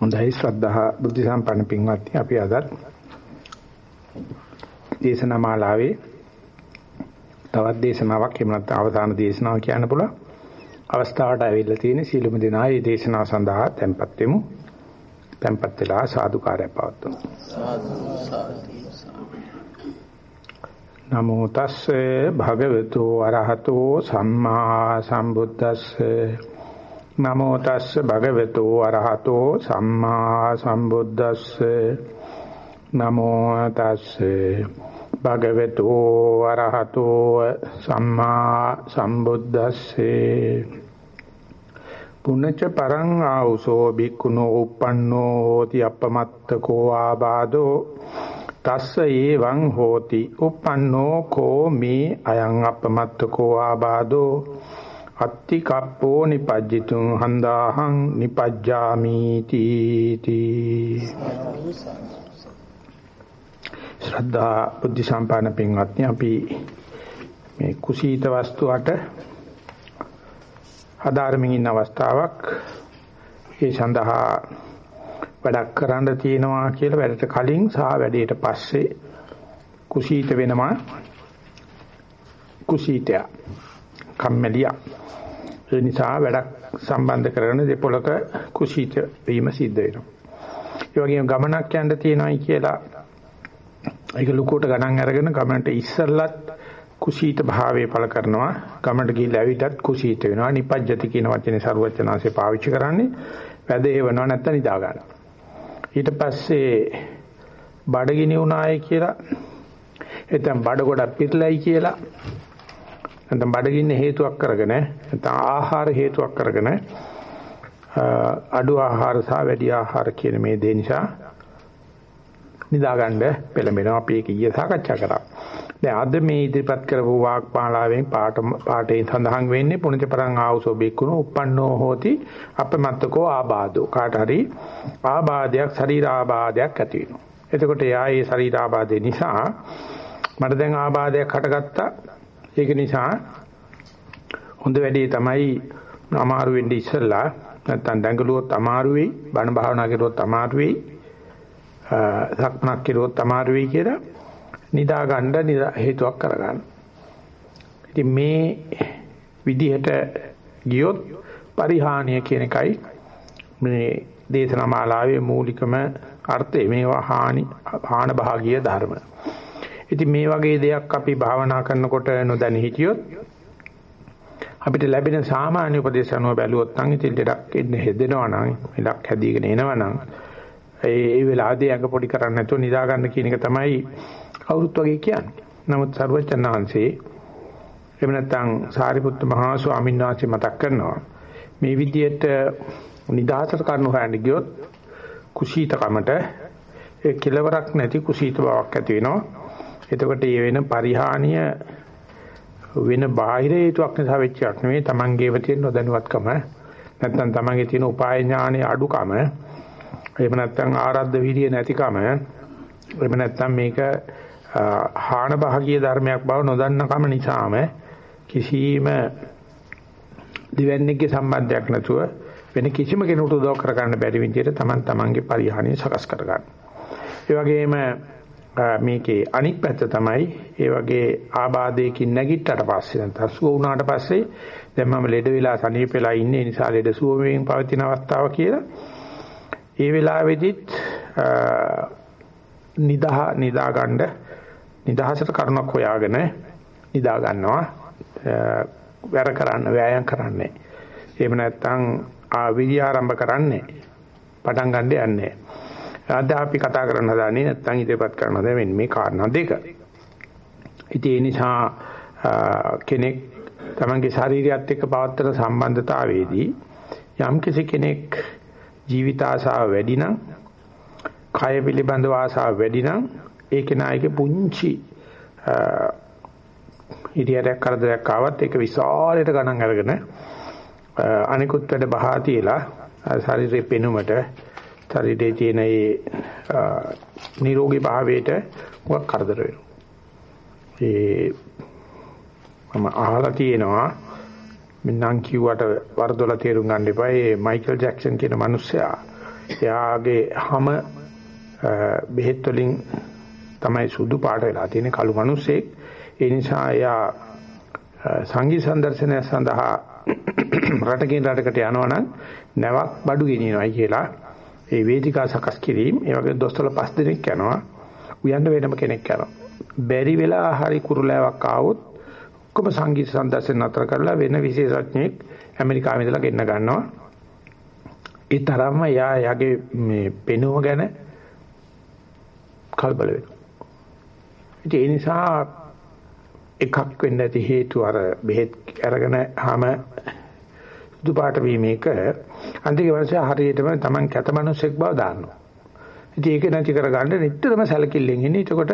හොඳයි ශ්‍රද්ධා බුද්ධ සම්පන්න පින්වත්නි. අපි අදත් දේශනා මාලාවේ තවත් දේශනාවක් එහෙම නැත්නම් අවසාන දේශනාව කියන්න පුළුවන්. අවස්ථාවට ඇවිල්ලා තියෙන සීලමු දෙනා මේ දේශනාව සඳහා tempත් වෙමු. tempත් වෙලා සාදුකාරය පවත්වමු. නමෝ තස්සේ භගවතු අරහතෝ සම්මා සම්බුද්දස්සේ නමෝ තස්ස භගවතු අරහතෝ සම්මා සම්බුද්දස්ස. නමෝ තස්ස භගවතු අරහතෝ සම්මා සම්බුද්දස්සේ. පුනච්ච පරං ආ우සෝ බික්කුණෝ uppannෝ hoti අපමත්තකෝ ආබාධෝ. තස්ස ඒවං hoti uppannෝ කෝ මේ අයං අපමත්තකෝ ආබාධෝ. අත්ති කප්පෝ නිපජ්ජිතුං හන්දාහං නිපජ්ජාමි තීති. ශ්‍රද්ධා බුද්ධ සම්පන්න පින්වත්නි අපි මේ කුසීත වස්තුවට ආධාරමින් ඉන්න අවස්ථාවක්. ඒ සඳහා වැඩක් කරන්න තියෙනවා කියලා වැඩට කලින් සහ වැඩේට පස්සේ කුසීත වෙනවා. කුසීතය කම්මැලියා ඒ නිසා වැඩක් සම්බන්ධ කරගෙන දෙපොලක කුසීත වීම සිද්ධ වෙනවා. ඒ වගේම ගමනක් යන්න තියෙනයි කියලා ඒක ලুকෝට ගණන් අරගෙන ගමනට ඉස්සල්ලත් කුසීත භාවයේ පළ කරනවා. ගමනට ගිහිල්ලා ඇවිදත් කුසීත වෙනවා. නිපජ්ජති කියන වචනේ සරුවචනාංශේ පාවිච්චි කරන්නේ වැදේවනවා නැත්නම් නිදා ගන්න. ඊට පස්සේ බඩගිනි වුණායි කියලා එතෙන් බඩ ගොඩක් පිරලයි කියලා නැත්නම් බඩගින්න හේතුවක් කරගෙන නැත්නම් ආහාර හේතුවක් කරගෙන අඩු ආහාර සහ වැඩි ආහාර කියන මේ දේ නිසා නිදාගන්න පෙළඹෙනවා අපි ඒක ඊයේ සාකච්ඡා කරා. දැන් අද මේ ඉදිරිපත් කරපු වාග්පාලාවෙන් පාට පාඨයෙන් සඳහන් වෙන්නේ පුණජ පරං ආවසෝ බික්කුණු uppannෝ හෝති අපමත්තකෝ ආබාධෝ කාට හරි ආබාධයක් ශරීර ආබාධයක් ඇති වෙනවා. එතකොට යා ඒ ශරීර ආබාධය නිසා මට දැන් ආබාධයක් හටගත්තා ඒක නිසා හොඳ වැඩේ තමයි අමාරු වෙන්නේ ඉස්සෙල්ලා නැත්තම් දඟලුවොත් අමාරු වෙයි බණ භාවනා කරුවොත් අමාරු වෙයි සක්මනක් කරුවොත් අමාරු වෙයි කියලා නිදා ගන්න හේතුවක් කරගන්න. ඉතින් මේ විදිහට ගියොත් පරිහානිය කියන එකයි මේ දේශනා මාලාවේ මූලිකම අර්ථය මේවා හානි හාන භාගීය ධර්ම. ඉතින් මේ වගේ දෙයක් අපි භාවනා කරනකොට නොදැන හිටියොත් අපිට ලැබෙන සාමාන්‍ය උපදේශ අනුව බැලුවොත් නම් ඉතින් ලඩක් එන්න හෙදෙනවා නම් ලඩක් හැදීගෙන එනවා නම් ඒ ඒ වෙලාවදී අඟ පොඩි කරන්නේ නැතුව නිදා ගන්න කියන එක තමයි කවුරුත් වගේ කියන්නේ. නමුත් සර්වචන්නාංශේ එහෙම නැත්නම් සාරිපුත්ත මහා ස්වාමීන් වහන්සේ මතක් කරනවා මේ විදිහට නිදාසට කරනු හොයන්න ගියොත් කුසීතකමට ඒ කෙලවරක් නැති කුසීත බවක් ඇති වෙනවා. එතකොට මේ වෙන පරිහානිය වෙන බාහිර හේතුවක් නිසා වෙච්ච එකක් නෙවෙයි Tamanගේව තියෙන නොදැනුවත්කම. නැත්නම් Tamanගේ තියෙන උපාය ඥානයේ අඩුකම. එහෙම නැත්නම් ආරද්ධ විරිය නැතිකම. එහෙම නැත්නම් මේක හාන භාගීය ධර්මයක් බව නොදන්නකම නිසාම කිසිම දිවන්නේගේ සම්බන්ධයක් නැතුව වෙන කිසිම කෙනෙකුට උදව් කරගන්න බැරි විදිහට Taman Tamanගේ පරිහානිය සකස් කරගන්න. ඒ වගේම මේකේ අනික් පැත්ත තමයි ඒ වගේ ආබාධයකින් නැගිට්ටට පස්සේ නැත්නම් සුව වුණාට පස්සේ දැන් මම ලෙඩ වෙලා සනීප වෙලා ඉන්නේ නිසා ලෙඩ සුව වෙමින් පවතින අවස්ථාව කියලා. ඒ වෙලාවේදීත් නිදා නිදා ගන්න නිදහසට කරුණක් හොයාගෙන නිදා ගන්නවා. වැර කරන්න වෑයම් කරන්නේ. එහෙම නැත්නම් ආවිරිය ආරම්භ කරන්නේ. පටන් ගන්න යන්නේ. අද අපි කතා කරන්න හදාන්නේ නැත්නම් ඉදිරිපත් කරන්න හදන්නේ මේ කාරණා දෙක. ඉතින් ඒ නිසා කෙනෙක් තමන්ගේ ශාරීරියත් එක්ක පවත්තන සම්බන්ධතාවයේදී යම් කිසි කෙනෙක් ජීවිත ආශාව වැඩි නම් කය පිළිබඳව ආශාව වැඩි නම් ඒ කෙනාගේ පුංචි ඉරියරයක් කරදරයක් ආවත් ඒක විශාලයට ගණන් අරගෙන අනිකුත් වැඩ බහා තියලා ශරීරේ පෙනුමට ශරීරයේ තියෙන ඒ නිරෝගී භාවයට මොකක් කරදර වෙනවා. ඒ මම අහලා තියෙනවා මම නම් කිව්වට වරදොල තේරුම් ගන්න එපා. ඒ මයිකල් ජැක්සන් කියන මිනිස්සයා එයාගේ හැම බෙහෙත් වලින් තමයි සුදු පාට වෙලා තියෙන කළු මිනිස්සෙක්. ඒ නිසා එයා සංගීත සම්දර්ශනය සඳහා රටකින් රටකට යනවනම් නැවක් බඩු ගෙනියනවායි කියලා ඒ වේදිකා සකස් කිරීම ඒ වගේ දොස්තර පස් දිනක් යනවා උයන්න වෙනම කෙනෙක් යනවා. බැරි වෙලා හරි කුරුලෑවක් ආවොත් ඔක්කොම සංගීත සම්දර්ශන නතර කරලා වෙන විශේෂඥයෙක් ඇමරිකාවෙ ඉඳලා ගෙන්න ගන්නවා. ඒ තරම්ම යා යගේ මේ පෙනුම ගැන කලබල වෙනවා. ඒ නිසා එකක් වෙන්න ඇති හේතු අර බෙහෙත් අරගෙන හැම සුදු පාට වීමේක අන්තික වර්ෂය හරියටම Taman කැත මිනිස්සෙක් බව දාන්නවා. ඉතින් ඒක නැති කරගන්න නිතරම සැලකිල්ලෙන් ඉන්නේ. එතකොට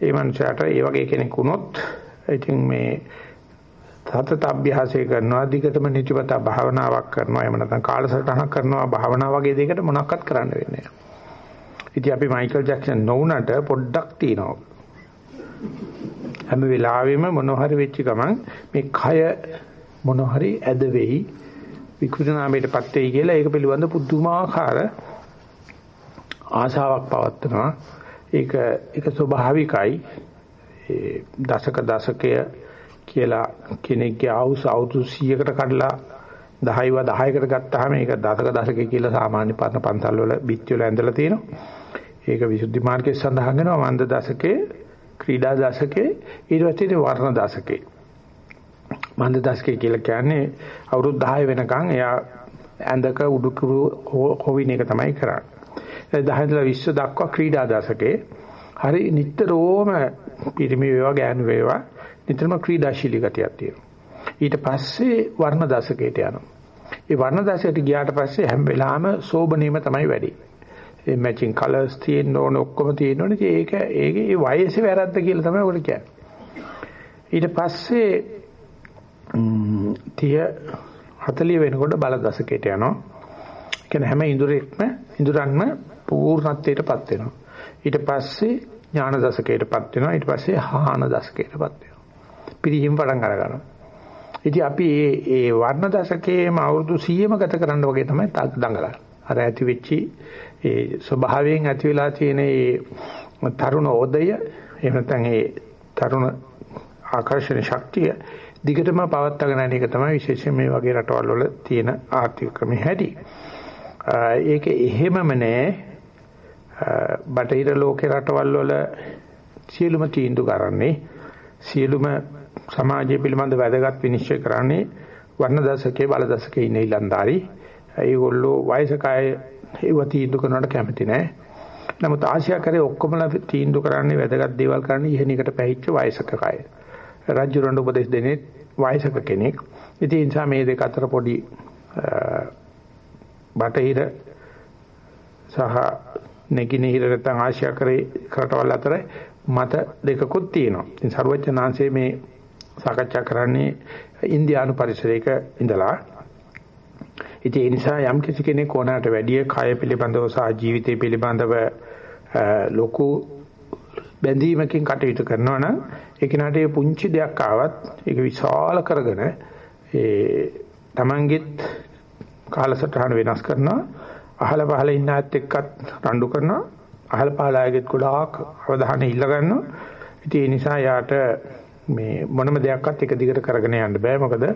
ඒ මනුස්සයාට ඒ වගේ කෙනෙක් වුණොත් ඉතින් මේ සතත අභ්‍යාසය කරනවා දිගටම නිතිපත භාවනාවක් කරනවා එහෙම නැත්නම් කාලසටහනක් කරනවා භාවනා වගේ දෙයකට මොනක්වත් කරන්න වෙන්නේ නැහැ. ඉතින් අපි මයිකල් ජැක්සන් නොවුනට පොඩ්ඩක් තියනවා. හැම වෙලාවෙම මොන හරි වෙච්ච ගමන් මේ කය මොන හරි ඇද වෙයි විකෘතනාමයටපත් වෙයි කියලා ඒක පිළිබඳ පුදුමාකාර ආශාවක් පවත්නවා ඒක ඒක ස්වභාවිකයි. ඒ දශක දශකය කියලා කෙනෙක්ගේ ආයුෂ අවුරුදු 100කට කඩලා 10ව 10කට ගත්තාම ඒක දශක දශකය කියලා සාමාන්‍ය පරණ පන්සල් වල බිත්ති වල ඇඳලා තියෙනවා. ඒක විසුද්ධි මාර්ගයේ සඳහන් වෙනවා මන්ද දශකයේ ක්‍රීඩා දශකේ ඊට පස්සේ වර්ණ දශකේ මන්ද දශකේ කියලා කියන්නේ අවුරුදු 10 වෙනකන් එයා ඇඳක උඩුකුරු හොවින එක තමයි කරන්නේ 10 ඉඳලා 20 දක්වා ක්‍රීඩා දශකේ හරි නිට්ටරෝම පිරිමි වේවා ගෑනු වේවා නිතරම ක්‍රීඩාශීලී ගතියක් තියෙනවා ඊට පස්සේ වර්ණ දශකයට යනවා ඒ වර්ණ දශකයට ගියාට පස්සේ හැම වෙලාවෙම සෝබනීම තමයි වැඩි ඒ මැචින් කලර්ස් තියෙන්න ඕන ඔක්කොම තියෙන්න ඕනේ. ඒක ඒකේ වයසේ වැරද්ද කියලා තමයි ඔකට කියන්නේ. ඊට පස්සේ 30 40 වෙනකොට බල දශකයට යනවා. කියන්නේ හැම ඉඳුරෙක්ම ඉඳුරන්ම පූර්ණත්වයටපත් වෙනවා. ඊට පස්සේ ඥාන දශකයටපත් වෙනවා. ඊට පස්සේ හාන දශකයටපත් වෙනවා. පිරිහිම් පටන් අර ගන්නවා. ඉතින් අපි මේ මේ වර්ණ දශකයේම අවුරුදු 100ම ගත කරන්න වගේ තමයි දඟලන්නේ. අර ඇති වෙච්චි ඒ ස්වභාවයෙන් ඇති වෙලා තියෙන ඒ තරුණ ඕදය එහෙම නැත්නම් ඒ තරුණ ආකර්ෂණ ශක්තිය දිගටම පවත්වාගෙන යන එක තමයි විශේෂයෙන් මේ වගේ රටවල් වල තියෙන ආර්ථික ක්‍රමයේ හැටි. ඒක එහෙමම නෑ බටහිර ලෝකේ රටවල් වල සියලුම තීන්දුව කරන්නේ සියලුම සමාජය පිළිබඳ වැදගත් විනිශ්චය කරන්නේ වර්ණ දශකයේ බල දශකයේ ඉන්න ඉලන්දාරි. ඒගොල්ලෝ වයසක අය ඒව තීන්දුව කරනවට කැමති නැහැ. නමුත් ආසියා කරේ ඔක්කොමලා තීන්දුව කරන්නේ වැදගත් දේවල් කරන්නේ ඉහෙනකට පැහිච්ච වයසක කය. රජුරණ උපදෙස් දෙන්නේ වයසක කෙනෙක්. ඉතින් ඒ නිසා මේ දෙක අතර පොඩි බටහිර සහ නැගිනහිර නැත්නම් ආසියා කරේ රටවල් අතර මත දෙකකුත් තියෙනවා. ඉතින් ਸਰවඥාන්සේ මේ සාකච්ඡා කරන්නේ ඉන්දියානු පරිසරයක ඉඳලා ඉතින් ඒ නිසා යම් කිසි කෙනෙක් ඕනකට වැඩිය කය පිළිබඳව සහ ජීවිතය පිළිබඳව ලොකු බැඳීමකින් කටයුතු කරනවා නම් ඒක නට පුංචි දෙයක් ආවත් ඒක විශාල කරගෙන ඒ Tamanගෙත් කාලසටහන වෙනස් කරනවා. අහල පහල ඉන්න ඇත් එක්කත් රණ්ඩු කරනවා. අහල පහල ආයෙත් ගොඩාක් අවධානය ඉල්ල ගන්නවා. ඉතින් ඒ නිසා යාට මේ මොනම දෙයක්වත් එක දිගට කරගෙන යන්න බෑ. මොකද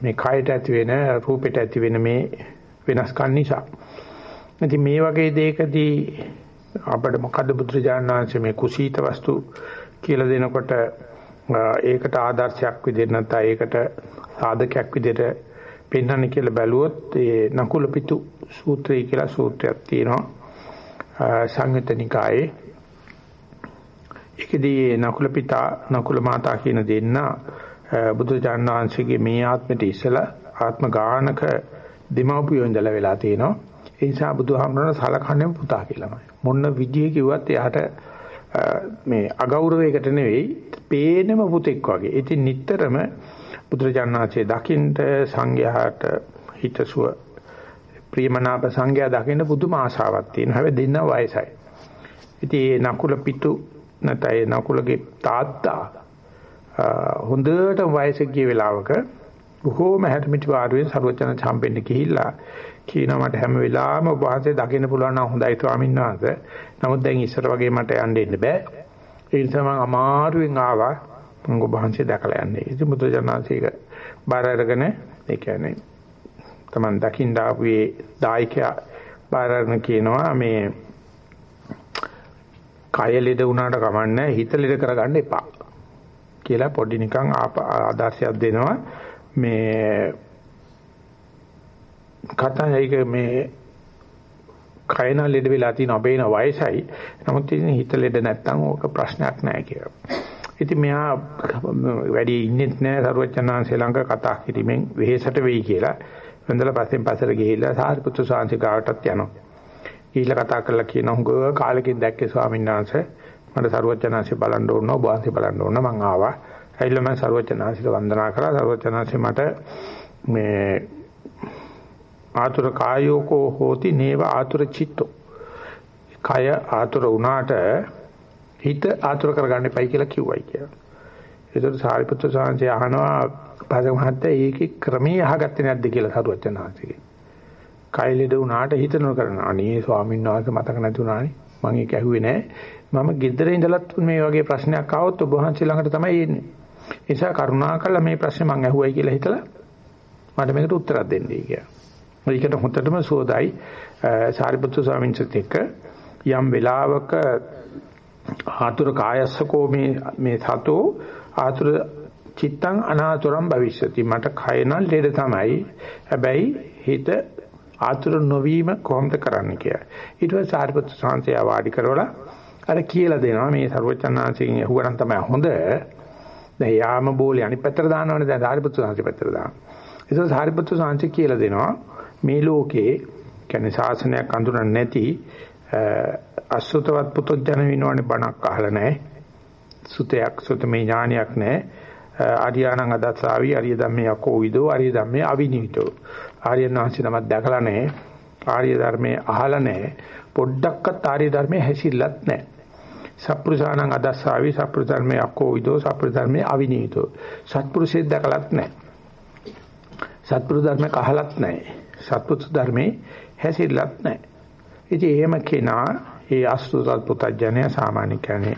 මේ කයට ඇති වෙන රූපෙට ඇති වෙන මේ වෙනස්කම් නිසා. ඉතින් මේ වගේ දෙයකදී අපිට මොකද්ද බුදුරජාණන් වහන්සේ මේ කුසීත වස්තු කියලා දෙනකොට ඒකට ආදර්ශයක් විදිහට නැත්නම් ඒකට සාධකයක් විදිහට පෙන්වන්න කියලා බැලුවොත් ඒ නකුල පිටු සූත්‍රය කියලා සූත්‍රයක් තියෙනවා සංයුතනිකායේ ඒකදී නකුල පිතා නකුල මාතා කියන දෙන්න බුදුචාන් වහන්සේගේ මේ ආත්මෙට ඉස්සලා ආත්ම ගානක දෙමව්පියෝ ඉඳලා වෙලා තියෙනවා. ඒ නිසා බුදුහාමුදුරන සලකන්නේ පුතා කියලාමයි. මොන විදියෙ කිව්වත් එයාට මේ අගෞරවයකට නෙවෙයි පේනම පුතෙක් වගේ. ඉතින් නිටතරම බුදුරජාණන්සේ දකින්න සංඝයාට හිතසුව ප්‍රියමනාප සංඝයා දකින්න පුදුම ආශාවක් තියෙනවා. හැබැයි දෙන්න වයසයි. ඉතින් මේ නකුල පිටු නැත්නම් ඒ නකුලගේ තාත්තා හොඳට වයසට ගිය වෙලාවක බොහෝම හැටමිටි වාරුවේ සරුවචන හම්බෙන්න ගිහිල්ලා කියනවා මට හැම වෙලාවෙම ඔබ වහන්සේ දකින්න පුළුවන් නම් හොඳයි ස්වාමීන් වහන්සේ. නමුත් දැන් ඉස්සර වගේ මට යන්න දෙන්න බෑ. ඒ නිසා මම අමාරුවෙන් ආවා. මම ඔබ වහන්සේ දැකලා යන්නේ. ඉතින් බුදුජානනාංශයක බාර අරගෙන ඒ කියන්නේ Taman දකින්න ආපුවේ දායකයා බාර අරගෙන කියනවා මේ කය ලෙඩ වුණාට කමන්නේ හිත ලෙඩ කරගන්න එපා. කියලා පොඩි නිකන් ආදර්ශයක් දෙනවා. මේ කතා ඒක මේ කයන ලෙඩ වෙලා තියෙන අපේන වයසයි. නමුත් ඉතින් හිත ලෙඩ නැත්තම් ඕක ප්‍රශ්නයක් නෑ කියලා. ඉතින් මෙහා වැඩි ඉන්නෙත් නෑ සරුවචනාංශ ශ්‍රී ලංකා කතා කිරීමෙන් වෙහෙසට වෙයි කියලා. වෙන්දලා පස්සෙන් පස්සට ගිහිල්ලා සාරිපුත්‍ර සාංශි ගාවටත් යනවා. ගිහිල්ලා කතා කරලා කියන හුඟ කාලෙකින් දැක්කේ ස්වාමීන් වහන්සේ මට සරුවචනාංශي බලන්න ඕන ඔබ වහන්සේ බලන්න ඕන මං ආවා. ඇවිල්ලා මම සරුවචනාංශිට වන්දනා කරා. සරුවචනාංශي මට මේ ආතුර කායෝකෝ හෝති නේව ආතුර චිත්තෝ. කය ආතුර වුණාට හිත ආතුර කරගන්න එපයි කියලා කිව්වයි කියලා. ඒතර සාරිපුත්‍ර සාංශය අහනවා පාසක මහත්තයා ඒකේ ක්‍රමයේ අහගත්තේ නැද්ද කියලා සරුවචන ආංශිකේ. කය ලෙඩ වුණාට හිත නොකරන. අනේ ස්වාමීන් වහන්සේ මතක නැති වුණානේ. මම ඒක ඇහුවේ නෑ. මම ගෙදර ඉඳලත් මේ වගේ ප්‍රශ්නයක් ආවොත් ඔබ වහන්සේ ළඟට තමයි එන්නේ. ඒ නිසා කරුණාකරලා මේ ප්‍රශ්නේ මම ඇහුවයි කියලා හිතලා මට මේකට උත්තරයක් දෙන්නයි කියලා. ඒකට හොඳටම සෝදයි. සාරිපුත්තු ස්වාමීන් වහන්සේත් යම් වෙලාවක ආතුර කායස්සකෝ මේ මේ සතෝ ආතුර චිත්තං අනාතුරම් භවිෂ්‍යති. මට කය නම් ලෙඩ තමයි. හැබැයි හිත ආතුර නොවීම කොහොමද කරන්න කියලා. ඊට පස්සේ සාරිපුත්තු සාංශය වාඩි කරවලා අර කියලා දෙනවා. මේ ਸਰවචන්නාංශයෙන් ඇහුවනම් තමයි හොඳ. දැන් යාම බෝලේ අනිත් පැත්තට දානවනේ දැන් සාරිපුත්තු සාංශය පැත්තට දාන ඒක සාරිපුත්තු සාංශය කියලා දෙනවා මේ ලෝකේ කියන්නේ ශාසනයක් අඳුරන්නේ නැති අසුතවත් පුතොජන විනෝනේ බණක් අහලා නැහැ. සුතයක් සුතමේ ඥානයක් නැහැ. ආර්යයන්න් අදස්සාවි ආර්ය ධම්මේ අකෝවිදෝ ආර්ය ධම්මේ අවිනිවිතෝ. ආර්යනාංශ නමක් දැකලා නැහැ. ආර්ය ධර්මයේ අහලා නැහැ. පොඩ්ඩක්වත් ආර්ය ධර්මයේ හැසිරලත් නැහැ. සප්පුරුසානං අදස්සාවි සප්පුරු ධර්මයේ අකෝවිදෝ සප්පුරු ධර්මයේ අවිනිවිතෝ. සත්පුරුෂයෙක් දැකලත් නැහැ. සත්පුරු ධර්මයක් අහලත් නැහැ. සත්පුරුෂ ධර්මේ හැසිරලත් නැහැ. ඉතින් එහෙම කෙනා ඒ අසුතත් පුතඥය සාමාන්‍ය කියන්නේ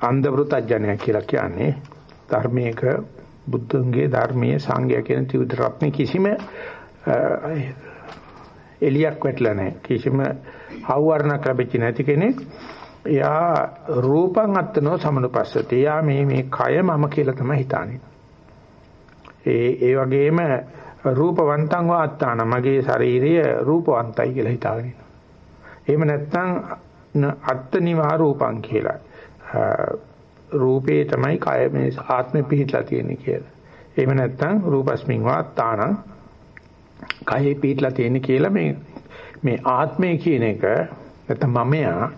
අන්ධ පුතඥය කියලා කියන්නේ ධර්මයක බුද්ධංගේ ධර්මයේ සංඝයා කියන ත්‍රිවිධ රත්නේ කිසිම එලියක් වැටලා නැහැ. කිසිම හවුවර්ණක් ලැබෙච්ච නැති කෙනෙක්. එයා රූපං අත්තනෝ සමනුපස්සති. එයා මේ මේ කය මම කියලා තමයි හිතන්නේ. ඒ ඒ වගේම රූපවන්තං වාත්තාන මගේ ශරීරය රූපවන්තයි කියලා හිතාගෙන ඉන්නවා. එහෙම නැත්නම් අත්නිවා රූපං කියලා. රූපේ තමයි කය මේ ආත්මෙ පිහිටලා තියෙන්නේ කියලා. එහෙම නැත්නම් රූපස්මින් වාත්තාන කයෙ පිහිටලා තියෙන්නේ කියලා මේ මේ ආත්මය කියන එක නැත්නම් මමයා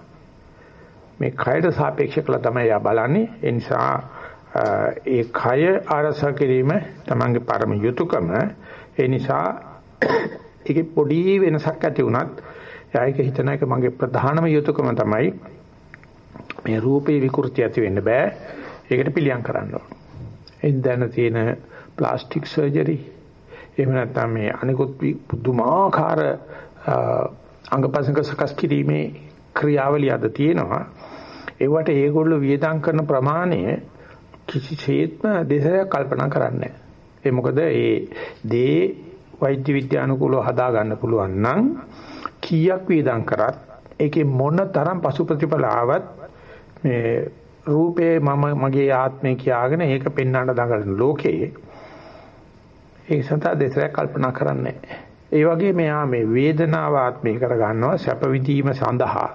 මේ කයට සාපේක්ෂ කළා තමයි යා බලන්නේ. ඒ නිසා ඒ කය අරස කිරීම තමන්ගේ පරම යුතුයකම ඒ නිසා ඒකේ පොඩි වෙනසක් ඇති වුණත් යායක හිතන එක මගේ ප්‍රධානම යුතුයකම තමයි මේ රූපේ විකෘති ඇති වෙන්න බෑ. ඒකට පිළියම් කරන්න ඕන. එන් දැන තියෙන ප්ලාස්ටික් සර්ජරි එහෙම නැත්නම් මේ අනිකුත් පුදුමාකාර අංගපසංග සකස් කිරීමේ ක්‍රියාවලිය අද තියෙනවා. ඒවට ඒගොල්ලෝ වියදම් කරන ප්‍රමාණය කිසිසේත්ම දෙසරයක් කල්පනා කරන්නේ නැහැ. ඒ මොකද ඒ දේ වෛද්‍ය විද්‍යානුකූලව හදා ගන්න පුළුවන් නම් කීයක් වේදම් කරත් ඒකේ මොන තරම් පසු ප්‍රතිඵල ආවත් මේ රූපේ මම මගේ ආත්මය කියාගෙන ඒක පෙන්වන්න දඟලන ලෝකයේ ඒ සතා දෙසරයක් කල්පනා කරන්නේ ඒ වගේ මෙයා මේ වේදනාව ආත්මය කර ගන්නවා සැප විඳීම සඳහා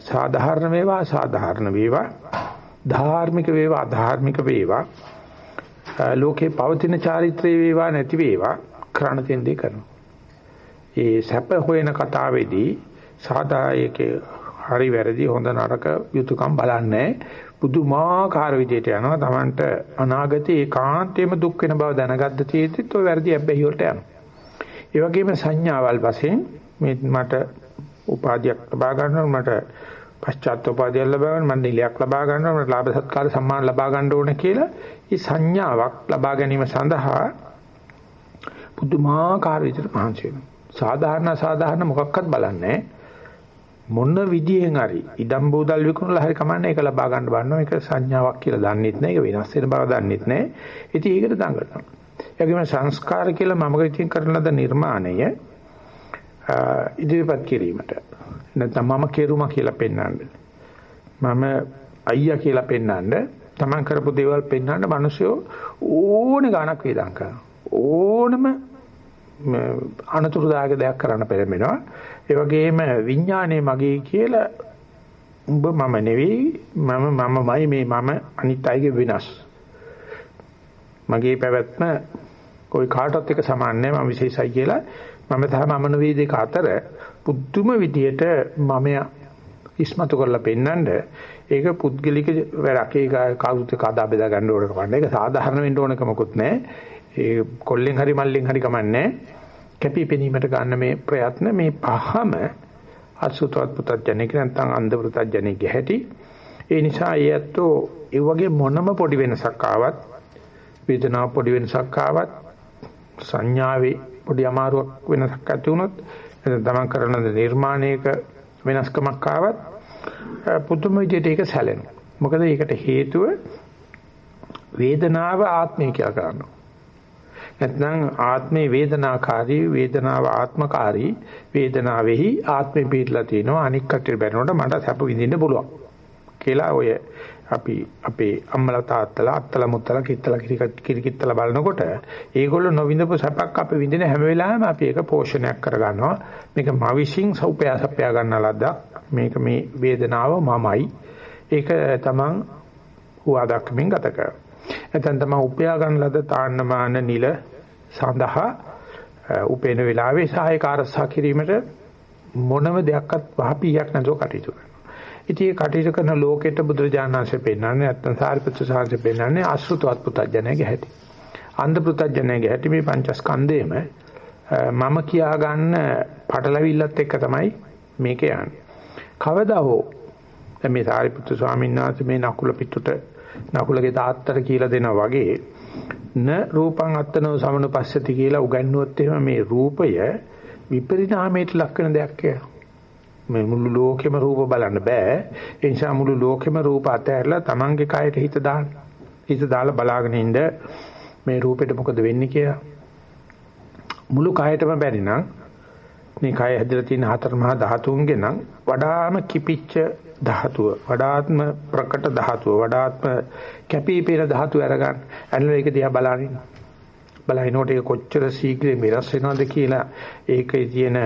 සාධාරණ වේවා සාධාරණ වේවා ධාර්මික වේවා අධාර්මික වේවා ලෝකේ පවතින චාරිත්‍රයේ වේවා නැති වේවා කරණ තියෙන දේ කරනවා. ඒ සැප හොයන කතාවේදී සාදායකේ හරි වැරදි හොඳ නරක යුතුයකම් බලන්නේ පුදුමාකාර විදියට යනවා Tamanට අනාගතේ ඒකාන්තයෙන්ම දුක් වෙන බව දැනගද්ද තියෙද්දිත් ඔය වැරදි ඇබ්බැහි වලට යනවා. ඒ වගේම සංඥාවල් වශයෙන් මේ මට උපාධියක් ලබා ගන්නවා මට පශ්චාත්ෝපාදිය ලබා ගන්න මම නිලයක් ලබා ගන්නවා මම ලාභ සත්කාර සම්මාන ලබා ගන්න ඕන කියලා මේ සංඥාවක් ලබා ගැනීම සඳහා පුදුමාකාර විදිහට මහන්සි වෙනවා. සාධාරණ සාධාරණ මොකක්වත් බලන්නේ මොන විදියෙන් හරි ඉදම් බෝදල් විකුණලා හරි කමන්නේ ඒක ලබා ගන්න බන්නවා ඒක සංඥාවක් කියලා දන්නෙත් නෑ ඒක වෙනස් වෙන බව දන්නෙත් නෑ ඉතින් ඒකට දඟලනවා. ඒගොම සංස්කාර කියලා මම කින් කරන ලද නිර්මාණය ඉදිරිපත් කිරීමට නැත්නම් මම කෙරුමා කියලා පෙන්වන්න මම අයියා කියලා පෙන්වන්න තමන් කරපු දේවල් පෙන්වන්න මිනිස්සු ඕනේ ගාණක් වේදම් කරනවා ඕනම අනතුරුදායක දෙයක් කරන්න පෙළඹෙනවා. ඒ වගේම විඥානයේ මගේ කියලා උඹ මම නෙවෙයි මම මමමයි මේ මම අනිත් අයගේ වෙනස්. මගේ පැවැත්ම કોઈ කාටවත් එක සමාන නැහැ මම විශේෂයි කියලා මම තහ මම නෙවෙයි දෙක අතර පුදුම විදියට මම ඉස්මතු කරලා පෙන්නඳ ඒක පුද්ගලික වැඩක්. ඒක කවුරුත් කදා බෙදා ගන්න ඕන කමන්නේ ඒක සාධාරණ වෙන්න ඕනකමකුත් නැහැ. ඒ කොල්ලෙන් හරි මල්ලෙන් හරි කමන්නේ කැපිපෙනීමට ගන්න මේ ප්‍රයත්න මේ පහම අසුතවත් පුතඥෙක් නැත්නම් අන්ධ පුතඥෙක් ගැහැටි. ඒ නිසා ඒයත්ෝ ඒ වගේ මොනම පොඩි වෙනසක් ආවත් වේදනාව පොඩි වෙනසක් ආවත් සංඥාවේ පොඩි අමාරුවක් වෙනසක් ඇති වුණොත් එතන තමන් කරන නිර්මාණයක වෙනස්කමක් ආවත් පුදුම විදිහට ඒක සැලෙනවා. මොකද ඒකට හේතුව වේදනාව ආත්මය කියලා කරනවා. නැත්නම් ආත්මේ වේදනාකාරී වේදනාව ආත්මකාරී වේදනාවෙහි ආත්මේ පිටලා තිනවා අනික් කටට බැලනකොට මට සැප විඳින්න පුළුවන් කියලා ඔය අපි අපේ අම්මලා තාත්තලා අත්තලා මුත්තලා කිත්තලා කිරි කිත්තලා බලනකොට ඒගොල්ලෝ නොවිඳපු සැපක් අපි විඳින හැම වෙලාවෙම අපි ඒක පෝෂණයක් කරගන්නවා. මේක මවිෂින් සෞපයාසප්පයා ගන්න ලද්දක් මේක මේ වේදනාව මමයි. ඒක තමන් හුවා දක්මින් ගත කරනවා. නැත්නම් තමයි උපයා ගන්න ලද තාන්නමාන නිල සඳහා උපේන වෙලාවේ සහායක ආරක්ෂා කිරීමට මොනම දෙයක්වත් වහපියක් නැතුව කටයුතු කරනවා. ඉතින් මේ කටයුතු කරන ලෝකෙට බුදුරජාණන්සේ පෙන්නන්නේ නැත්නම් සාරිපුත්‍ර සාංශේ පෙන්නන්නේ අසෘතවත් පුතඥයගේ හැටි. අන්ධ පුතඥයගේ හැටි මේ පංචස්කන්ධේම මම කියා ගන්න පටලවිල්ලත් එක්ක තමයි මේක යන්නේ. කවදා හෝ දැන් මේ සාරිපුත්‍ර ස්වාමීන් වහන්සේ මේ නකුල පිටුට නකුලගේ තාත්තට කියලා දෙනා වගේ න රූපං අත්තනෝ සමනුපස්සති කියලා උගන්වුවොත් එහෙම මේ රූපය විපරිණාමයට ලක් වෙන දෙයක් කියලා. මේ මුළු ලෝකෙම රූප බලන්න බෑ. ඒ නිසා මුළු ලෝකෙම රූප අතහැරලා Tamange කයට හිත දාන්න. හිත දාලා බලාගෙන ඉන්න මේ රූපෙට මොකද වෙන්නේ කියලා. මුළු කයටම බැරි නම් මේ කය හැදලා තියෙන හතර මහා ධාතුන්ගේ නම් වඩාම කිපිච්ච ධාතුව වඩාත්ම ප්‍රකට ධාතුව වඩාත්ම කැපී පෙනෙන ධාතුව අරගන්න ඇනල ඒක දිහා බලනින් බලහිනකොට ඒක කොච්චර ශීඝ්‍රයෙන් වෙනස් වෙනවද කියලා ඒකේ තියෙන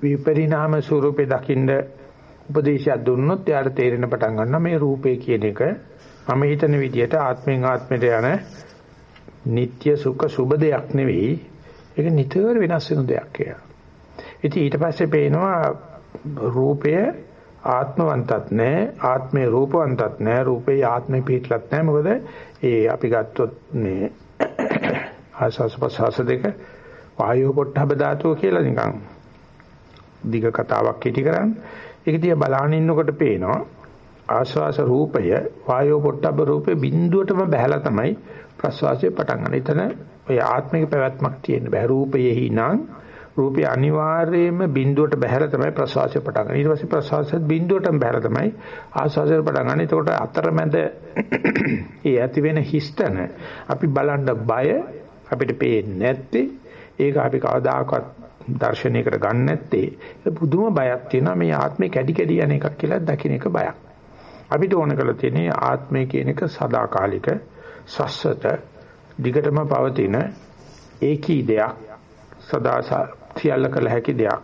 විපරිණාම ස්වරූපේ දකින්න උපදේශයක් දුන්නොත් එයාට තේරෙන පටන් ගන්නවා මේ රූපේ කියන එක. මම හිතන විදිහට ආත්මෙන් ආත්මයට යන නিত্য සුඛ සුබ දෙයක් නෙවෙයි. ඒක නිතර වෙනස් වෙන දෙයක් කියලා. ඉතින් ඊට පස්සේ පේනවා රූපය ආත්මවන්තත් නැහැ ආත්මේ රූපවන්තත් නැහැ රූපේ ආත්මේ පිටලත් නැහැ මොකද ඒ අපි ගත්තොත් මේ ආසස් පසස දෙක වායෝ පොට්ටබ ධාතුව කියලා නිකන් දිග කතාවක් කිටි කරන්නේ ඒක දිහා බලාගෙන ඉන්නකොට පේනවා ආශ්වාස රූපය වායෝ පොට්ටබ රූපේ බිඳුවටම බහැලා තමයි ප්‍රශ්වාසය පටන් ගන්න. එතන ඔය ආත්මික පැවැත්මක් තියෙන බෑ රූපයෙහි නම් රූපය අනිවාර්යයෙන්ම බිඳුවට බහැලා තමයි ප්‍රසවාසය පටන් ගන්න. ඊට පස්සේ ප්‍රසවාසයත් බිඳුවටම බහැලා තමයි ආස්වාසය පටන් ගන්න. එතකොට අතරමැද ඒ ඇති වෙන හිස්තන අපි බලන්න බය අපිට පේන්නේ නැත්තේ ඒක අපි කවදාකවත් දර්ශනයකට ගන්න නැත්තේ පුදුම බයක් තියෙනවා මේ ආත්මේ කැඩි කැඩි යන එකක් කියලා දකින්න එක බයක්. අපිට ඕන කරලා තියෙන්නේ ආත්මය කියන එක සදාකාලික සස්සත දිගටම පවතින ඒකී දෙයක් සදා සියල්ල කළ හැකි දෙයක්.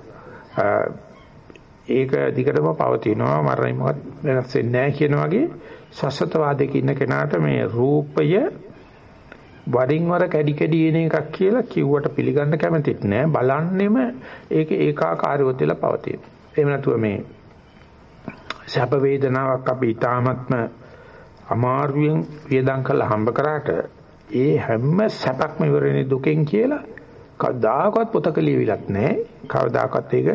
ඒක දිගටම පවතිනවා මරණය මොකක් වෙනස් වෙන්නේ නැහැ කියන වගේ සසතවාදයක ඉන්න කෙනාට මේ රූපය වරින් වර කැඩි කැඩි එන එකක් කියලා කිව්වට පිළිගන්න කැමතිත් නෑ බලන්නෙම ඒක ඒකාකාරව තියලා පවතින. එහෙම නැතුව මේ සැප වේදනාවක් අපි ඊ타මත්ම අමාරුවෙන් වියදම් කරලා හම්බ කරාට ඒ හැම සැපක්ම ඉවරනේ දුකෙන් කියලා කවදාකවත් පොතක ලියවිලක් නැහැ. කවදාකවත් ඒක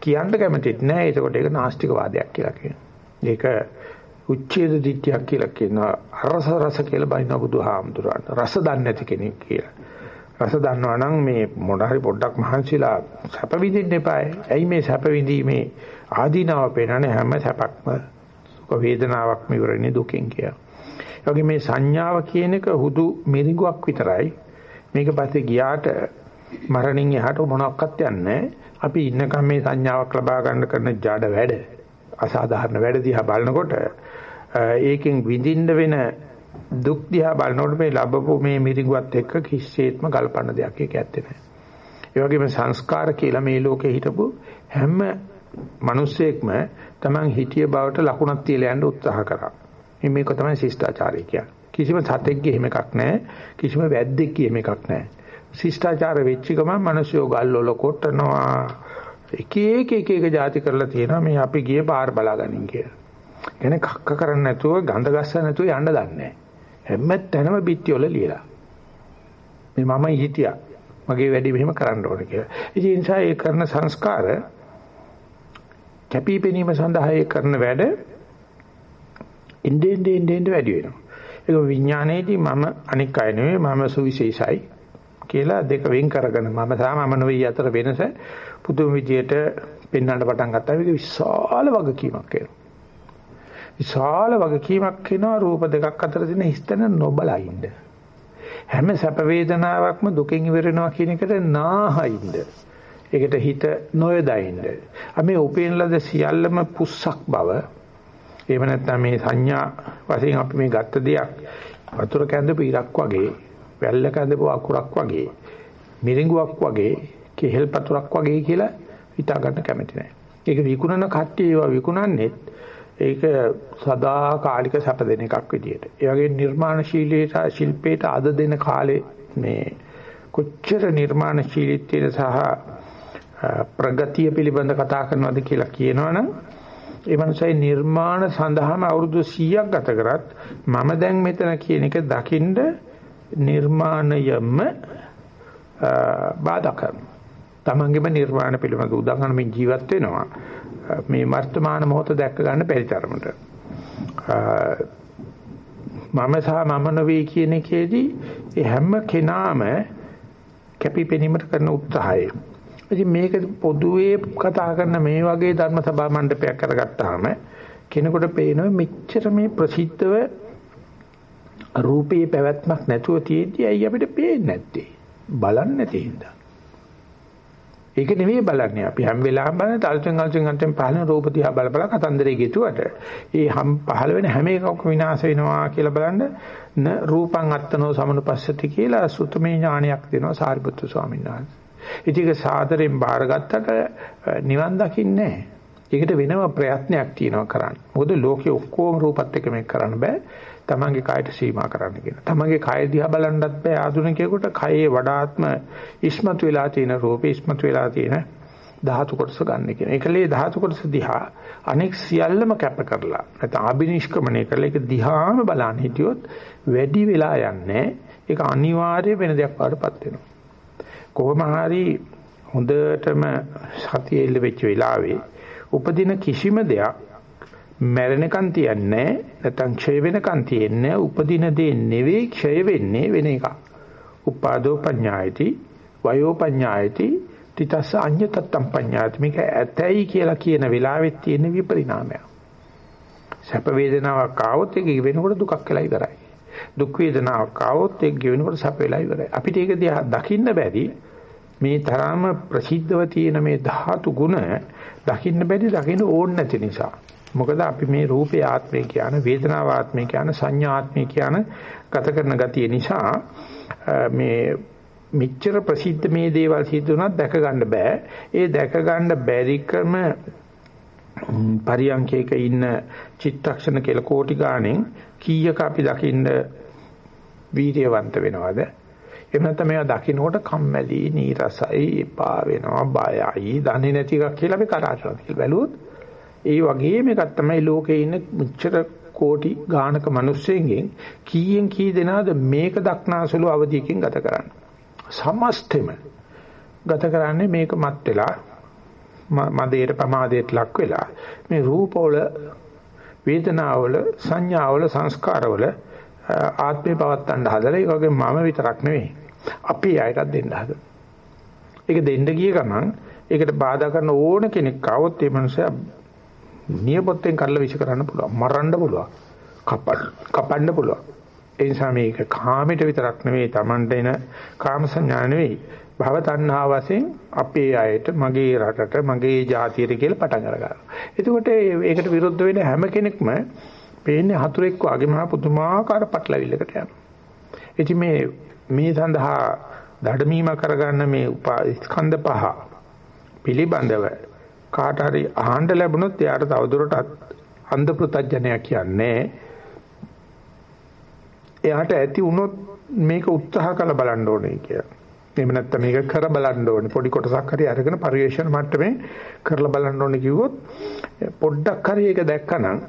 කියන්න කැමතිත් නෑ. ඒකට ඒක නාස්තික වාදයක් කියලා කියනවා. ඒක උච්ඡේද දිට්ඨියක් කියලා කියනවා. රස රස කියලා බයිනවා බුදුහාමුදුරන්. රස දන්නේ නැති කෙනෙක් කියලා. රස දන්නවා නම් මේ මොඩ හරි පොඩ්ඩක් මහන්සිලා සැප විඳින්න එපායි. ඇයි මේ සැප විඳීමේ ආදීනාව පේනනේ හැම සැපක්ම සුඛ වේදනාවක්ම ඉවරනේ දුකෙන් කියලා. ඒ වගේ මේ සංඥාව කියන එක හුදු මිරිඟුවක් විතරයි. මේක පස්සේ ගියාට මරණින් එහාට මොනක්වත් යන්නේ අපි ඉන්නකම් මේ සංඥාවක් ලබා ගන්න කරන ජඩ වැඩ අසාධාරණ වැඩ දිහා බලනකොට ඒකෙන් විඳින්න වෙන දුක් දිහා බලනකොට මේ ලැබපු මේ මිරිඟුවත් එක්ක කිසිසේත්ම ගල්පන්න දෙයක් ඒක ඇත්තේ නැහැ. ඒ වගේම සංස්කාර කියලා මේ ලෝකේ හිටපු හැම මිනිස්සෙක්ම Taman හිතිය බවට ලකුණක් තියලා යන්න උත්සාහ කරා. මේක තමයි ශිෂ්ටාචාරය කියන්නේ. කිසිම සතෙක්ගේ එහෙම එකක් නැහැ. කිසිම වැද්දෙක්ගේ එහෙම එකක් නැහැ. ශිෂ්ටාචාර වෙච්ච ගමන් මිනිස්සු ගල්වල කොටනවා. එක එක එක එක જાති කරලා තියෙනවා මේ අපි ගියේ පාර බලාගනින් කියලා. කියන්නේ කක්ක කරන්නේ නැතුව ගඳ ගස්ස නැතුව යන්න දන්නේ නැහැ. හැම තැනම පිටි වල ලියලා. මේ මම හිටියා. මගේ වැඩි මෙහෙම කරන්න ඕන කියලා. ඉතින් ඒ නිසා ඒ කරන සංස්කාර කැපිපෙනීම සඳහා ඒ කරන වැඩ ඉන්දෙන් දෙන් දෙන් වැඩි වෙනවා. ඒක විඥානයේදී මම අනික් අය නෙවෙයි මම සුවිශේෂයි කියලා දෙක වෙන් කරගෙන මම සාමම නොවේ අතර වෙනස පුදුම විදියට පෙන්වන්න පටන් ගත්තා. ඒක විශාල වගකීමක් වෙනවා. විශාල වගකීමක් වෙනවා රූප දෙකක් අතර තියෙන හිස්තන නොබලා ඉන්න. හැම සැප වේදනාවක්ම දුකෙන් ඉවර වෙනවා කියන එකට නාහින්ද. ඒකට හිත නොයදින්න. අපි උපේන ලද සියල්ලම පුස්සක් බව එහෙම නැත්නම් මේ සංඥා වශයෙන් අපි මේ ගත්ත දෙයක් වතුර කැඳපු ඉරක් වගේ, වැල්ල කැඳපු අකුරක් වගේ, මිරිඟුවක් වගේ, කෙහෙල් පතුරක් වගේ කියලා හිතා ගන්න කැමති නැහැ. ඒක විකුණන කට්ටිය ඒවා විකුණන්නේ ඒක සදාකාලික සැප දෙන එකක් විදියට. ඒ වගේ නිර්මාණශීලීට ශිල්පේට අද දෙන කාලේ මේ කොච්චර නිර්මාණශීලීත්වය සහ ප්‍රගතිය පිළිබඳ කතා කරනවද කියලා කියනවනම් ඒ මනුස්සයි නිර්මාණ සඳහාම අවුරුදු 100ක් ගත කරත් මම දැන් මෙතන කියන එක දකින්න නිර්මාණයම බාධා කරනවා. තමන්ගේම නිර්මාණ පිළිබඳ උදාහරණමින් ජීවත් වෙනවා. මේ වර්තමාන මොහොත දැක්ක ගන්න බැරි තරමට. මම සහ මම නොවේ කියන එකේදී හැම කෙනාම කැපිපෙනීමට කරන උත්සාහය. ඉතින් මේක පොදුවේ කතා කරන මේ වගේ ධර්ම සභා මණ්ඩපයක් කරගත්තාම කෙනෙකුට පේනවා මෙච්චර මේ ප්‍රසිද්ධව රූපේ පැවැත්මක් නැතුව තියෙද්දි ඇයි අපිට පේන්නේ නැත්තේ? බලන්නේ නැති හින්දා. ඒක නෙවෙයි බලන්නේ අපි හැම වෙලාවෙම බලන තල්චෙන් අල්චෙන් අන්තෙන් පහළන රූප දිහා බල බල කතන්දරේ ගෙතුවට ඒ හැම පහළ වෙන හැම එකක්ම විනාශ වෙනවා කියලා බලන්න න රූපං අත්තනෝ සමනුපස්සති කියලා සුතමේ ඥානයක් දෙනවා සාරිපුත්තු ස්වාමීන් වහන්සේ ඉතින් ඒක සාදරෙන් බාරගත්තට නිවන් දකින්නේ නැහැ. ඒකට වෙනම ප්‍රයත්නයක් තියෙනවා කරන්න. මොකද ලෝකේ ඔක්කොම රූපත් එක්ක මේක කරන්න බෑ. තමන්ගේ කායට සීමා කරන්න කියන. තමන්ගේ කාය දිහා බලන්නත් බෑ ආධුනිකයෙකුට කයේ වඩාත්ම ඉස්මතු වෙලා තියෙන රූපේ ඉස්මතු වෙලා තියෙන ධාතු කොටස ගන්න කියන. ඒකලේ ධාතු කොටස දිහා අනෙක් සියල්ලම කැප කරලා නැත්නම් අබිනිෂ්ක්‍මණය කරලා ඒක දිහාම බලන්න හිටියොත් වැඩි වෙලා යන්නේ ඒක අනිවාර්ය වෙන දෙයක් වඩපත් වෙනවා. කොහොම හරි හොඳටම සතියේ ඉල්ල වෙච්ච වෙලාවේ උපදින කිසිම දෙයක් මැරෙනකන් තියන්නේ නැත්නම් ක්ෂය වෙනකන් තියන්නේ උපදින දේ නෙවෙයි ක්ෂය වෙන්නේ වෙන එක. උපාදෝ පඤ්ඤායති වයෝ පඤ්ඤායති තිතස්ස අඤ්ඤතත්තම් පඤ්ඤායති මේක ඇතයි කියලා කියන වෙලාවෙත් තියෙන විපරිණාමය. සැප වේදනාවක් ආවොත් ඒක වෙනකොට දුකක් වෙලා ඉවරයි. දුක් වේදනාවක් ආවොත් ඒක ගෙවෙනකොට සැප වෙලා ඉවරයි. අපිට ඒක දිහා දකින්න බැරි මේ තරම ප්‍රසිද්ධව තියෙන මේ ධාතු ගුණ දකින්න බැරි දකින්න ඕන නැති නිසා. මොකද අපි මේ රූපේ ආත්මය කියන වේදනාව ආත්මය කියන සංඥා ආත්මය කියන ගත කරන ගතිය නිසා මේ මෙච්චර ප්‍රසිද්ධ මේ දේවල් සිද්ධ වුණත් දැක ගන්න බෑ. ඒ දැක ගන්න බැරිකම පරියන්කේක ඉන්න චිත්තක්ෂණ කියලා කෝටි ගාණෙන් කීයක අපි දකින්න වීර්යවන්ත වෙනවද? එහෙම නැත්නම් මේවා දකින්නකොට කම්මැලි, නීරසයි, එපා වෙනවා, බයයි, දන්නේ නැති එකක් කියලා අපි කරාටනවා කියලා බැලුවොත් ඒ වගේම එකක් තමයි ලෝකේ ඉන්න මුච්චර කෝටි ගානක මිනිස්සුන්ගෙන් කීයෙන් කී දෙනාද මේක දක්නාසුළු අවධියකින් ගත කරන්නේ. සමස්තෙම ගත කරන්නේ මේක මත් වෙලා මදේට පමාදයට ලක් වෙලා මේ රූපවල වේදනාවල සංඥාවල සංස්කාරවල ආත්මේ පවත්තන්න හදලා ඒක වගේ මම විතරක් නෙවෙයි අපි අයටත් දෙන්න හදලා. ඒක දෙන්න ගිය ගමන් ඒකට බාධා කරන ඕන කෙනෙක් ආවොත් ඒ මනුස්සයා නියපොත්තෙන් කරලා විශ් කරන්න පුළුවන් මරන්න පුළුවන් කපන්න පුළුවන් ඒ නිසා මේක කාමයට විතරක් නෙවෙයි Tamanට එන කාම සංඥා නෙවෙයි භව තණ්හා වශයෙන් අපේ අයට මගේ රටට මගේ ජාතියට කියලා පටන් අරගන්නවා. එතකොට ඒකට විරුද්ධ වෙන හැම කෙනෙක්ම පේන්නේ හතුරෙක් වගේ මහා පුදුමාකාර පටලවිල්ලකට යනවා. ඉතින් මේ මේ සඳහා දඩමීම කරගන්න මේ ස්කන්ධ පහ පිළිබඳව කාට හරි අහන්න ලැබුණොත් එයාට තවදුරටත් අන්ධ පෘතජ්ජනය කියන්නේ එයාට ඇති වුණොත් මේක උත්සාහ කරලා බලන්න ඕනේ කියලා. එහෙම නැත්නම් මේක කර බලන්න ඕනේ. පොඩි කොටසක් හරි අරගෙන පරිවේෂණ මට්ටමේ කරලා බලන්න ඕනේ කිව්වොත් පොඩ්ඩක් හරි ඒක දැක්කනම්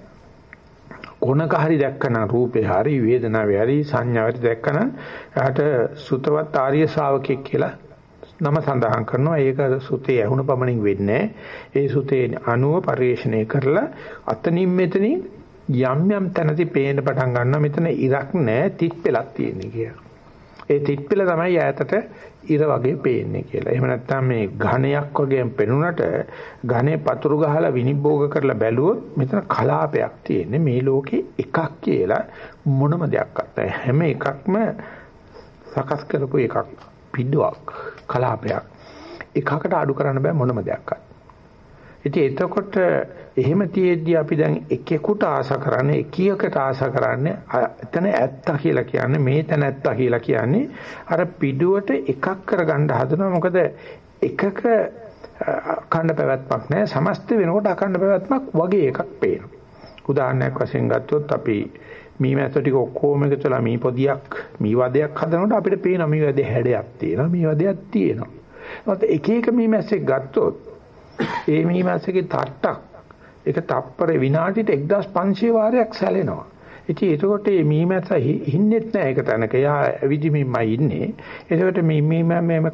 කොනක හරි දැක්කනම් රූපේ හරි වේදනාවේ හරි සංඥාවේ දැක්කනම් එයාට සුතවත් ආර්ය ශ්‍රාවකෙක් කියලා නම සඳහන් කරනවා. ඒක සුතේ ඇහුණ පමණින් වෙන්නේ ඒ සුතේ අනුව පරිශ්‍රණය කරලා අතනින් මෙතනින් යම් යම් තැනදී පේන්න පටන් ගන්නවා මෙතන ඉරක් නැහැ තිත් පෙලක් තියෙන්නේ කියලා. ඒ තිත් පෙල තමයි ඈතට ඉර වගේ පේන්නේ කියලා. එහෙම නැත්නම් මේ ඝණයක් වගේ පෙනුනට ඝනේ පතුරු ගහලා විනිභෝග කරලා බැලුවොත් මෙතන කලාපයක් තියෙන්නේ. මේ ලෝකේ එකක් කියලා මොනම දෙයක් නැහැ. හැම එකක්ම සකස් කරපු එකක්. පිඩුවක් කලාපයක්. එකකට අඩු කරන්න බෑ මොනම දෙයක්වත්. ඉතින් එතකොට එහෙම තියෙද්දි අපි දැන් එකෙකුට ආස කරන්නේ එකියකට ආස කරන්නේ එතන ඇත්ත කියලා කියන්නේ මේ තැන ඇත්ත කියලා කියන්නේ අර පිඩුවට එකක් කරගන්න හදනවා මොකද එකක අඛණ්ඩ පැවැත්මක් නැහැ සමස්ත වෙනකොට අඛණ්ඩ පැවැත්මක් වගේ එකක් පේනවා උදාහරණයක් වශයෙන් ගත්තොත් අපි මේ මැස්ස ටික ඔක්කොම එකතුලා මේ පොදියක් මේ වදයක් හදනකොට අපිට පේනවා මේ වදේ හැඩයක් තියෙනවා මේ වදයක් තියෙනවා. ඒත් එක එක මේ මැස්සෙක් ගත්තොත් ඒ මීමැස්සගේ තට්ටක් ඒක තප්පරේ විනාඩියට 1500 වාරයක් සැලෙනවා. ඉතින් ඒකකොට මේ මීමැස්ස හින්නෙත් නෑ ඒක තැනක. එයා ඇවිදිමින්මයි ඉන්නේ. ඒකට මේ මීමැම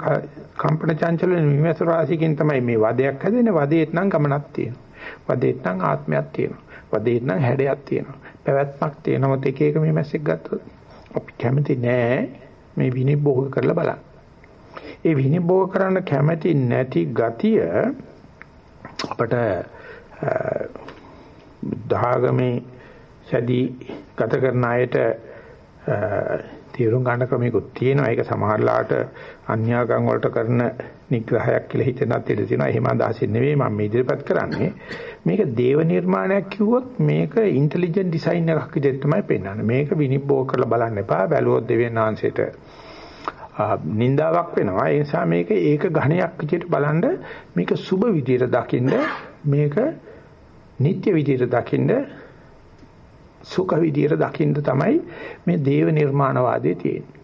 කම්පන චංචල මීමැස්ස රාශියකින් තමයි මේ වදයක් හැදෙන්නේ. වදේත් නම් ගමනක් තියෙනවා. වදේත් නම් ආත්මයක් තියෙනවා. වදේත් නම් හැඩයක් තියෙනවා. පැවැත්මක් තියෙනවා. එක එක මීමැස්සෙක් ගත්තොත් අපි කැමති නෑ මේ විනිභෝග කරලා බලන්න. ඒ විනිභෝග කරන්න කැමති නැති ගතිය අපට දහගමේ සැදී ගත කරන අයට තීරුම් ගන්න ක්‍රමිකුත් තියෙනවා. ඒක සමහරලාට අන්‍යාගම් වලට කරන නිග්‍රහයක් කියලා හිතනත් ඉඩ තියෙනවා. එහෙම අදහසින් නෙවෙයි මම ඉදිරිපත් කරන්නේ. මේක දේව නිර්මාණයක් කිව්වොත් මේක ඉන්ටෙලිජන්ට් ඩිසයින් එකක් විදිහට තමයි පෙන්වන්නේ. මේක විනිබ්බෝ කරලා බලන්න එපා. බැලුවොත් දෙවියන් වහන්සේට නින්දාවක් වෙනවා. ඒ නිසා මේක ඒක ඝණයක් විදිහට බලන්න මේක සුබ විදිහට දකින්න මේක නিত্য විදිහට දකින්න සුඛ විදිහට දකින්න තමයි මේ දේව නිර්මාණවාදයේ තියෙන්නේ.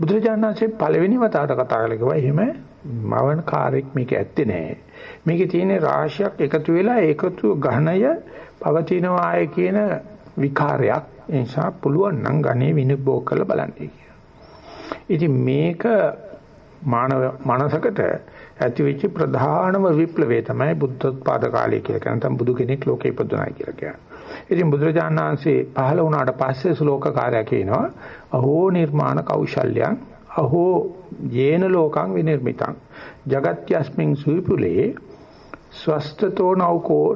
බුදුරජාණන් වහන්සේ පළවෙනි වතාවට කතා කළේ එහෙම මවන කාර්යයක් මේක ඇත්තේ නෑ. මේකේ තියෙන රාශියක් එකතු වෙලා ඒකතු ඝණය පවතිනවාය කියන විකාරයක්. ඒ නිසා පුළුවන් නම් ඝනේ විනිභෝග කරලා බලන්න. ඉතින් මේක මානව මනසකට ඇති වෙච්ච ප්‍රධානම විප්ලවය තමයි බුද්ධෝත්පාද කාලය කියලා කියන තම බුදු කෙනෙක් ලෝකේ ඉපදුනායි කියලා කියන්නේ. ඉතින් බුදුරජාණන් වහන්සේ පහළ වුණාට පස්සේ ශ්ලෝක කාර්යය කියනවා අහෝ නිර්මාණ කෞශල්‍යං අහෝ යේන ලෝකං විනිර්මිතං జగත්‍යස්මින් සුවිපුලේ ස්වස්තතෝ නෞකෝ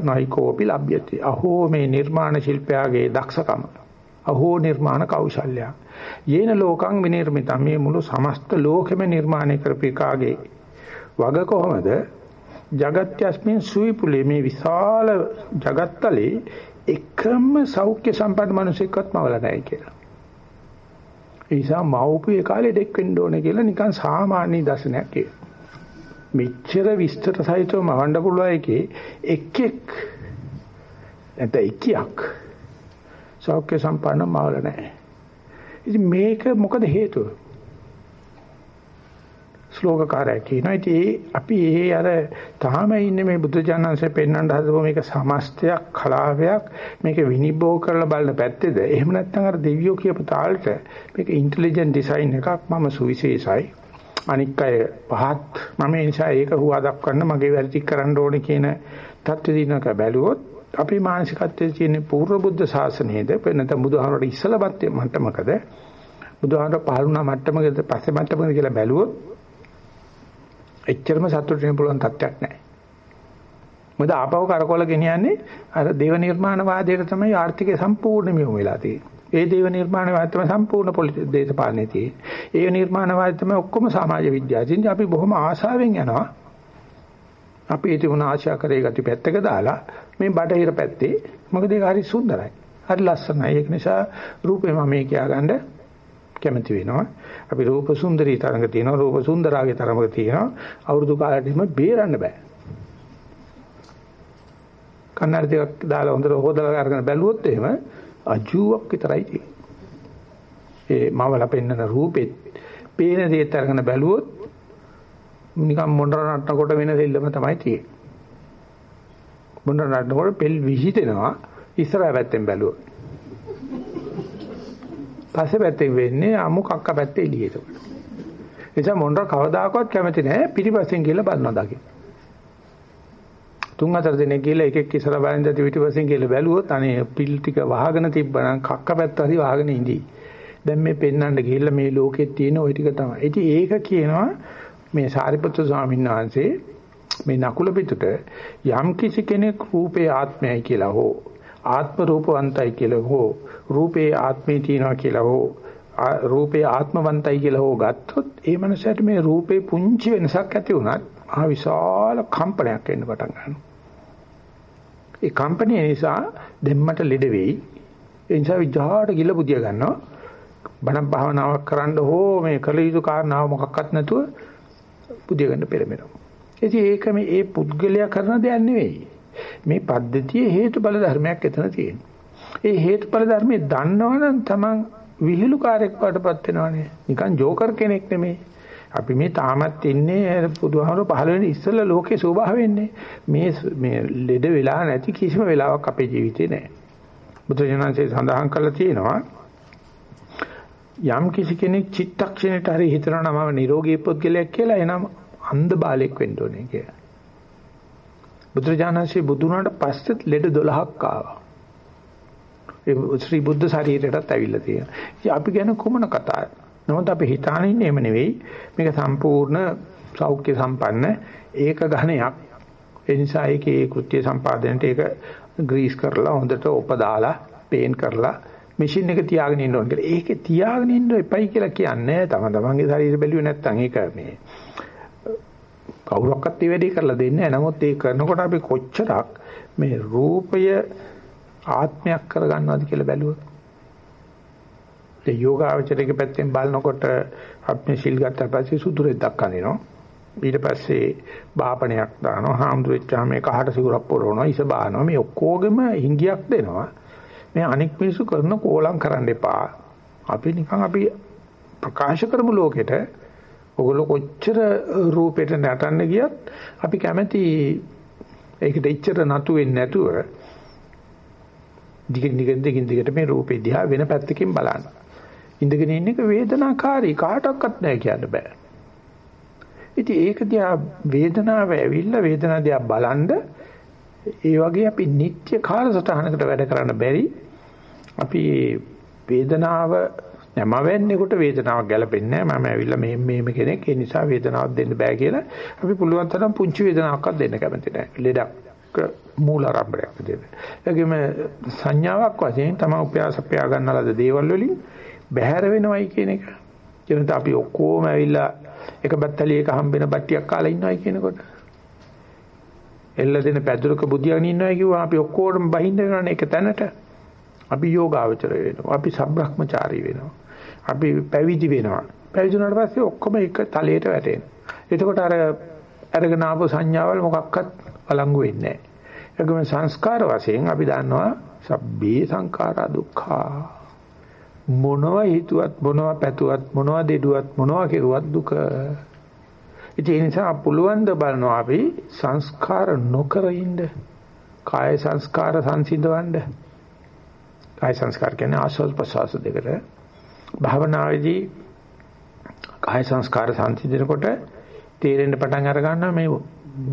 නායිකෝපි ලබ්යති අහෝ මේ නිර්මාණ ශිල්පයාගේ දක්ෂකම. අහෝ නිර්මාණ කෞශල්‍යය යේන ලෝකං විනිර්මිතං. මේ මුළු සමස්ත ලෝකෙම නිර්මාණය කරපිකාගේ වග කොහොමද? జగත්‍යස්මින් සුවිපුලේ. මේ විශාල జగත්තලේ එකම සෞඛ්‍ය සම්පන්න මිනිසෙක්වත් මවලා නැහැ කියලා. ඒ නිසා මව්පිය කාලේ ඩෙක් වෙන්න ඕනේ කියලා නිකන් සාමාන්‍ය දර්ශනයක් ඒක. මෙච්චර විස්තර සහිතව මවන්න පුළුවන් එකේ එක් එක් නැත්නම් එකියක් සෞඛ්‍ය සම්පන්න මවලා නැහැ. ඉතින් මේක මොකද හේතුව? ශ්ලෝකකාරය කියනවා. ඉතින් අපි ඒ අර තාම ඉන්නේ මේ බුද්ධ ඥානanse පෙන්වන්න හදපු මේක සමස්තයක් කලාවයක් මේක විනිභෝග කරලා බලන පැත්තේද? එහෙම නැත්නම් අර දෙවියෝ කියපු තාලෙට මේක ඉන්ටෙලිජන්ට් ඩිසයින් එකක් මම සුවිශේෂයි. අනික් අය පහත්. මම ඒ නිසා ඒක හුවා දක්වන්න මගේ වැඩි කරන්න ඕනේ කියන தත්ත්වෙ දිනක බැලුවොත් අපේ මානසිකත්වයේ තියෙන පූර්ව බුද්ධ ශාසනයේද නැත්නම් බුදුහාමරට ඉස්සලපත් මට්ටමකද? බුදුහාමර පහළුණා මට්ටමකද? පස්සේ මට්ටමකද කියලා බැලුවොත් එච්චරම සතුටු වෙන්න පුළුවන් තත්ත්වයක් නැහැ. මොකද ආපහු කරකවල ගෙනියන්නේ අර දේව නිර්මාණවාදයට තමයි ආර්ථිකය සම්පූර්ණයෙන්ම යොමු වෙලා තියෙන්නේ. ඒ දේව නිර්මාණවාදය තමයි සම්පූර්ණ පොලිටික් දේශපාලනේ තියෙන්නේ. ඒ නිර්මාණවාදය තමයි ඔක්කොම සමාජ විද්‍යාවකින් අපි බොහොම ආශාවෙන් යනවා. අපි ඒ තිබුණ ආශා කරේ ගති පැත්තක දාලා මේ බටහිර පැත්තේ මොකද ඒක හරි සුන්දරයි. හරි ලස්සනයි. ඒක නිසා රූපේ මම මේ කියාගන්න කැමති වෙනවා. අපි රූප සුන්දරී තරඟ තියෙනවා. රූප සුන්දරාගේ තරඟ තියෙනවා. අවුරුදු කාලෙදිම බේරන්න බෑ. කන්නඩි දෙකක් දාලා හොඳට හොදලා අරගෙන බැලුවොත් එහෙම අජුවක් විතරයි තියෙන්නේ. ඒ මවල පෙන්නන රූපෙත් පේන දේත් අරගෙන බැලුවොත් නිකන් මොණ්ඩර නටනකොට වෙන දෙල්ලම තමයි තියෙන්නේ. මොණ්ඩර නටනකොට පෙල් විහිදෙනවා ඉස්සරහ පැත්තෙන් බැලුවොත්. පස්සේ පැත්තෙන් වෙන්නේ අමු කක්ක පැත්තේ එළියට. එනිසා මොණ්ඩර කවදාකවත් කැමති නැහැ පිටිපස්සෙන් ගිහලා බලනවා දකින්න. තුන් හතර දිනක් ගිහලා එක එක ඉස්සර බලන් දැති පිටිපස්සෙන් ගිහලා බැලුවොත් අනේ පිල් ටික වහගෙන තිබ්බනම් කක්ක පැත්ත හරි වහගෙන ඉඳී. දැන් මේ පෙන්වන්න ගිහිල්ලා මේ ලෝකෙත් තියෙන ওই ටික තමයි. ඉතින් ඒක කියනවා මේ සාරිපුත්‍ර ස්වාමීන් වහන්සේ මේ නකුල පිටුට යම් කිසි කෙනෙක් රූපේ ආත්මයයි කියලා හෝ ආත්ම රූපවන්තයි කියලා හෝ රූපේ ආත්මේ තියනවා කියලා හෝ රූපේ ආත්මවන්තයි කියලා හෝ ගත්තොත් ඒ මනසට මේ රූපේ පුංචි වෙනසක් ඇති වුණත් ආ විශාල කම්පනයක් එන්න පටන් ගන්නවා. ඒ කම්පණය නිසා දෙම්මට ලෙඩ වෙයි. ඒ නිසා විජහාට ගිල බුදිය ගන්නවා. බණ භාවනාවක් කරන්න හෝ මේ කළ යුතු කාරණාව මොකක්වත් නැතුව බුදිය ගන්න පෙරමෙනවා. ඉතින් ඒක මේ ඒ පුද්ගලයා කරන දෙයක් නෙවෙයි. මේ පද්ධතියේ හේතුඵල ධර්මයක් එතන තියෙනවා. ඒ හේතුඵල ධර්මයේ දන්නවනම් තමන් විහිළුකාරයෙක් වඩපත් වෙනවනේ. නිකන් ජෝකර් කෙනෙක් නෙමෙයි. අපි මේ තාමත් ඉන්නේ බුදුහාමර පහළ වෙන ඉස්සෙල්ලා ලෝකේ ස්වභාවයෙන්නේ. මේ මේ ලෙඩ වෙලා නැති කිසිම වෙලාවක් අපේ ජීවිතේ නැහැ. බුදුජානන්සේ සඳහන් කළා තියෙනවා යම් කිසි කෙනෙක් චිත්තක්ෂණයට හරි හිතනවා නම් මම නිරෝගී පුද්ගලයෙක් කියලා එනම අන්ධ බාලයෙක් වෙන්න ඕනේ කියලා. බුදුරජාණන්සේ බුදුනාට පස්සෙත් ලෙඩ 12ක් ආවා. ඒ ශ්‍රී බුද්ධ ශරීරයටත් ඇවිල්ලා තියෙනවා. ඉතින් අපි ගැන කොමන කතාවද? නමුත් අපි හිතාන ඉන්නේ එහෙම නෙවෙයි. මේක සම්පූර්ණ සෞඛ්‍ය සම්පන්න ඒක ඝණයක්. ඒ නිසා ඒකේ කෘත්‍ය සම්පාදනයට ඒක ග්‍රීස් කරලා හොඳට ඔප දාලා පේන් කරලා මැෂින් එක තියාගෙන ඉන්න ඕන කියලා. ඒකේ තියාගෙන ඉන්න එපයි කියලා කියන්නේ තම තමන්ගේ ශරීර බැලුවේ නැත්නම් ඒක මේ කවුරක්වත් ඒ වැඩේ කරලා දෙන්නේ නැහැ. නමුත් ඒ කරනකොට අපි කොච්චරක් මේ රූපය ආත්මයක් කරගන්නවද කියලා බැලුවොත්. ඒ යෝගාවචරයේ පැත්තෙන් බලනකොට අපි සිල් ගත්තා පස්සේ සුදුරෙක් දක්වනවා. ඊට පස්සේ බාපණයක් දානවා. හාමුදුරුවෝ මේ කහට සිවුරක් පොරවනවා. ඉස බානවා. මේ ඔක්කොගෙම හිඟියක් දෙනවා. මේ අනික් මිනිස්සු කරන කෝලම් කරන්න එපා. අපි නිකන් අපි ප්‍රකාශ කරමු ලෝකෙට ඔගොල්ලෝ කොච්චර රූපෙට නටන්න ගියත් අපි කැමති ඒකට එච්චර නතු වෙන්නේ නැතුව දිගින් දිගින් දිගින් දිගට මේ රූපේ දිහා වෙන පැත්තකින් බලන්න. ඉඳගෙන ඉන්න එක වේදනාකාරී කාටවත් නැහැ කියන්න බෑ. ඉතින් ඒක දිහා වේදනාව ඇවිල්ලා වේදනාව දිහා බලන්ද ඒ වගේ අපි නිත්‍ය කාලසටහනකට වැඩ කරන්න බැරි අපි වේදනාව නෑ මම වෙන්නේකට වේදනාවක් ගැලපෙන්නේ නෑ මම ඇවිල්ලා මෙහෙම මෙහෙම කෙනෙක් ඒ නිසා වේදනාවක් දෙන්න බෑ කියලා අපි පුළුවන් තරම් පුංචි වේදනාවක්වත් දෙන්න කැමති නෑ ලෙඩක් මූල ආරම්භයක් දෙන්න. ඒගොම සංඥාවක් වශයෙන් තමයි උපයාස අපයා ගන්නලද දේවල් වලින් බැහැර වෙනවයි කියන එක. කියනත අපි ඔක්කොම ඇවිල්ලා එක බත්තලියක හම්බෙන බට්ටියක් කාලා ඉන්නවයි කියනකොට එල්ල දෙන පැදුරක බුදියාගෙන ඉන්නවා කිව්වා අපි ඔක්කොටම බහින්න වෙනවනේ එක තැනට. අපි යෝගාවචර වෙනවා. අපි සබ්‍රහ්මචාරී වෙනවා. අපි පැවිදි වෙනවා. පැවිදි වුණාට පස්සේ ඔක්කොම එක තලයට වැටෙනවා. එතකොට අර අරගෙන ආපු සංඥාවල් මොකක්වත් වළංගු වෙන්නේ නැහැ. ඒකම සංස්කාර වශයෙන් අපි දන්නවා සබ්බේ සංඛාරා දුක්ඛා. මොනවා හිතුවත් මොනවා පැතුවත් මොනවා දෙඩුවත් මොනවා කෙරුවත් දුක. ඒ නිසා පුළුවන් ද බලනවා අපි සංස්කාර නොකර ඉන්න. කාය සංස්කාර සංසිඳවන්න. කාය සංස්කාර කියන්නේ ආස්වාද ප්‍රසවාස දෙකට භාවනාවේදී කාය සංස්කාර සංසිඳනකොට තේරෙන්න පටන් අර ගන්නවා මේ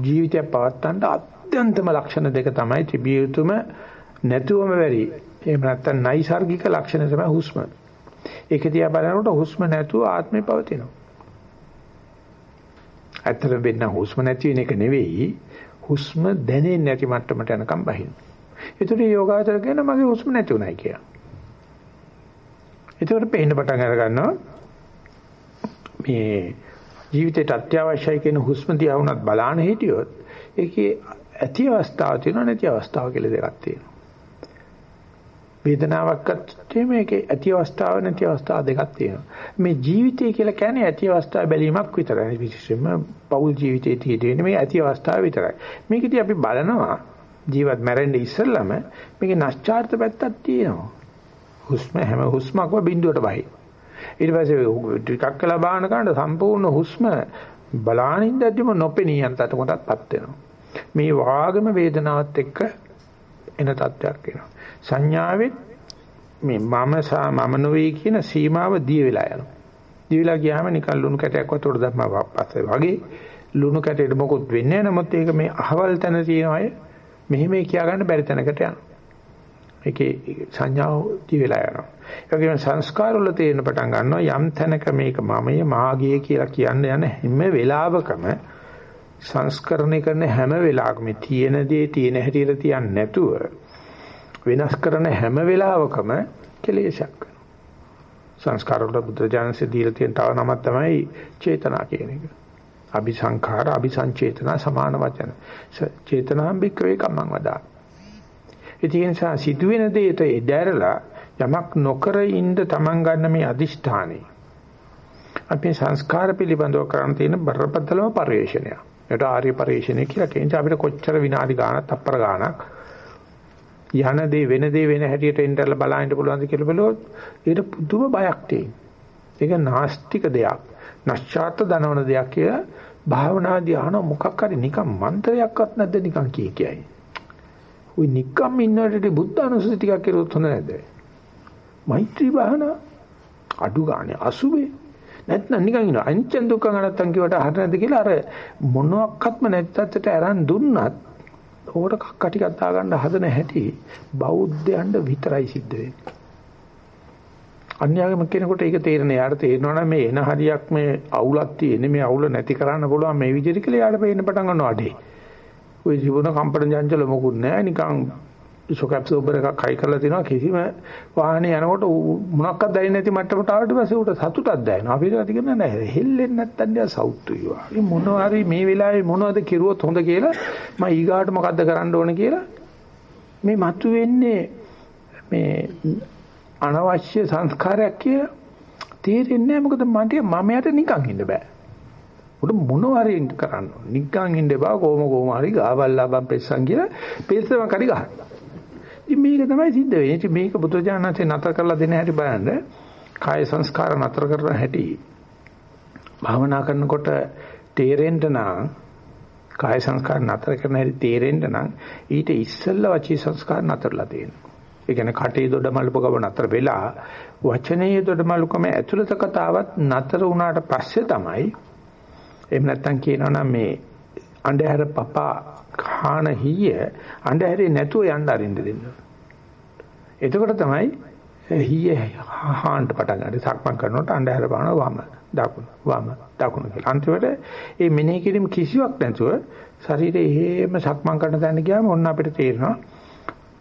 ජීවිතය පවත්තන්න අත්‍යන්තම ලක්ෂණ දෙක තමයි තිබිය යුතුම නැතුවම බැරි. එහෙම නැත්නම් නයිසાર્ගික ලක්ෂණ තමයි හුස්ම. ඒක දිහා බලනකොට හුස්ම නැතුව ආත්මේ පවතිනවා. ඇත්තට වෙන්න හුස්ම නැති වෙන එක නෙවෙයි හුස්ම දැනෙන්නේ නැති මට්ටමට යනකම් බහින්න. ඒතර යෝගාචර කියන මගේ හුස්ම නැති උනායි කියලා. ඒතකොට පේන්න පටන් අර ගන්නවා මේ ජීවිතයට අත්‍යවශ්‍යයි කියන හුස්ම දිහා වුණත් බලාන හිටියොත් ඒකේ ඇති අවස්ථාව තියෙනවා නැති අවස්ථාව කියලා දෙකක් තියෙනවා. වේදනාවක් අත්‍යම මේකේ ඇති අවස්ථාව නැති අවස්ථාව දෙකක් තියෙනවා. මේ ජීවිතය කියලා කියන්නේ ඇති අවස්ථාව බැලීමක් විතරයි. විශේෂයෙන්ම පෞල් ජීවිතයේ තියෙන මේ ඇති අවස්ථාව විතරයි. මේකදී අපි බලනවා ජීවත් මැරෙන්න ඉස්සෙල්ලම මේකේ නැස්චාර්ත පැත්තක් තියෙනවා. හුස්ම හැම හුස්මක්ම බිඳුවට බහයි. ඊට පස්සේ ටිකක් කළා බාහන ගන්න සම්පූර්ණ හුස්ම බලානින් දැද්දිම නොපෙනී යන තත්ත්වකටපත් වෙනවා. මේ වාගම වේදනාවත් එක්ක එන තත්ත්වයක් වෙනවා. සංඥාවෙත් මේ මම සා මම නොවේ කියන සීමාව දිය වෙලා යනවා. දිය වෙලා ගියාම නිකන් ලුණු කැටයක් වතුරට දැම්මා පස්සේ වගේ ලුණු කැටයට මොකොත් වෙන්නේ නැහැ. නමුත් ඒක මේ අහවල් තැන තියෙන අය මෙහෙම කියා ගන්න බැරි තැනකට යනවා. ඒකේ සංඥාව දිය වෙලා යනවා. ඒ වගේම සංස්කාර වල තේරෙන පටන් ගන්නවා යම් තැනක මේක මමයේ මාගේ කියලා කියන්න යන හැම වෙලාවකම සංස්කරණය කරන හැම වෙලාවකම තියෙන දේ තියෙන හැටියට තියන්නේ නැතුව වෙනස් කරන හැම වෙලාවකම කෙලෙසක් සංස්කාර වල බුද්ධ දීලා තියෙන තව නමක් තමයි චේතනා කියන එක. අபிසංඛාර අபிසංචේතන සමාන වචන. චේතනාම් බික්කවේ කම්මං වදා. ඒ නිසා සිදුවෙන දෙයට එදැරලා යමක් නොකර ඉන්න තමන් ගන්න මේ අදිෂ්ඨානෙ අපි සංස්කාර පිළිබඳව කරන් තියෙන බරපතලම පරිශ්‍රණය. ඒකට ආර්ය පරිශ්‍රණය කියලා කියන්නේ අපිට කොච්චර විනාඩි ගාණක් තප්පර ගාණක් යන දේ වෙන දේ වෙන හැටියට එන්නලා බලන්න පුළුවන්ද කියලා බලුවොත් ඒකට පුදුම බයක් තියෙනවා. ඒක නාස්තික දෙයක්. නැස්චාත් දනවන දෙයක් කියලා භාවනාදී අහන මොකක් හරි නිකන් මන්ත්‍රයක්වත් නැද්ද නිකන් කී කියයි. උයි නිකම් ඉන්නකොට බුද්ධ අනුසති ටිකක් කරුවොත් හොඳ නැද්ද? මෛත්‍රී භාවනා අඩු ගානේ අසුබේ නැත්නම් නිකන් ඉන්න අනිච්ච දුක්ඛ අනත්තන් කියවට හරිය නැද්ද කියලා අර මොනක්වත්ම නැත්තට අරන් දුන්නත් ඕකට කක්ක ටිකක් දාගන්න හදන හැටි බෞද්ධයන්ට විතරයි සිද්ධ වෙන්නේ. අන්‍යගම කෙනෙකුට ඒක තේරෙන යාට තේරෙනවා නම් මේ එන හරියක් මේ අවුලක් තියෙන්නේ මේ අවුල නැති කරන්න පුළුවන් මේ විදිහට කියලා යාට පේන්න පටන් ගන්නවා අඩේ. ওই ජීවන කම්පන චංචල මොකුත් නැහැ නිකන් ඉසෝකැප්සෝබර් එකක් හයි කරලා තිනවා කිසිම වාහනේ යනකොට මොනක්වත් දැනෙන්නේ නැති මට්ටමට ආවට පස්සේ උට සතුටක් දැනෙනවා. අපි ඒක කියන්නේ නැහැ. හෙල්ලෙන්නේ නැත්තන් දියා සෞතු වේවා. මේ මොනවා හරි මේ වෙලාවේ මොනවද කෙරුවොත් හොඳ කියලා මම ඊගාට මොකද්ද කරන්න ඕන කියලා මේ මතු වෙන්නේ මේ අනවශ්‍ය සංස්කාරයක් කියලා තේරෙන්නේ නැහැ. මොකද මට මම යට නිකන් ඉන්න බෑ. උඩ මොනවා හරි කරන්න ඕන. නිකන් ඉන්න බා කොහොම කොහොම හරි ගාවල්ලා බම් පෙස්සන් කියලා පෙස්සම කරි ගහන්න. ඉතින් මේක තමයි සිද්ධ වෙන්නේ. ඉතින් මේක බුදුජානනාථේ නතර කරලා දෙන හැටි බලන්න. කාය සංස්කාර නතර කරන හැටි. භාවනා කරනකොට තේරෙන්න නම් කාය සංස්කාර නතර කරන හැටි තේරෙන්න නම් ඊට ඉස්සෙල්ලා වචී සංස්කාර නතරලා තියෙනවා. ඒ කියන්නේ කටේ දොඩමලුප ගව නතර වෙලා වචනේ දොඩමලුකම ඇතුළත කතාවත් නතර වුණාට පස්සේ තමයි එහෙම නැත්නම් කියනවා නම් මේ අන්ධහැර පපා කාන හීය අන්ධහැරේ නැතුව යන්න අරින්න දෙන්න. එතකොට තමයි හීය හාන්ට පටන් ගන්න. සක්මන් කරනකොට අන්ධහැර පාන වම දකුණ වම දකුණ කියලා. අන්තිමට මේ මෙනෙහි කිරීම කිසිවක් නැතුව ශරීරයේ හේම සක්මන් කරන තැන ගියාම ඔන්න අපිට තේරෙනවා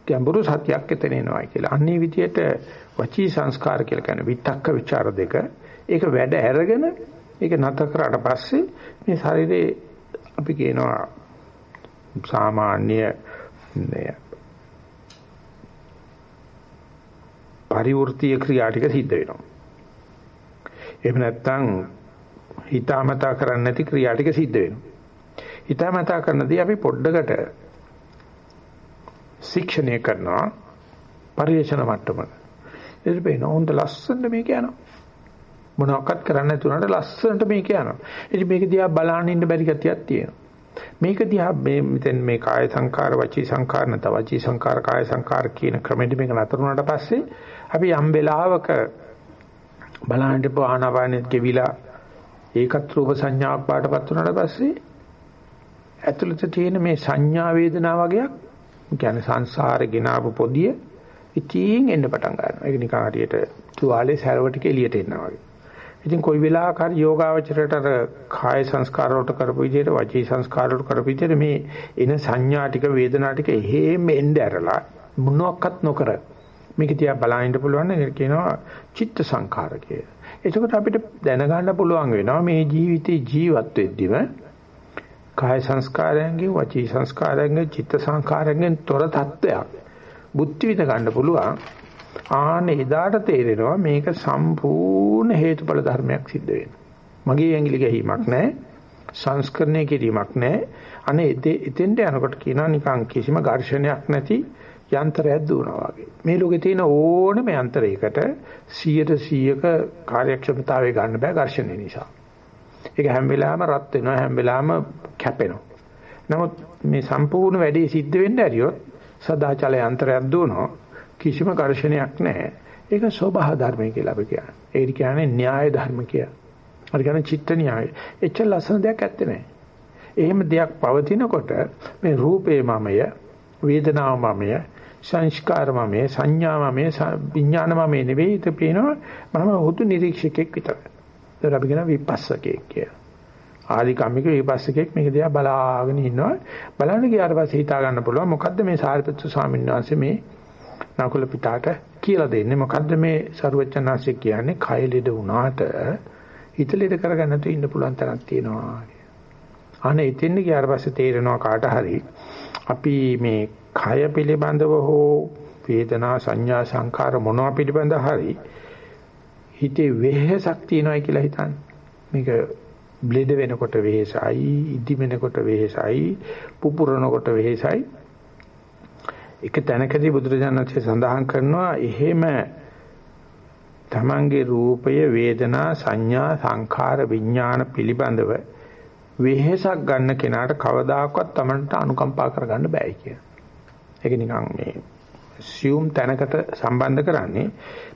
ගැඹුරු සත්‍යයක් එතන එනවා කියලා. අන්නේ විදියට වචී සංස්කාර කියලා කියන විතක්ක ਵਿਚාර දෙක ඒක වැඩ අරගෙන ඒක නැත කරාට පස්සේ මේ ශරීරේ අපි කියනවා සාමාන්‍ය පරිවෘත්තීය ක්‍රියා ටික සිද්ධ වෙනවා. එහෙම නැත්නම් හිතාමතා කරන්නේ නැති ක්‍රියා ටික සිද්ධ වෙනවා. හිතාමතා කරනදී අපි පොඩ්ඩකට ශික්ෂණය කරනවා පරිේශන මට්ටමක. ඒක පේන හොඳ ලස්සන මේක යනවා. මොනවාක්වත් කරන්න නැතුණාට ලස්සනට මේක යනවා. ඉතින් මේක දිහා බලන්න ඉන්න බැරි ගතියක් තියෙනවා. මේක දිහා මේ මෙතෙන් මේ කාය සංකාර වචී සංකාර නැත වචී සංකාර කාය සංකාර කියන ක්‍රමෙදි මේක නතර වුණාට පස්සේ අපි යම් වෙලාවක බලන්න ආනාපානෙත් ගෙවිලා ඒකත් රූප සංඥාවක් පාටපත් වුණාට පස්සේ ඇතුළත තියෙන මේ සංඥා වේදනා වගේක් කියන්නේ සංසාරේ ගෙනාවු පොදිය ඉතින් එන්න පටන් ගන්නවා. ඒක නිකන් හරියට තුවාලේ සැරව ටික එළියට එනවා වගේ. ඉතින් කොයි වෙලාවක හරි යෝගාවචරයට අර කාය සංස්කාර වලට කරපු විදිහට වචී සංස්කාර වලට කරපු විදිහට මේ එන සංඥා ටික වේදනා ටික එහෙම එන්න ඇරලා මොනවත් නොකර මේක තියා බලන්න පුළුවන් නේද කියනවා චිත්ත සංඛාර කියලා. එතකොට අපිට දැනගන්න පුළුවන් වෙනවා මේ ජීවිතේ ජීවත් වෙද්දිම කාය සංස්කාරයෙන් වචී සංස්කාරයෙන් චිත්ත සංස්කාරයෙන් තොර තත්වයක් බුද්ධි විඳ ගන්න පුළුවන්. ආන එදාට තේරෙනවා මේක සම්පූර්ණ හේතුඵල ධර්මයක් සිද්ධ වෙනවා. මගේ ඇඟිලි ගැහිමක් නැහැ. සංස්කරණය කිරීමක් නැහැ. අනේ එතෙන්ට යනකොට කියනවා නිකන් කිසිම ඝර්ෂණයක් නැති යන්ත්‍රයක් දුවනවා වගේ. මේ ලෝකේ තියෙන ඕනම යන්ත්‍රයකට 100%ක කාර්යක්ෂමතාවය ගන්න බෑ ඝර්ෂණය නිසා. ඒක හැම වෙලාවෙම රත් වෙනවා හැම වෙලාවෙම කැපෙනවා. නමුත් මේ සම්පූර්ණ වැඩේ සිද්ධ වෙන්න ඇරියොත් සදාචල යන්ත්‍රයක් දුවනවා කිසිම ඝර්ෂණයක් නැහැ. ඒක ස්වභාව ධර්මය කියලා අපි කියන්නේ. ඒ කියන්නේ න්‍යාය ධර්ම කියලා. හරි කියන්නේ චිත්ත න්‍යාය. එච්චර ලස්සන දෙයක් ඇත්තේ නැහැ. එහෙම දෙයක් පවතිනකොට මේ රූපේ මමය, වේදනාව මමය, සංස්කාර මමය, සංඥා මමය, විඥාන මමය නෙවෙයි. ඒක පේනවා මම හුදු නිරීක්ෂකෙක් විතරයි. ඒක අපි කියන විපස්සකෙක් කියලා. ආදි කම්මික විපස්සකෙක් මේක දිහා බලාගෙන ඉන්නවා. බලන්න ගියාට පස්සේ හිතා ගන්න පුළුවන් මොකද්ද මේ සාරිපුත්තු ස්වාමීන් වහන්සේ මේ නකුල පිටාට කියලා දෙන්නේ මොකද්ද මේ සරුවචනාංශය කියන්නේ කය ලෙඩ වුණාට හිත ලෙඩ කරගන්න නැතුව ඉන්න පුළුවන් තරක් තියෙනවා. අනේ එතෙන් ගියාට පස්සේ තේරෙනවා කාට හරි අපි මේ කය පිළිබඳව හෝ වේදනා සංඥා සංකාර මොනවා පිළිබඳ හරි හිතේ වෙහසක් තියෙනවා කියලා හිතන්නේ. මේක බ්ලෙඩ වෙනකොට වෙහසයි, ඉදි වෙනකොට වෙහසයි, පුපුරනකොට වෙහසයි. එක තැනකදී බුදුරජාණන්සේ සඳහන් කරනවා එහෙම තමන්ගේ රූපය, වේදනා, සංඥා, සංඛාර, විඥාන පිළිබඳව වෙහසක් ගන්න කෙනාට කවදාකවත් තමන්ට අනුකම්පා කරගන්න බෑ කියන. ඒක නිකන් මේ සියුම් තැනකට සම්බන්ධ කරන්නේ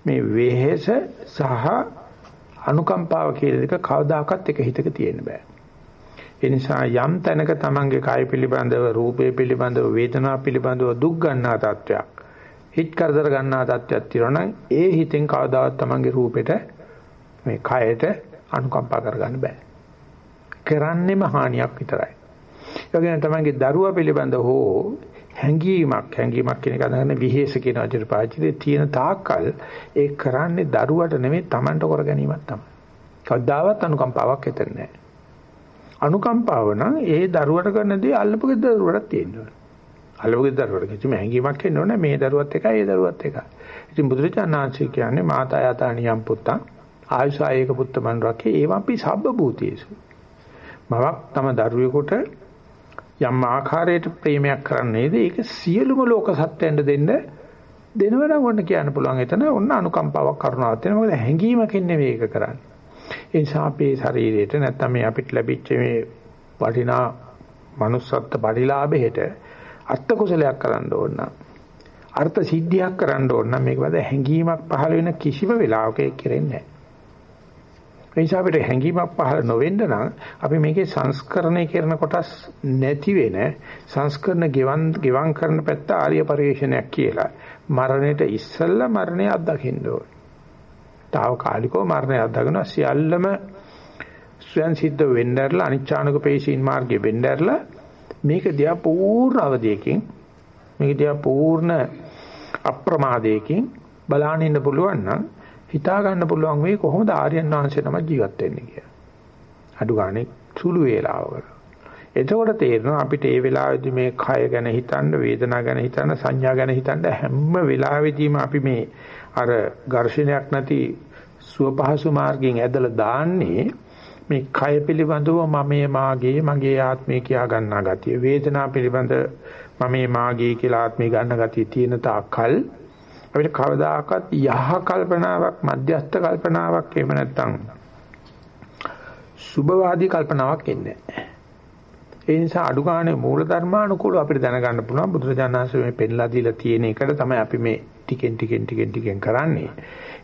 මේ වෙහස සහ අනුකම්පාව කියලා දෙක කවදාකවත් එක හිතක තියෙන්න බෑ. ඒ නිසා යම් තැනක තමන්ගේ කාය පිළිබඳව, රූපේ පිළිබඳව, වේදනා පිළිබඳව දුක් ගන්නා තත්වයක්, හිත කරදර ගන්නා තත්වයක් තියෙනවා ඒ හිතෙන් කවදාවත් තමන්ගේ රූපෙට මේ කයට අනුකම්පා කරගන්න බෑ. කරන්නේම හානියක් විතරයි. ඒ වගේම තමන්ගේ දරුවා පිළිබඳ හෝ හැඟීමක් හැඟීමක් කියන එක අදහන විහෙස කියන වචන පාවිච්චි තියෙන තාක්කල් ඒ කරන්නේ දරුවට නෙමෙයි Tamanට කර ගැනීමක් තමයි. කවදාවත් අනුකම්පාවක් හිතෙන්නේ නැහැ. අනුකම්පාව නම් ඒ දරුවට කරන දේ අල්ලපු දරුවටත් තියෙනවා. අල්ලපු දරුවට කිසිම හැඟීමක් එන්න ඕනේ මේ දරුවත් එකයි ඒ දරුවත් එකයි. ඉතින් බුදුරජාණන්සේ කියන්නේ මාතා යතානියම් පුත්තං ආයුසායක පුත්ත මන්රකේ ඒවම්පි සබ්බ භූතේසු. මවක් තම දරුවෙකුට යම් ආකාරයකට ප්‍රේමයක් කරන්නේද ඒක සියලුම ලෝක සත්‍යයන්ට දෙන්න දෙනවනම් ඔන්න කියන්න පුළුවන් එතන ඔන්න අනුකම්පාවක් කරුණාවක් තියෙනවා මොකද හැඟීමකින් නෙවෙයි ඒක කරන්නේ ඒ නිසා අපේ ශරීරයට නැත්තම් මේ අපිට ලැබිච්ච මේ වටිනා manussත්ත්ව පරිලාභෙට අර්ථ කුසලයක් කරන්න ඕන අර්ථ සිද්ධියක් කරන්න ඕන මේක වද හැඟීමක් පහළ වෙන කිසිම වෙලාවක ඒක කෙරෙන්නේ නැහැ ඒ නිසා අපිට හැඟීමක් පහළ නොවෙන්න නම් අපි මේකේ සංස්කරණය කරන කොටස් නැති වෙන සංස්කරණ ගෙවන් ගෙවන් කරන පැත්ත ආර්ය පරිශ්‍රණයක් කියලා. මරණයට ඉස්සෙල්ලා මරණය අත්දකින්න ඕනේ. తాවකාලිකව මරණය අත්දගෙන සියල්ලම ස්වයන් සිද්ධ වෙන්නර්ලා අනිච්ඡානක පේශීන් මාර්ගයේ වෙන්නර්ලා මේක දිහා පූර්ණ අවධියකින් මේක දිහා පූර්ණ අප්‍රමාදයකින් බලාගෙන ඉන්න පුළුවන් නම් හිතා ගන්න පුළුවන් වෙයි කොහොමද ආර්යයන් වහන්සේ තමයි ජීවත් වෙන්නේ කියලා. අඩු ගානේ සුළු වේලාවකට. එතකොට තේරෙනවා අපිට ඒ වෙලාවේදී මේ කය ගැන හිතන්න, වේදනා ගැන හිතන්න, සංඥා ගැන හිතන්න හැම වෙලාවෙදීම අපි මේ අර ඝර්ෂණයක් නැති සුවපහසු මාර්ගයෙන් ඇදලා දාන්නේ මේ කය පිළිබඳව මමයේ මාගේ මගේ ආත්මය කියා ගන්නා ගතිය වේදනා පිළිබඳ මමයේ මාගේ කියලා ආත්මය ගන්න ගතිය තියෙන තාක්කල් අපිට කවදාකවත් යහ කල්පනාවක් මධ්‍යස්ථ කල්පනාවක් එහෙම නැත්නම් සුභවාදී කල්පනාවක් එන්නේ නැහැ. ඒ නිසා අඩු ගානේ මූල ධර්මානුකූලව අපිට දැනගන්න පුළුවන් බුදුරජාණන් වහන්සේ මේ පෙන්ලා දීලා තියෙන එකට තමයි අපි මේ ටිකෙන් ටිකෙන් ටිකෙන් ටිකෙන් කරන්නේ.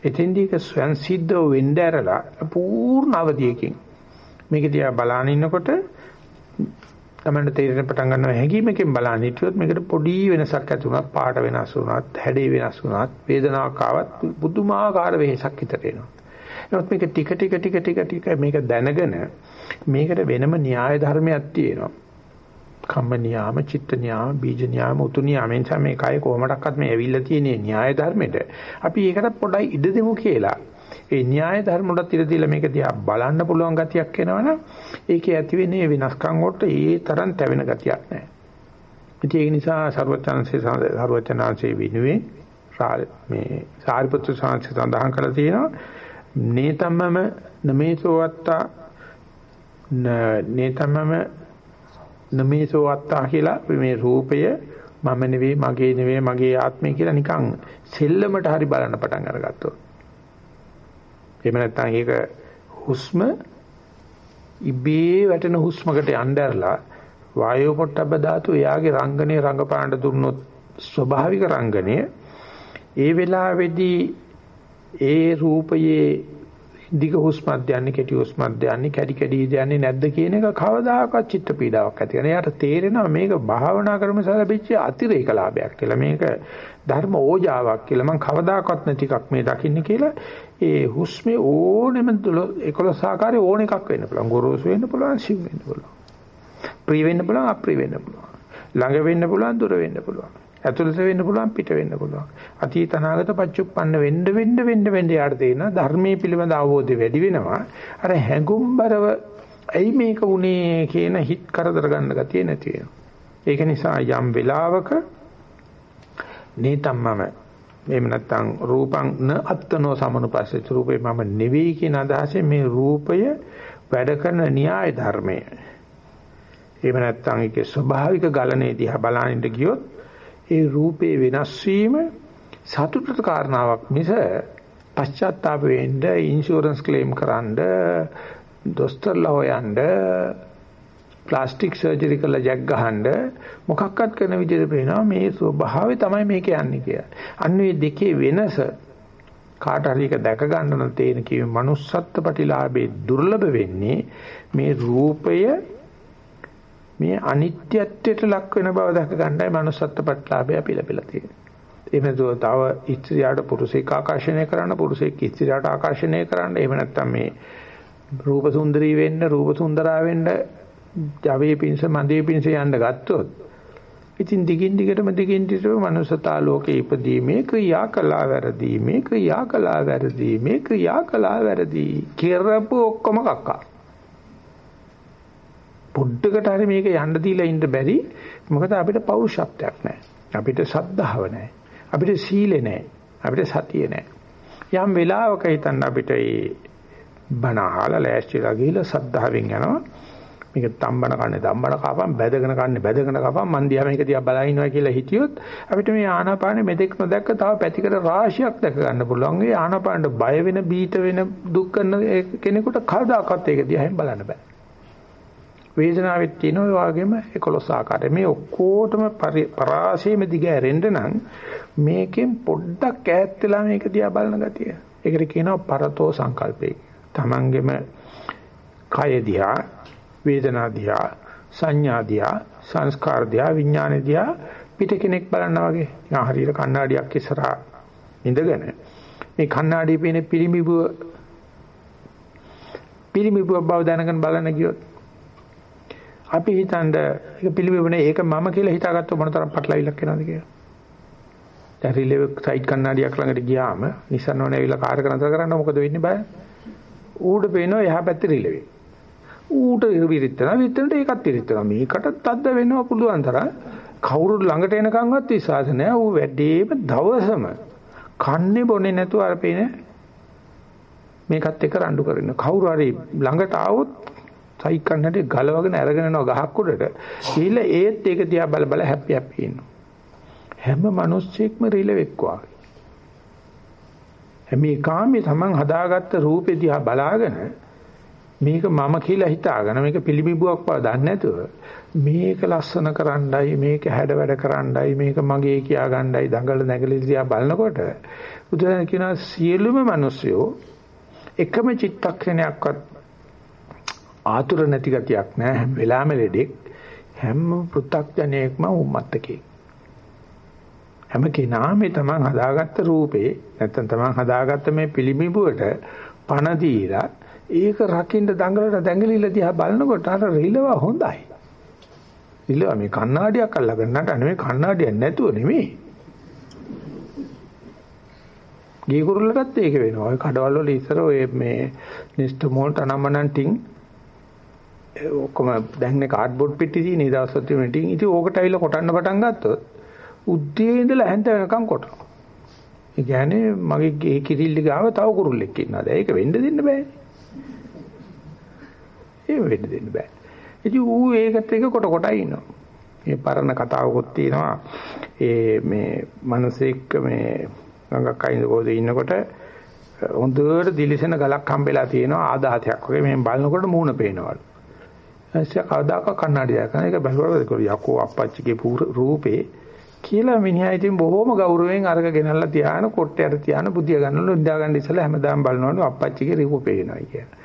එතෙන්දී ඒක ස්වයන් සිද්ධව වෙන්න ඇරලා පූර්ණ අවධියකින් මේක දිහා බලාගෙන ඉන්නකොට තමයි තේරෙන පටන් ගන්නවා හැඟීමකින් බලන්න හිටියොත් මේකට පොඩි වෙනසක් ඇති වුණත් පාට වෙනස් වුණත් හැඩේ වෙනස් වුණත් වේදනාවක් ආවත් පුදුමාකාර වෙහසක් හිතට එනවා. නමුත් මේක ටික ටික ටික ටික ටික මේක දැනගෙන මේකට වෙනම න්‍යාය ධර්මයක් තියෙනවා. කම්ම නියාම, චිත්ත නියාම, බීජ නියාම, උතු නියාම නිසා මේ කය කොහොමඩක්වත් මේ ඇවිල්ලා තියෙන න්‍යාය ධර්මෙට. අපි ඒකට පොඩ්ඩයි ඉඩ දෙමු කියලා. ඒ න්‍යාය ධර්ම වලට ඉර දීලා මේක දිහා බලන්න පුළුවන් ගතියක් එනවනම් ඒකේ ඇති වෙන්නේ වෙනස්කම් වලට ඒ තරම් තැවෙන ගතියක් නැහැ. ඉතින් ඒ නිසා ਸਰවචනanse ਸਰවචනanse විනුවේ මේ සාරිපුත්‍ර සාංශය සඳහන් කරලා තියෙනවා නේතම්මම නමේසෝ අත්තා නේතම්මම නමේසෝ අත්තා කියලා මේ රූපය මම නෙවෙයි මගේ නෙවෙයි මගේ ආත්මය කියලා නිකන් සෙල්ලමට හරි බලන්න පටන් අරගත්තොත්. එහෙම නැත්නම් ඒක හුස්ම ඉබේ වැටෙන හුස්මකට යnderලා වායෝ පොට්ටබ්බ ධාතු එයාගේ රංගනේ රංගපාණ්ඩ දුන්නොත් ස්වභාවික රංගනය ඒ වෙලාවේදී ඒ රූපයේ දිග හුස්මක් දැනන්නේ කෙටි හුස්මක් දැනන්නේ කැඩි කැඩි දැනන්නේ නැද්ද කියන එක කවදාකවත් චිත්ත පීඩාවක් ඇති කරන. එයාට තේරෙනවා මේක භාවනා ක්‍රම සැලපිච්ච අතිරේක ලාභයක් කියලා. මේක ධර්ම ඕජාවක් කියලා. මම කවදාකවත් නැති එකක් මේ දකින්නේ කියලා. ඒ හුස්මේ ඕනෙම 11 ආකාරයේ ඕන එකක් වෙන්න පුළුවන්. ගොරෝසු වෙන්න පුළුවන්, සිව් වෙන්න පුළුවන්. ප්‍රී වෙන්න පුළුවන්, අප්‍රී වෙන්න පුළුවන්. ළඟ වෙන්න පුළුවන්, දුර වෙන්න පුළුවන්. ඇතුළත වෙන්න පුළුවන් පිට වෙන්න පුළුවන්. අතීත අනාගත පච්චුප්පන්න වෙන්න වෙන්න වෙන්න වෙන්න යාට තේිනවා ධර්මයේ පිළිබඳ අවබෝධය වැඩි වෙනවා. අර හැඟුම්බරව ඇයි මේක උනේ කියන හිත් කරදර ගන්න ගතිය නැති වෙනවා. ඒක නිසා යම් වෙලාවක නේතම්මම එහෙම නැත්නම් රූපං න අත්තනෝ සමනුපස්සති රූපේ මම නෙවෙයි කියන අදහසෙන් මේ රූපය වැඩ කරන න්‍යාය ධර්මය. එහෙම නැත්නම් ඒකේ ස්වභාවික ගලණේ දිහා බලනින්න ගියොත් ඒ රූපේ වෙනස් වීම සතුටට කාරණාවක් මිස පශ්චාත්තාප වෙන්න ඉන්ෂුරන්ස් ක්ලේම් කරන්න දොස්තරලා හොයන්න ප්ලාස්ටික් සර්ජරි කරලා ජැක් ගහන්න මොකක්වත් කරන විදිහට පේනවා මේ ස්වභාවය තමයි මේක යන්නේ කියලා. අන්න මේ දෙකේ වෙනස කාට හරි එක දැක ගන්න නම් තේන කිව්වේ manussත්ත්ව ප්‍රතිලාභේ දුර්ලභ වෙන්නේ මේ රූපය මේ අනිත්‍යත්වයට ලක් වෙන බව දැක ගන්නයි manussත්ත්ව ප්‍රතිලාභය පිළිපෙලා තියෙන්නේ. එහෙම තව ඉස්ත්‍රියට පුරුෂයෙක් ආකර්ෂණය කරන්න පුරුෂයෙක් ඉස්ත්‍රියට ආකර්ෂණය කරන්න. එහෙම නැත්නම් මේ රූප සුන්දරී වෙන්න රූප සුන්දරා වෙන්න ජවයේ පිංස මන්දේ පිංස යන්න ගත්තොත් ඉතින් දිගින් දිගටම දිගින් දිගටම manussතා ලෝකේ ඉපදීමේ ක්‍රියා කළා වැරදීමේ ක්‍රියා කළා වැරදීමේ ක්‍රියා කළා වැරදී. කෙරපු ඔක්කොම කක්කා. පොඩ්ඩකට හරි මේක යන්න දීලා ඉන්න බැරි මොකද අපිට පෞරුෂත්වයක් නැහැ. අපිට සද්ධාව නැහැ. අපිට සීලෙ නැහැ. අපිට සතිය නැහැ. යම් වෙලාවක හිතන්න අපිට ඒ බණ අහලා ලෑස්තිලා ගිහලා සද්ධාවෙන් යනවා. මේක තම්බන කන්නේ තම්බන කපම් බැදගෙන කන්නේ බැදගෙන කපම් මන් දිහා මේක දිහා බලා ඉන්නවා කියලා හිතියොත් අපිට මේ ආනාපානෙ මෙතෙක් නොදැක්ක තව පැතිකඩ රාශියක් දැක ගන්න පුළුවන්. ඒ ආනාපානට බය වෙන බීත වෙන දුක් කරන කෙනෙකුට කවදාකවත් ඒක දිහා බලන්න බෑ. වේදනාවෙත් තියෙන ඔය වගේම 11 ආකාරය. මේ ඔක්කොටම පරාසයේම දිග ඇරෙන්න නම් මේකෙන් පොඩ්ඩක් ඈත් වෙලා මේක දිහා බලන ගතිය. ඒකට කියනවා පරතෝ සංකල්පය. තමන්ගෙම කය දිහා, වේදනා දිහා, සංඥා දිහා, සංස්කාර දිහා, විඥාන දිහා පිට කෙනෙක් බලනවා වගේ. නිකන් හරියට කණ්ණාඩියක් ඉස්සරහා ඉඳගෙන මේ කණ්ණාඩියේ පේන පිරිමිබුව පිරිමිබුව බව දැනගෙන බලන්න ගියොත් අපි හිතනද ඒක පිළිවෙන්නේ ඒක මම කියලා හිතාගත්තොත් මොනතරම් පටලවිලක් වෙනවද කියලා. දැන් රිලෙව් සයිඩ් කන්නඩියක් ළඟට ගියාම Nissan වනේ ඇවිල්ලා කාර් එක නතර කරන්න මොකද වෙන්නේ බය? ඌට පේනවා එහා පැත්තේ රිලෙව්. ඌට විරිටනවා විතරට ඒකත් විරිටනවා. මේකට තද්ද වෙනවා පුළුවන් තරම්. කවුරු ළඟට එනකන්වත් විශ්වාස නැහැ. ඌ වැඩේම දවසම කන්නේ බොන්නේ නැතුව අර පේන මේකත් එක්ක රණ්ඩු කරගෙන කවුරු හරි ළඟට ආවොත් සයිකන්නට ගලවගෙන අරගෙන යනවා ගහක් උඩට. ගිහිල්ලා ඒත් ඒක දිහා බල බල හැපි හැපි ඉන්නවා. හැම මිනිස්සෙක්ම රිලෙවෙක් වාගේ. හැම එකාම තමන් හදාගත්ත රූපේ දිහා බලාගෙන මේක මම කියලා හිතාගෙන මේක පිළිඹුවක් බව දන්නේ නැතුව මේක ලස්සන කරන්නයි මේක හැඩ වැඩ කරන්නයි මේක මගේ කියා ගන්නයි දඟල නැගලි දිහා බලනකොට බුදුරජාණන් කියනවා සියලුම මිනිස්සුયો එකම චිත්තක්ෂණයක්වත් ආතුර නැති ගතියක් නැහැ හැම වෙලාවෙම ලෙඩෙක් හැම පෘ탁ජනයෙක්ම උම්මත්තකේ හැම කෙනාම තමන් හදාගත්ත රූපේ නැත්තම් තමන් හදාගත්ත මේ පිළිඹුවට පණ දීලා ඒක රකින්න දඟලන දැඟලිල්ල දිහා බලනකොට අර රිලව හොඳයි. රිලව මේ කණ්ණාඩියක් අල්ලගෙන නට නෙමෙයි කණ්ණාඩියක් නැතුව නෙමෙයි. ගේ කුරුල්ලටත් ඒක වෙනවා. ඔය කඩවල වල ඉස්සර ඔය මේ නිස්ටමෝල් තනමනන් ටින් ඔක්කොම දැන්නේ කාඩ්බෝඩ් පෙට්ටි තියෙන ඉදවස්වල තියෙන ටින් ඉතින් ඕකට ඇවිල්ලා කොටන්න පටන් ගත්තොත් උද්දී ඉඳලා හැන්ද වෙනකම් කොටනවා. ඒ කියන්නේ මගේ ගේ කිරිල්ල ගාව තව කුරුල්ලෙක් ඉන්නවා. දැන් ඒක වෙන්න දෙන්න බෑනේ. ඒ වෙන්න දෙන්න බෑ. ඉතින් ඌ ඒකත් එක කොට කොටයි ඉන්නවා. මේ පරණ කතාවකුත් තියෙනවා. ඒ මේ මිනිසෙක් මේ ගඟක් අයින පොද ඉන්නකොට හොඳට දිලිසෙන ගලක් හම්බෙලා තියෙනවා ආදාතයක් වගේ මෙහෙන් බලනකොට මූණ පේනවලු. ඇස්ස කවදාක කන්නඩිය කරන එක බැලුවා යකෝ අප්පච්චිගේ රූපේ කියලා මිනිහා ඉතින් බොහොම ගෞරවයෙන් අරක ගෙනල්ලා තියාන කොට්ටයට තියාන බුදිය ගන්නවලු ඉඳා ගන්න ඉස්සලා හැමදාම බලනවලු අප්පච්චිගේ රූපේ පේනවා කියලා.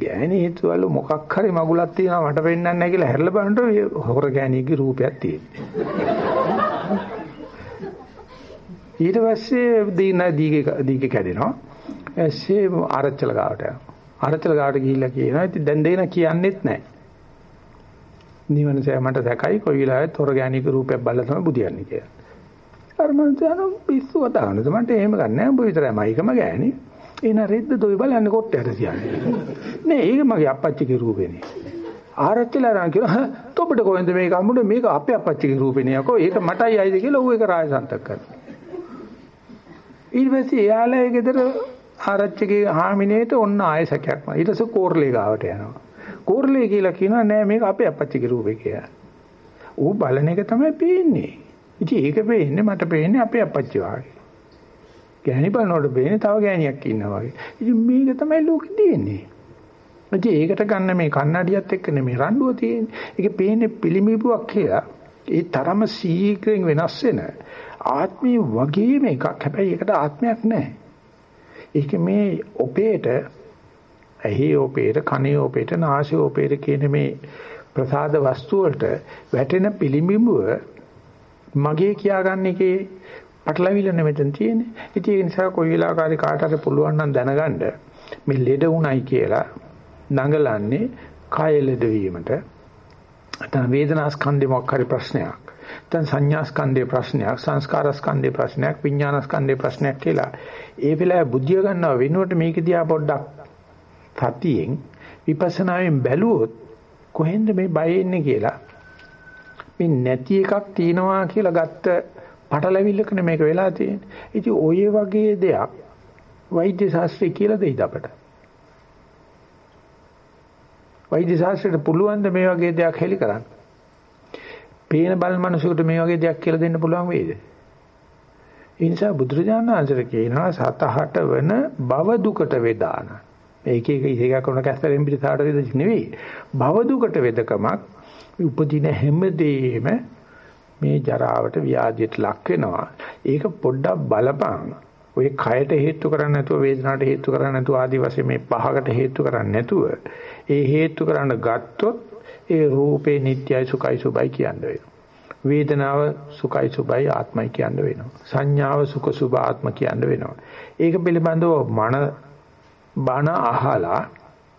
ගෑණි හිතුවලු මොකක් හරි මගුලක් තියෙනවා මට පෙන්වන්න නැහැ කියලා හැරලා බලනකොට හොර ගෑණියගේ රූපයක් තියෙනවා. ඊට පස්සේ දීන දීගේ දීගේ කැඩෙනවා. ඇස්සේ ආරච්චල ගාවට යනවා. ආරච්චල ගාවට ගිහිල්ලා කියනවා ඉතින් දැන් දෙන කියන්නෙත් නැහැ. නිවනසේ මට දැකයි කොයි වෙලාවෙත් හොර ගෑණික රූපයක් බලලා තමයි බුදියන්නේ කියලා. අර මං කියන පිස්සු වදානද මන්ට එහෙම ගන්නෑ උඹ විතරයි මයිකම ගෑණි. එන රෙද්ද දොයි බලන්නේ කොට්ටයට තියන්නේ. නේ ඒක මගේ අප්පච්චිගේ රූපේනේ. ආරච්චිලා රන් කියනවා තොපට කොහෙන්ද මේක අමුඩ මේක අපේ අප්පච්චිගේ රූපේනේ යකෝ ඒක මටයි අයිද කියලා ඌ ඒක රාජසන්තක් කරනවා. ඊට පස්සේ එයාලා ඒ ගෙදර ආරච්චිගේ හාමිනේට ඔන්න ආයසකයක් ඊට පස්සේ කෝර්ලේ ගාවට යනවා. කෝර්ලේ කියලා කියනවා නෑ මේක අපේ අපච්චිගේ රූපේ කියලා. ඌ බලන එක තමයි පේන්නේ. ඉතින් ඒක පේන්නේ මට පේන්නේ අපේ අපච්චි වාගේ. ගෑණි බලනකොට පේන්නේ තව ගෑණියක් ඉන්නවා වගේ. ඉතින් මේක තමයි ලෝකෙ තියෙන්නේ. ඉතින් ඒකට ගන්න මේ කන්නඩියත් එක්ක නෙමෙයි රණ්ඩුව තියෙන්නේ. ඒකේ පේන්නේ පිළිමිබුවක් කියලා. ඒ තරම සීක්‍රෙන් වෙනස් වෙන ආත්මී වගේම එකක්. හැබැයි ඒකට ආත්මයක් නැහැ. ඒක මේ ඔපේට ඇහි ඔපේට කනේ ඔපේට නාසයේ ඔපේට කියන මේ ප්‍රසාද වස්තු වලට වැටෙන පිළිඹුව මගේ කියාගන්න එකේ පටලවිල්ල නෙමෙතන තියෙන්නේ. ඉතින් ඒ නිසා කොයි වෙලාවකරි කාට හරි පුළුවන් නම් දැනගන්න මේ ලෙඩ උණයි කියලා දඟලන්නේ කාය ලෙඩ වීමට. නැත්නම් වේදනා ස්කන්ධේ මොකක් හරි ප්‍රශ්නයක්. නැත්නම් සංඥා ස්කන්ධේ ප්‍රශ්නයක්, සංස්කාර ස්කන්ධේ ප්‍රශ්නයක්, විඥාන ස්කන්ධේ ප්‍රශ්නයක් කියලා. ඒ වෙලාවේ බුද්ධිය ගන්නව වෙනුවට මේක දිහා පොඩ්ඩක් සතියෙන් විපස්සනායෙන් බැලුවොත් කොහෙන්ද මේ බය එන්නේ කියලා මේ නැති එකක් තියනවා කියලා ගත්ත පටලැවිල්ලකනේ මේක වෙලා තියෙන්නේ. ඉතින් ඔය වගේ දෙයක් වෛද්‍ය ශාස්ත්‍රය කියලා දෙයිද අපට? වෛද්‍ය ශාස්ත්‍රයට පුළුවන් ද මේ වගේ දෙයක් හෙලි කරන්න? පේන බල මනසකට මේ වගේ දෙයක් කියලා දෙන්න පුළුවන් වේද? ඒ නිසා බුදුරජාණන් වහන්සේ කියනවා සතහට වෙන භව දුකට වේදාන. මේක එක ඉසේක කරන කැස්තරෙන් පිටසාට වේද නෙවෙයි. භව දුකට වේදකමක් උපදින හැමදේම මේ ජරාවට ව්‍යාධියට ලක් වෙනවා. ඒක පොඩ්ඩක් බලපං. ඔය කයට හේතු කරන්නේ නැතුව වේදනාවට හේතු කරන්නේ නැතුව ආදි වශයෙන් මේ පහකට හේතු කරන්නේ නැතුව ඒ හේතු කරන්න ගත්තොත් ඒ රූපේ නිට්යයි සුඛයි සුබයි කියන්න වෙනවා. වේදනාව සුඛයි සුබයි ආත්මයි කියන්න වෙනවා. සංඥාව සුඛ සුබ ආත්ම කියන්න වෙනවා. ඒක පිළිබඳව මන බණ අහලා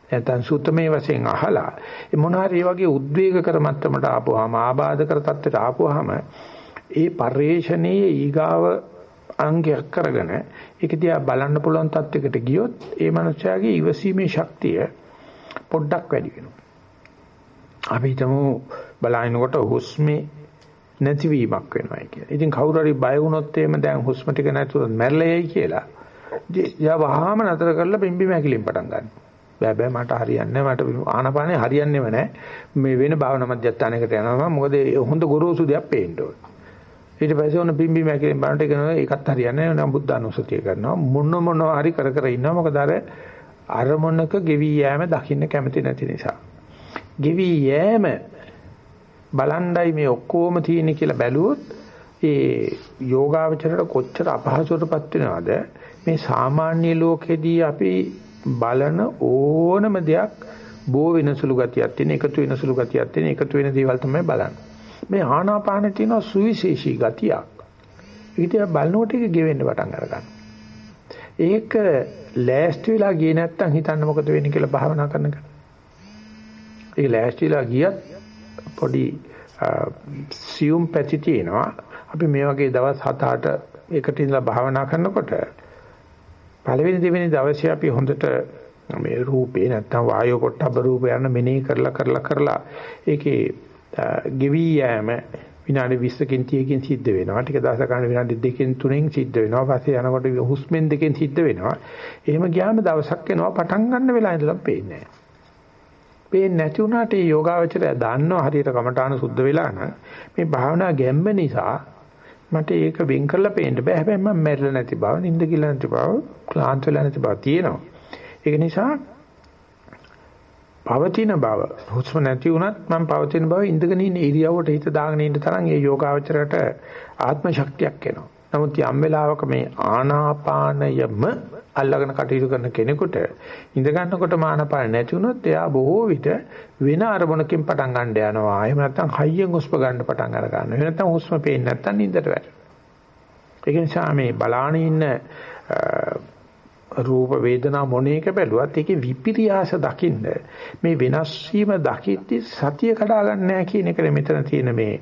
නැත්නම් සුත්තමේ වශයෙන් අහලා ඒ මොන හරි වගේ උද්වේග කර මට්ටමට ආපුවාම ආබාධ කර තත්ත්වයට ආපුවාම ඒ පරිේශණයේ ඊගාව අංගයක් කරගෙන ඒක දිහා බලන්න පුළුවන් තත්යකට ගියොත් ඒ මනුස්සයාගේ ඉවසීමේ ශක්තිය පොඩ්ඩක් වැඩි වෙනවා. අපි හිතමු බලනකොට හුස්මේ නැතිවීමක් වෙනවා කියලා. ඉතින් කවුරු හරි බය වුණොත් එහෙම දැන් හුස්ම ටික නැතුව මැරලා යයි කියලා. යා වහාම නතර කරලා පිම්බි මැකිලින් පටන් ගන්න. බෑ බෑ මට හරියන්නේ මට ආනපානේ හරියන්නේම නැහැ. මේ වෙන භාවනා මධ්‍යස්ථානයකට යනවා මොකද හොඳ ගොරෝසු දෙයක් පේන්න ඕන. ඊට පස්සේ ඔන්න පිම්බි මැකිලින් බලන්න කියනවා ඒකත් හරියන්නේ නැහැ. බුද්ධ අනුසතිය කරනවා. මොන මොන හරි කර කර ඉන්නවා. මොකද අර අරමුණක ගෙවි යෑම දකින්න කැමති නැති නිසා. ගෙවි යෑම බලණ්ඩයි මේ ඔක්කොම තියෙන්නේ කියලා බැලුවොත් ඒ යෝගාවචරයට කොච්චර අපහසුතාවටපත් වෙනවද මේ සාමාන්‍ය ලෝකෙදී අපි බලන ඕනම දෙයක් බෝ වෙන සුළු ගතියක් තියෙන, එකතු වෙන සුළු ගතියක් තියෙන, එකතු වෙන දේවල් තමයි බලන්නේ. මේ ආනාපානෙ තියෙන සුවිශේෂී ගතියක්. ඒක දිහා බලනකොට ඒක ගෙවෙන්න පටන් අරගන්නවා. ඒක ලෑස්ති වෙලා ගියේ නැත්තම් හිතන්න මොකද වෙන්නේ කියලා භාවනා කරනකොට. ඒක ලෑස්ති වෙලා ගියත් පොඩි සියුම් පැති තියෙනවා. අපි මේ වගේ දවස් 7-8 එකට ඉඳලා භාවනා කරනකොට පළවෙනි දෙවෙනි දවසේ අපි හොඳට මේ රූපේ නැත්තම් වායෝ පොට්ටබ්බ රූපය යන මෙනෙහි කරලා කරලා කරලා ඒකේ ගෙවි යෑම විනාඩි 20කින් 30කින් සිද්ධ වෙනවා. ටික දවසක් ගන්න විනාඩි 2කින් 3කින් සිද්ධ වෙනවා. පස්සේ යනකොට හුස්මෙන් දෙකෙන් සිද්ධ වෙනවා. එහෙම ගියාම දවසක් එනවා පටන් ගන්න වෙලාව ඉඳලා පේන්නේ නැහැ. පේන්නේ නැති වුණාට මේ යෝගාවචරය දන්නවා හරියට කමඨාන සුද්ධ වෙලා නම් මේ භාවනා ගැම්ම නිසා මට ඒක වෙන් කරලා පේන්න බෑ. හැබැයි මම මැරිලා නැති බව, නිින්ද කියලා නැති බව, ක්ලාන්ත වෙලා නැති බව තියෙනවා. ඒක නිසා පවතින බව හුස්ම නැති වුණත් මම පවතින බව ඉඳගෙන ඉන්න ඉරියව්වට හිත දාගෙන ඉන්න තරම් ඒ යෝගාවචරයට ආත්ම ශක්තියක් එනවා. නමුත් යම් වෙලාවක මේ ආනාපානයම අල්ලගෙන කටයුතු කරන කෙනෙකුට ඉඳ ගන්නකොට ආනාපාන නැති වුණොත් එයා බොහෝ විට වෙන අරමුණකින් පටන් ගන්න යනවා. එහෙම නැත්නම් හයියෙන් හුස්ම ගන්න පටන් අර ගන්නවා. එහෙම නැත්නම් හුස්ම පේන්නේ නැත්නම් නිින්දට වැටෙනවා. ඒක නිසා මේ බලාන ඉන්න රූප වේදනා මොන එක බැලුවත් ඒකේ විපිරියාස දකින්න මේ වෙනස් වීම දකිද්දි සතිය කඩා ගන්න නැහැ කියන එක මෙතන තියෙන මේ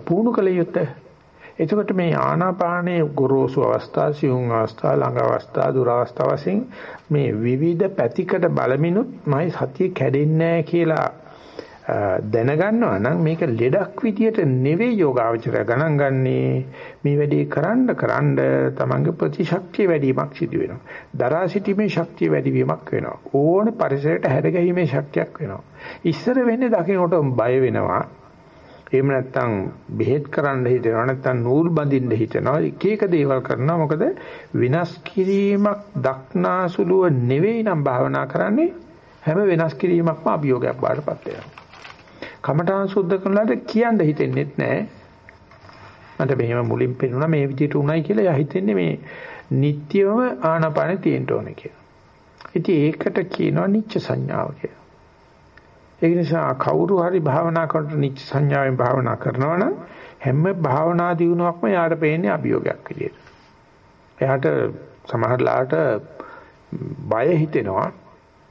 පුහුණු කළ යුත්තේ එතකොට මේ ආනාපානයේ ගොරෝසු අවස්ථා සියුම් අවස්ථා ළඟ අවස්ථා දුර අවස්ථා වශයෙන් මේ විවිධ පැතිකඩ බලමිනුත් මයි සතිය කැඩෙන්නේ නැහැ කියලා දැනගන්නවා නම් මේක ලෙඩක් විදියට නෙවෙයි යෝගාවචරය ගණන් ගන්නේ මේ වැඩේ කරන්න කරන්න තමන්ගේ ප්‍රතිශක්තිය වැඩිවීමක් සිදු වෙනවා. දරා සිටීමේ ශක්තිය වැඩිවීමක් වෙනවා. ඕන පරිසරයට හැඩගැහිමේ ශක්තියක් වෙනවා. ඉස්සර වෙන්නේ දකින්නට බය වෙනවා. එහෙම නැත්නම් බෙහෙත් කරන්න හිතෙනවා නැත්නම් නූල් බඳින්න හිතෙනවා එක එක දේවල් කරනවා මොකද විනාශ කිරීමක් දක්නාසුලුව නෙවෙයි නම් භාවනා කරන්නේ හැම වෙනස් කිරීමක්ම අභියෝගයක් බාටපත් වෙනවා කමඨාන් සුද්ධ කරනලාට කියන්න හිතෙන්නේ නැහැ. මට මෙහෙම මුලින් පෙන්නුණා මේ විදිහට උණයි කියලා එයා හිතන්නේ මේ නිට්ටියම ආනාපානෙ තියෙන්න ඕනේ කියලා. ඉතින් ඒකට කියනවා නිච්ච සංඥාව කියලා. ඒ නිසා කවුරු හරි භාවනා කරනකොට නිච්ච සංඥාවෙන් භාවනා කරනවා නම් හැම භාවනා දියුණුවක්ම යාට පේන්නේ අභියෝගයක් විදියට. එයාට සමහරලාට බය හිතෙනවා.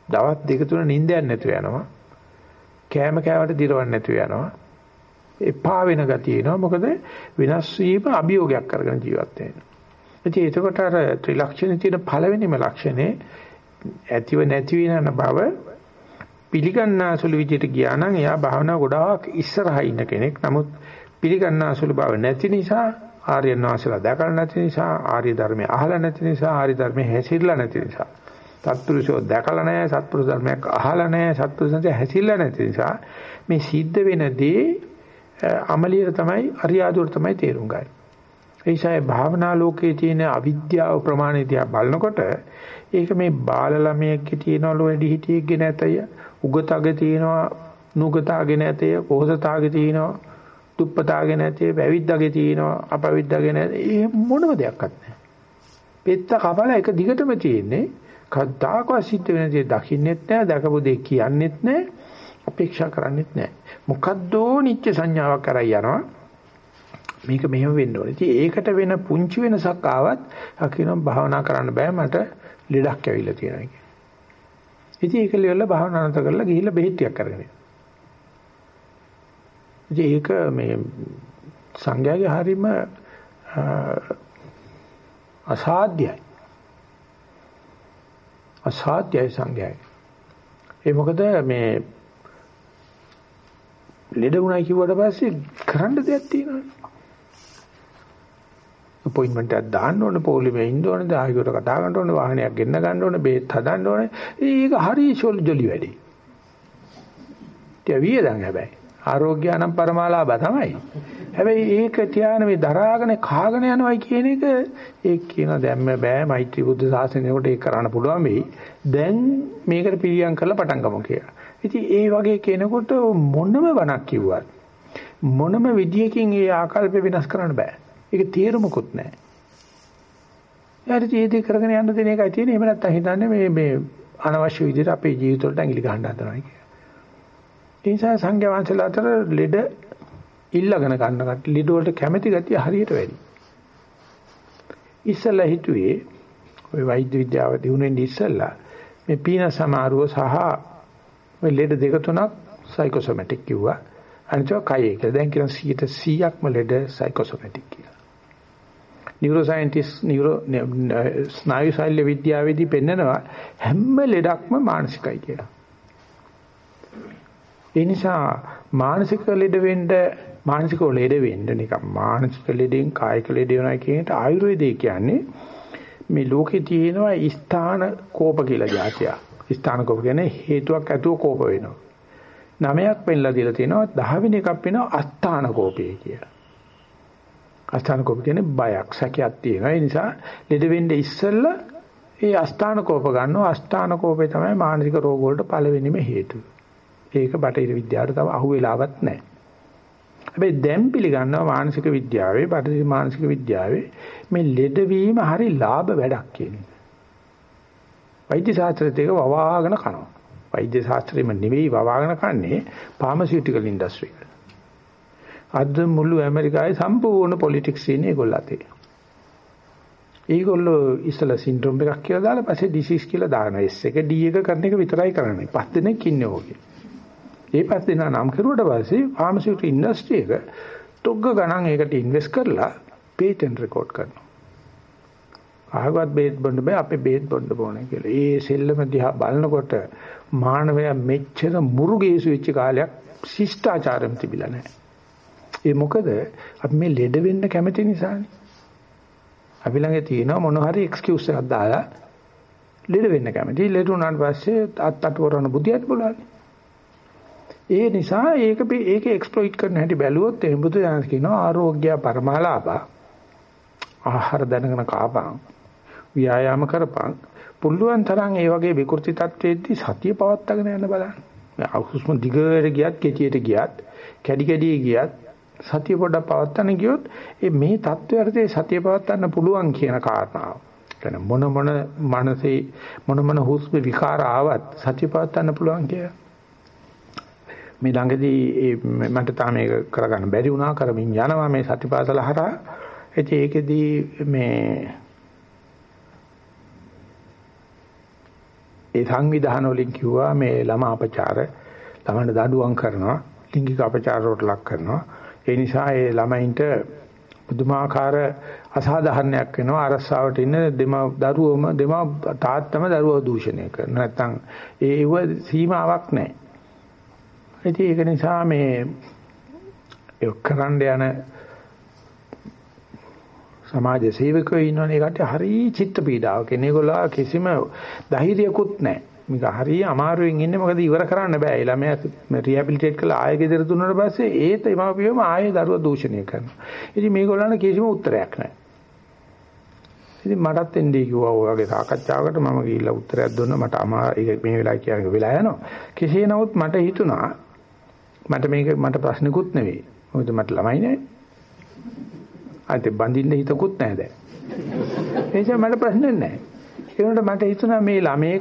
දවස් දෙක තුන නිින්දයක් නැතුව යනවා. කෑම කෑවට දිරවන්න නැතුව යනවා. එපා වෙන ගතිය එනවා. මොකද විනාශ වීම අභියෝගයක් කරගෙන ජීවත් වෙනවා. ඉතින් එතකොට අර ත්‍රිලක්ෂණේ තියෙන පළවෙනිම ලක්ෂණේ ඇතිව නැති වෙන බව පිළිගන්නාසුළු විදිහට ගියා නම් එයා භාවනා ගොඩාක් ඉස්සරහා ඉන්න කෙනෙක්. නමුත් පිළිගන්නාසුළු බව නැති නිසා ආර්යයන් වහන්සේලා දැකලා නැති නිසා ආර්ය ධර්මය අහලා නැති නිසා ආර්ය ධර්මයේ හැසිරලා නැති නිසා සත්පුරුෂෝ දැකලා නැහැ සත්පුරුෂ ධර්මයක් අහලා නැහැ සත්පුරුෂන්ට හැසිරලා නැති නිසා මේ සිද්ධ වෙන දේ අමලියට තමයි අරියාදුවට තමයි තේරුම් ගන්නේ. ඒ නිසා භාවනා ලෝකයේ තියෙන අවිද්‍යාව ප්‍රමාණය දිහා බලනකොට ඒක මේ බාල ළමයෙක්ගේ තියෙනවලු වැඩි හිටියෙක්ගේ නැතය උගතගේ තියෙනවා නුගතාගේ නැතය කොහොසතාගේ තියෙනවා දුප්පතාගේ නැතේ වැවිද්දාගේ තියෙනවා අපවිද්දාගේ නැතේ මොනම දෙයක්වත් නැහැ. පෙත්ත කපල එක දිගටම තියෙන්නේ කද්දාකවත් සිද්ධ වෙන දේ දකින්නෙත් නැහැ, දැකපු දේ කියන්නෙත් නැහැ, අපේක්ෂා කරන්නෙත් නැහැ. මොකද්දෝ නිත්‍ය සංඥාවක් කරයි යනවා. මේක මෙහෙම වෙන්න ඕනේ. ඉතින් ඒකට වෙන පුංචි වෙනසක් ආවත් අකිනම් භාවනා කරන්න බෑ මට ලෙඩක් ඇවිල්ලා තියෙනවා කියන්නේ. ඉතින් ඒක ලෙවල භාවනා නැත කරලා ගිහිල්ලා බෙහෙත් ටිකක් අරගෙන ඉතින් ඒක මේ සංඥාගේ හරීම අසාධ්‍යයි. අසාධ්‍යයි සංඥායි. ඒ මොකද මේ ලෙඩ වුණයි කිව්වට පස්සේ කරන්න දෙයක් තියෙනවනේ. අපොයින්ට්මන්ට් එකක් දාන්න ඕනේ පොලිමේ ඉන්න ඕනේ දායකට කතා කරන්න ඕනේ වාහනයක් ගෙන්න ගන්න ඕනේ බේත් හදන්න ඕනේ. ඒක හරි ජොලි වැඩි. ඒ වියදම් හැබැයි. ආරෝග්‍ය අනම් පරමාලාභ තමයි. හැබැයි ඒක තියාගෙන මේ දරාගෙන කාගෙන යනවයි කියන එක ඒක කියන දැම්ම බෑ මෛත්‍රී බුද්ධ ශාසනයකට ඒක කරන්න පුළුවන් වෙයි. දැන් මේකට පිළියම් කරලා පටන් ගමු කියලා. ඉතින් ඒ වගේ කෙනෙකුට මොනම වණක් කිව්වත් මොනම විදියකින් ඒ ආකල්ප වෙනස් කරන්න බෑ. ඒක තේරුමකුත් නැහැ. යාට ජීවිතේ කරගෙන යන්න දෙන එකයි තියෙන්නේ. එහෙම නැත්නම් හිතන්නේ මේ මේ අනවශ්‍ය විදිහට අපේ ජීවිතවලට ඇඟිලි ගහන්න හදනවා කියන්නේ. ඒ නිසා සංඝ වහන්සේලා අතර ලෙඩ ඉල්ලගෙන ගන්න කට ලෙඩ වලට කැමැති ගතිය හරියට වැඩි. ඉස්සලා හිතුවේ ওই වෛද්‍ය විද්‍යාව දිනුනෙන් ඉස්සලා මේ පීන සමාරුව සහ මේ ලෙඩ දෙක තුනක් සයිකෝසොමැටික් කිව්වා. අනිත් ඒවා කයේ කියලා. දැන් කියන 100%ක්ම ලෙඩ සයිකෝසොමැටික් කියලා. නියුරෝසයන්ටිස්ට් නියුරෝ ස්නායු ශල්‍ය විද්‍යාවේදී පෙන්නනවා හැම ලෙඩක්ම මානසිකයි කියලා. ඒ නිසා මානසික ලෙඩ වෙන්න මානසික ලෙඩ වෙන්න නිකන් මානසික ලෙඩෙන් කායික ලෙඩ වෙනවා කියන එකට ආයුර්වේදය කියන්නේ මේ ලෝකේ තියෙනවා ස්ථාන කෝප කියලා જાතිය. ස්ථාන කෝප කියන්නේ හේතුවක් ඇතුව කෝප වෙනවා. නවයක් පෙන්ලා දීලා තියෙනවා 10 වෙනි එකක් වෙනවා අස්ථාන කෝපය කියලා. අස්ථාන කෝප කියන්නේ බයක් සැකයක් තියෙනවා. ඒ නිසා ලෙඩ වෙන්න ඉස්සෙල්ලා ඒ අස්ථාන කෝප ගන්නවා. අස්ථාන කෝපේ තමයි මානසික රෝග වලට පළවෙනිම හේතුව. ඒක බටහිර විද්‍යාවට තව අහුවෙලාවත් නැහැ. හැබැයි දැන් පිළිගන්නවා මානසික විද්‍යාවේ බටහිර මානසික විද්‍යාවේ මේ ලෙඩවීම හරි ලාභ වැඩක් කියන එක. වෛද්‍ය ශාස්ත්‍රයේත් ඒක වවාගෙන කරනවා. වෛද්‍ය ශාස්ත්‍රෙම නෙවෙයි වවාගෙන කන්නේ ෆාමසිටිකල් ඉන්ඩස්ට්‍රි එක. අද මුළු ඇමරිකාවේ සම්පූර්ණ පොලිටික්ස් ඉන්නේ ඒගොල්ලෝ අතේ. ඒගොල්ලෝ ඉස්සලා සින්ඩ්‍රෝම් එකක් කියලා දාලා පස්සේ ඩිසීස් කියලා දානවා. S එක D එක කරන එක විතරයි කරන්නේ. පස් දෙනෙක් ඉන්නේ ඕකේ. ඒ පස් දෙනා නම් කරුවට පස්සේ ෆාමසිටිකල් ඉන්ඩස්ට්‍රි එක තොග්ග ගණන් ඒකට ඉන්වෙස්ට් කරලා පේටන්ට් රෙකෝඩ් කරනවා. ආගවත් බේත් බොන්න බෑ අපේ බේත් බොන්න ඕනේ කියලා. ඒ සෙල්ලම දිහා බලනකොට මානවයා මෙච්චර මුරුගේසු වෙච්ච කාලයක් ශිෂ්ටාචාරම් තිබිලා නැහැ. ඒ මොකද අපි මේ ලෙඩ වෙන්න කැමති නිසානේ. අපි ළඟ තියෙන මොන හරි එක්ස්කියුස් එකක් දාලා ලෙඩ වෙන්න කැමති. ලෙඩ වුණාට පස්සේ අත්තට වරන බුදියට බලන්නේ. ඒ නිසා ඒක ඒක එක්ස්ප්ලොයිට් කරන්න හැටි බැලුවොත් එහෙම බුදු දහම කියනවා ආරෝග්‍ය පරමාලාභා ආහාර දැනගෙන කාපං ව්‍යායාම කරපං පුළුවන් තරම් ඒ වගේ විකෘති තත්ත්වෙද්දී සතිය පවත්වාගෙන යන්න බලන්න. හුස්ම දිගට ගියත් කෙටියට ගියත් කැඩි කැඩි ගියත් සතිය පොඩ්ඩක් පවත්වාගෙන ගියොත් මේ தත්ත්වයටදී සතිය පවත්වන්න පුළුවන් කියන කාරණාව. කියන්නේ මොන මොන මනසේ මොන මොන හුස්ම විකාර ආවත් සතිය පවත්වන්න පුළුවන් කියලා. මේ ළඟදී මට තාම මේක කරගන්න බැරි වුණා කරමින් යනවා මේ සතිපාසල හරහා. ඒකෙදී මේ ඒ සංවිධාන වලින් කිව්වා මේ ළම අපචාර ළමන්ට දඬුවම් කරනවා ලිංගික අපචාර වලට ලක් කරනවා ඒ නිසා ඒ ළමයින්ට පුදුමාකාර අසාධාරණයක් වෙනවා අරස්සාවට ඉන්න දෙම දරුවම දෙම තාත්තම දරුවව දූෂණය කරන නැත්තම් ඒව සීමාවක් නැහැ ඉතින් ඒක නිසා මේ ඒ කරන්න යන සමාජ සේවකයෝ ඉන්නවනේ ඒකට හරි චිත්ත පීඩාවක්. ඒගොල්ලෝ කිසිම ධෛර්යයක්වත් නැහැ. මේක හරිය අමාරුවෙන් ඉන්නේ මොකද ඉවර කරන්න බෑ. ඒ ළමයා රිහැබිලිටේට් කරලා ආයෙ ගෙදර දුන්නාට පස්සේ ඒත් එමාපියෝම ආයෙ දරුවා දූෂණය කරනවා. ඉතින් මේගොල්ලන්ට කිසිම උත්තරයක් නැහැ. ඉතින් මටත් එන්නේ කිව්වා ඔය වගේ සාකච්ඡාවකට මම ගිහිල්ලා උත්තරයක් දුන්නා. මට අමා ඒක මේ වෙලාව කියන්නේ වෙලා යනවා. කෙසේ නමුත් මට හිතුණා මට මේක මට ප්‍රශ්නකුත් නෙවෙයි. මොකද මට ළමයි නැහැ. අන්ත බඳින්න හිතකුත් නැහැ දැන්. ඒ නිසා මට ප්‍රශ්න නැහැ. ඒ වුණාට මට හිතුණා මේ ළමයේ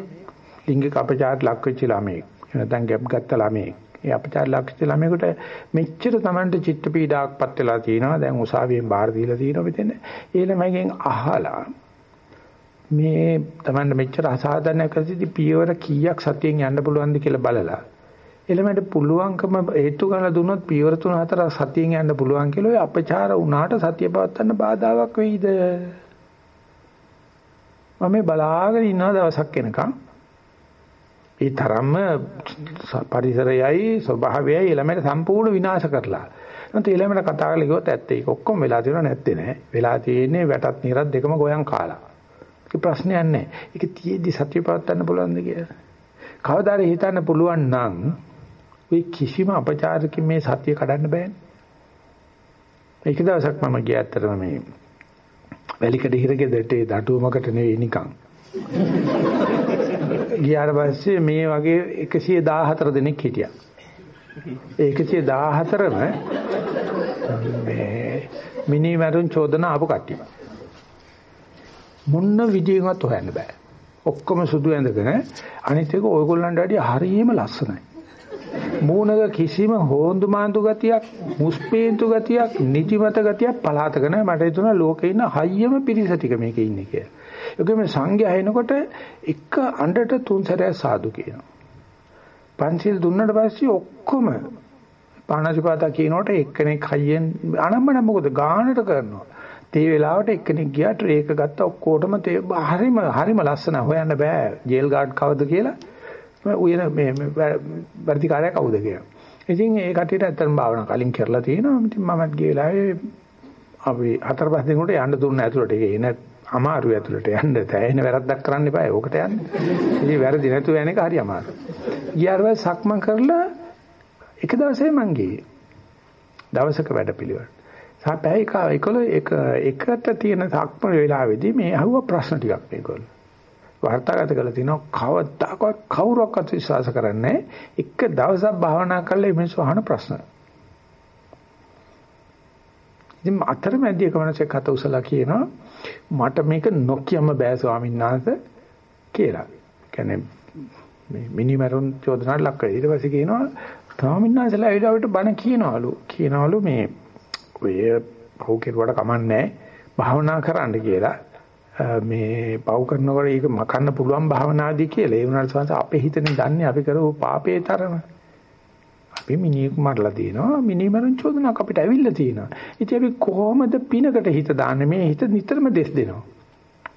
ලිංගික අපචාර ලක් වෙච්ච ළමයෙක්. නැත්නම් ගැප් ගත්ත ළමයෙක්. ඒ අපචාර ලක් වෙච්ච ළමයෙකුට මෙච්චර Tamanට චිත්ත පීඩාවක්පත් වෙලා තියෙනවා. දැන් උසාවියෙන් බාර දීලා තියෙනවා මෙතන. ඒ ළමයිගෙන් අහලා මේ Tamanට මෙච්චර අසාධාරණයක් ඇතිදි පියවර කීයක් සතියෙන් යන්න පුළුවන්ද කියලා බලලා එළමෙට පුළුවන්කම හේතු ගන්න දුන්නොත් පියවර තුන හතර සතියෙන් යන්න පුළුවන් කියලා ඔය අපචාර වුණාට සතිය පවත්වන්න බාධාවක් වෙයිද මම බලාගෙන ඉන්න දවසක් එනකන් ඒ තරම්ම පරිසරයයි ස්වභාවයයි ළමයට සම්පූර්ණ විනාශ කරලා. නැත්නම් ඒ ළමයට කතා කරලා කිව්වොත් ඇත්තේ ඒක ඔක්කොම වෙලා තියෙනව නැත්තේ නෑ. වෙලා තියෙන්නේ වැටත් නිරත් දෙකම ගෝයන් කාලා. ඒක ප්‍රශ්නයක් නෑ. ඒක තියේදි සත්‍ය පවත්වන්න පුළුවන්ද කියලා. කවදාද හිතන්න පුළුවන් නම් ඔය කිසිම අපචාරකින් මේ සත්‍ය කඩන්න බෑනේ. ඒක දවසක් මම ගියා ඇත්තටම මේ වැලිකඩ හිරගෙදරට ඒ දඩුවමකට නෙවෙයි නිකන්. ගියාට පස්සේ මේ වගේ 114 දෙනෙක් හිටියා. ඒ 114ම මේ මිනි මරුන් චෝදන ආපු කට්ටිය. මොන්න විදියකට හොයන්න බෑ. ඔක්කොම සුදු ඇඳගෙන අනිත් එක ඔයගොල්ලන්ට වැඩිය හරියම ලස්සනයි. මූණක කිසිම හොඳු මාඳු ගතියක්, මුස්පේන්තු ගතියක්, නිදිමත ගතියක් පලාතක නැහැ. මට හිතුණා ලෝකේ ඉන්න හයියම පිරිස ටික මේකේ ඉන්නේ කියලා. ඒකෙම සංඝයා එනකොට එක අඬට තුන් සැරයක් සාදු කියනවා. පන්සිල් දුන්නට පස්සේ ඔක්කොම පාණාතිපාතා කියනකොට එක්කෙනෙක් හයියෙන් අනම්මන මොකද ගානට කරනවා. තේ වෙලාවට එක්කෙනෙක් ගියා ට්‍රේක ගත්ත ඔක්කොටම තේ හරිම හරිම ලස්සන හොයන්න බෑ ජේල් ගාඩ් කවුද කියලා උයන මේ වර්තිකාරය කවුද කියලා. ඉතින් ඒ කටියට ඇත්තටම භාවනා කලින් කරලා තියෙනවා. ඉතින් මමත් ගිය වෙලාවේ අපි හතර පහ දිනකට යන්න දුන්න ඇතුළට ඒ එන අමාරු ඇතුළට යන්න තැහෙන වැරද්දක් කරන්න එපා. ඕකට යන්න. ඉතින් වැරදි නැතුව යන එක හරි අමාරුයි. ගියාට සක්මන් කරලා එක දවසේ මං ගියේ. දවසක වැඩපිළිවෙල. සාපෑයි කා ඒකල එක එකට තියෙන සක්මන් වේලාවේදී මේ අහුව ප්‍රශ්න ටිකක් මේගොල්ලෝ. වාර්තාගත කරලා තිනවා කවදාකවත් කවුරක්වත් විශ්වාස කරන්නේ එක දවසක් භාවනා කරලා මේ මිනිස්සු අහන ප්‍රශ්න. ඉතින් අතරමැදි එක මනසෙක් හත උසලා කියනවා මට මේක නොකියම බෑ ස්වාමීන් වහන්සේ කියලා. කියන්නේ මේ මිනිමරුන් චෝදනාට ලක් කරලා ඊට පස්සේ කියනවා ස්වාමීන් වහන්සේලා ඒ විදිහට බණ කියනවලු කියනවලු මේ ඔය පව් කෙරුවට කමන්නේ භාවනා කරන්න කියලා. මේ පව් කරනකොට ඒක මකන්න පුළුවන් භාවනාදී කියලා. ඒ වුණාට අපේ හිතෙන් දන්නේ අපි කරපු පාපේ තරම. අපි මිනිහෙක් මරලා තියෙනවා මිනිමරුන් චෝදනාවක් අපිට ඇවිල්ලා තියෙනවා. ඉතින් අපි කොහොමද පිනකට හිත දාන්නේ මේ හිත නිතරම දෙස් දෙනවා.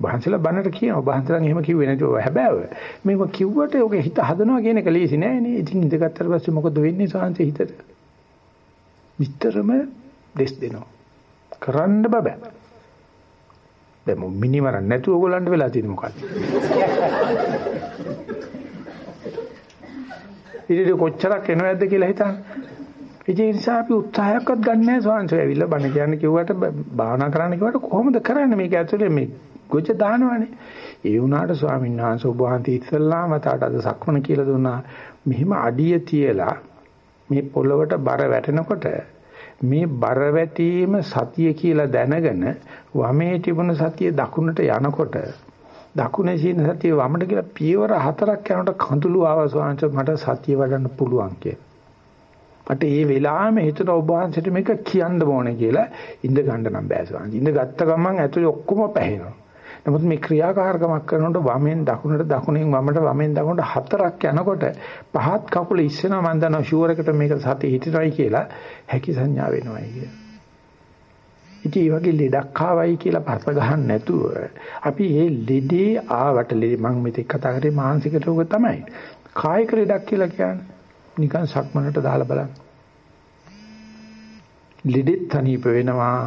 බහන්සලා බනට කියනවා බහන්සලා එහෙම කිව්වේ නැතුව හැබෑව. මේක කිව්වට ඔක හිත හදනවා කියන එක ලේසි නෑ නේ. ඉතින් ඉඳගත්තට පස්සේ මොකද වෙන්නේ සාන්ත හිතට? නිතරම දෙස් දෙනවා. කරන්න බෑ. දැන් මිනිමරන් නැතුව ඕගොල්ලන්ට වෙලා තියෙන්නේ මොකක්ද? ඉතින් කොච්චරක් එනවද කියලා හිතන්න. ඒ නිසා අපි උත්සාහයක්වත් ගන්න නැහැ සෝන්සෝ ඇවිල්ලා බණ කියන්න කිව්වට භාවනා කරන්න කිව්වට කොහොමද කරන්නේ මේක ඇතුලේ මේ ගොජ දානවනේ. ඒ වුණාට ස්වාමීන් වහන්සේ ඔබ වහන්සේ ඉස්සල්ලාම තාට අද සක්මන කියලා දුන්නා. මෙහිම අඩිය තියලා මේ පොළවට බර වැටෙනකොට මේ බර වැටීම සතිය කියලා දැනගෙන වමේ තිබුණ සතිය දකුණට යනකොට දකුණේ සීන සතිය වමට කියලා පියවර හතරක් යනකොට කඳුළු ආවසවංශ මට සතිය වඩන්න පුළුවන් කියලා. මට ඒ වෙලාවෙම හිතට ඔබ වහන්සේට මේක කියන්න ඕනේ කියලා ඉඳ ගන්න නම් බෑ සවංශ. ඉඳ ගත්ත ගමන් ඇතුලේ ඔක්කොම පැහැෙනවා. නමුත් මේ ක්‍රියාකාරකමක් කරනකොට වමෙන් දකුණට දකුණෙන් වමට වමෙන් දකුණට හතරක් යනකොට පහත් කකුල ඉස්සෙනවා මම දන්නවා ෂුවර් එකට මේක සතිය හිටිනවයි කියලා හැකි සංඥා වෙනවයි කියලා. ඉතින් මේ වගේ ලෙඩක් ආවයි කියලා පස්ස ගහන්න නැතුව අපි මේ ලෙඩේ ආවට මම මෙතෙක් කතා කරේ මානසික රෝග තමයි. කායික ලෙඩක් කියලා කියන්නේ නිකන් සක්මනට දාලා බලන්න. ලෙඩෙත් තනීප වෙනවා.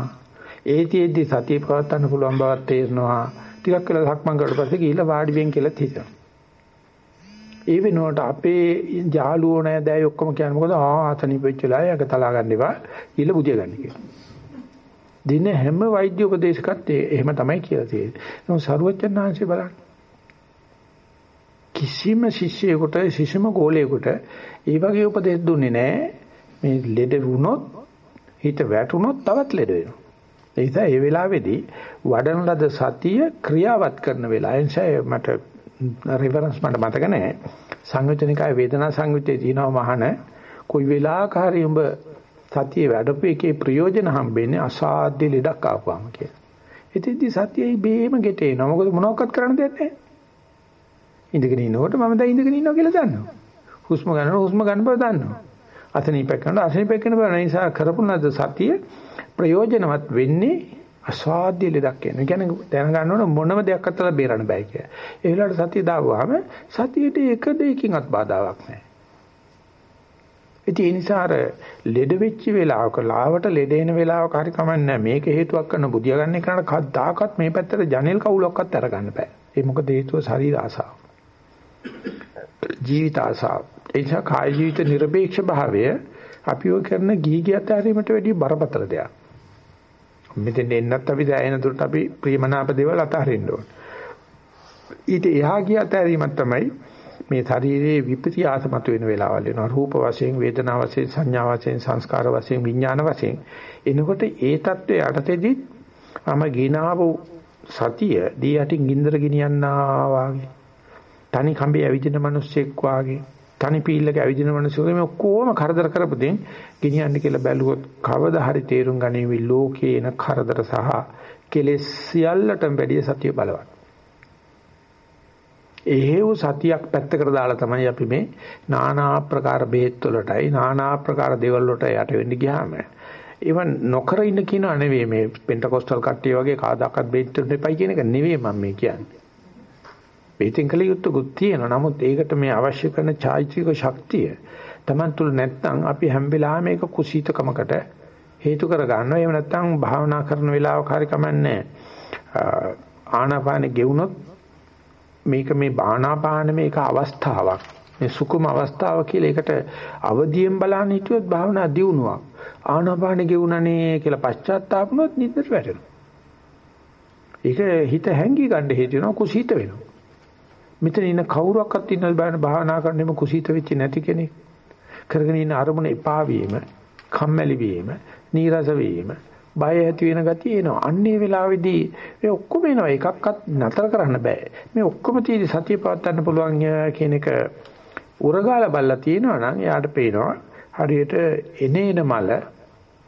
ඒතිෙද්දි සතිය පවත්වන්න පුළුවන් බවක් තේරෙනවා. ටිකක් වෙලා සක්මන් කරලා පස්සේ ගිහිල්ලා වාඩි වෙන් කියලා හිතනවා. ඒ වෙනුවට අපේ ජාලුවෝ නෑ දැයි ඔක්කොම කියන්නේ මොකද ආ අතනිප වෙච්ච වෙලාවයි අග තලා ගන්න එපා කියලා බුදිය ගන්න කියලා. දින හැම වෛද්‍ය උපදේශකත් එහෙම තමයි කියලා තියෙන්නේ. නමුත් සරුවචනාංශය බලන්න. කිසිම ශිෂ්‍යයෙකුට කිසිම ගෝලයෙකුට ඒ වගේ උපදේශ දුන්නේ නැහැ. මේ ලෙඩ වුණොත් හිත වැටුණොත් තවත් ලෙඩ වෙනවා. ඒ නිසා ඒ වෙලාවේදී වඩන ලද සතිය ක්‍රියාවත් කරන වෙලාව. ඒ නිසා මට රෙෆරන්ස් මට මතක නැහැ. සංයුතනිකාය වේදනා සංයුත්තේ තියෙනවා මහාන කොයි වෙලාවක හරි උඹ සතිය වැඩපු එකේ ප්‍රයෝජන හම්බෙන්නේ අසාධ්‍ය ලෙඩක් ආපුවාම කියලා. ඉතින්දි සතියයි බේම ගෙටේනවා. මොකද මොනවක්වත් කරන්න දෙයක් නැහැ. ඉඳගෙන ඉන්නකොට මම දැන් ඉඳගෙන ඉන්නවා කියලා දන්නවා. හුස්ම ගන්නකොට හුස්ම ගන්න බව දන්නවා. අසනීපයක් කරනකොට අසනීපයක් කරන බව නිසා කරපු ලද සතිය ප්‍රයෝජනවත් වෙන්නේ අසාධ්‍ය ලෙඩක් කියන. කියන්නේ දැනගන්න ඕන මොනම දෙයක් අතලා බේරන්න බෑ කියලා. ඒ වෙලාවට සතිය දාවුවාම සතියේට එක දෙයකින්වත් බාධාවක් නැහැ. ඉතින් ඒ නිසා අර ලෙඩ වෙච්ච වෙලාවක ලාවට ලෙඩ එන වෙලාවක හරි කමන්නේ මේක හේතුවක් කරන බුදියා ගන්න එකට කද්දාකත් මේ පැත්තට ජනෙල් කවුලක්වත් අරගන්න බෑ. ඒ මොකද හේතුව ශරීර ආසාව. ජීවිත ආසාව. ඒ නිසා කාය ජීවිත নিরপেক্ষ භාවය අපිව කරන ගීගියත් ඇරීමට වැඩිය බරපතල දෙයක්. මෙතෙන් එන්නත් අපි දැයෙන දුරට අපි ප්‍රියමනාප දේවල් අතහරින්න ඕන. ඊට එහා ගියත් ඇරීමක් තමයි මේ ශරීරයේ විප්‍රියාස මතුවෙන වෙලාවල් වෙනවා. රූප වශයෙන් වේදනා වශයෙන් සංඥා වශයෙන් සංස්කාර වශයෙන් විඥාන වශයෙන්. එනකොට ඒ தත්ත්වයේ යටතේදී අම ගිනාව සතිය දී යටින් ගින්දර ගෙනියන්නා වාගේ. තනි කඹේ ඇවිදින මිනිස්සෙක් වාගේ. තනි පීල්ලක ඇවිදින මිනිස්සු මේ ඔක්කොම කරදර කරපදෙන් ගෙනියන්න කියලා බැලුවොත් කවදා හරි තේරුම් ගනිවි ලෝකේ එන කරදර සහ කෙලෙස් සියල්ලටම වැඩිය සතිය බලවත්. එහෙව් සතියක් පැත්තකට දාලා තමයි අපි මේ নানা ආකාර බෙහෙත් වලටයි নানা ආකාර දේවල් වලට යට වෙන්න ගියාම ඒවන් නොකර ඉන්න කියනවා නෙවෙයි මේ පෙන්ටකොස්ටල් කට්ටිය වගේ කාදාකත් බෙහෙත් දෙන්න එපයි කියන එක නෙවෙයි මම මේ කියන්නේ. බෙහෙතෙන් කල යුත්තකුත් තියෙනවා. නමුත් ඒකට මේ අවශ්‍ය කරන චෛත්‍යික ශක්තිය Taman තුල නැත්නම් අපි හැම වෙලාවෙම මේක කුසීතකමකට හේතු කර ගන්නවා. එහෙම නැත්නම් භාවනා කරන වෙලාවක හරි කමන්නේ ආනාපානෙ ගෙවුනොත් මේක මේ ආනාපාන මේක අවස්ථාවක්. මේ සුකුම අවස්ථාව කියලා ඒකට අවදියෙන් බලන්න හිටියොත් භාවනා දියුණුවක්. ආනාපානෙ ගෙවුණනේ කියලා පශ්චාත්තාපනොත් නිතර වැටෙනවා. ඒක හිත හැංගි ගන්න හේතු වෙනවා කුසීත වෙනවා. මෙතන ඉන්න කවුරක්වත් ඉන්න බෑන භාවනා කරන්නෙම කුසීත වෙච්ච නැති කෙනෙක්. කරගෙන ඉන්න අරමුණ එපා වීම, කම්මැලි වීම, නීරස වීම, බය ඇති වෙන ගතිය එනවා. අන්නේ වෙලාවේදී මේ ඔක්කොම එනවා. එකක්වත් නතර කරන්න බෑ. මේ ඔක්කොම තියෙදි සතිය පවත්වන්න පුළුවන් කියන එක උරගාල බල්ලා තියෙනවා නම් එයාට පේනවා හරියට එනේන මල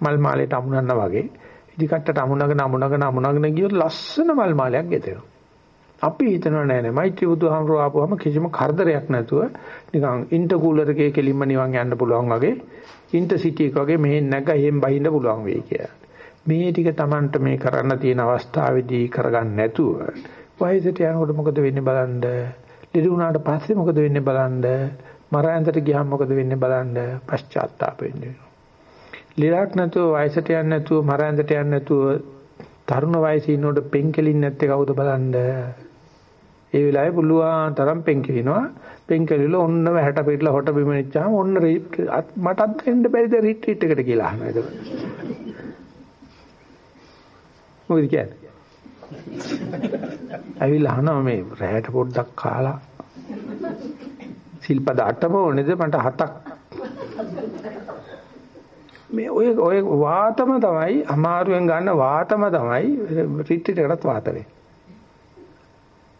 මල් මාලයට අමුණනවා වගේ ඉදිකට්ටට අමුණගෙන අමුණගෙන අමුණගෙන ගියොත් ලස්සන මල් මාලයක් ගෙතෙනවා. අපි හිතනවා නෑ නෑ මෛත්‍රී බුදුහාමරෝ ආපුවම කිසිම කරදරයක් නැතුව නිකන් ඉන්ටර්කූලර් එකේ කෙලින්ම නිවන් යන්න පුළුවන් වගේ ඉන්ටර්සිටි එක වගේ මෙහෙන් නැග එහෙන් බහින්න පුළුවන් වෙයි කියලා. මේ ටික Tamanට මේ කරන්න තියෙන අවස්ථාවේදී කරගන්න නැතුව වයසට යනකොට මොකද වෙන්නේ බලන්න. ලෙඩ වුණාට පස්සේ මොකද වෙන්නේ බලන්න. මරාන්තට ගියාම මොකද වෙන්නේ බලන්න. පශ්චාත්තාප වෙන්නේ. ලෙඩක් නැතුව වයසට යන්නේ නැතුව මරාන්තට යන්නේ නැතුව තරුණ වයසේ ඉන්නකොට පෙන්කෙලින් නැත්තේ කවුද බලන්න. ඒ වෙලාවේ පුළුවන් තරම් පෙන්කෙලිනවා. පෙන්කෙලිල ඔන්න වැහැට පිටලා හොට බිම නිච්චාම ඔන්න මටත් එන්න බැරිද රිට්‍රීට් එකට කියලා අහනවා ඒක. මොකද කියන්නේ? ඇවිල්ලා අහනවා මේ රැහැට පොඩ්ඩක් කාලා සිල්පද අටම ඕනේද මට හතක් මේ ඔය ඔය වාතම තමයි අමාරුවෙන් ගන්න වාතම තමයි රිට්‍රීට් එකටත් වාත වෙන්නේ.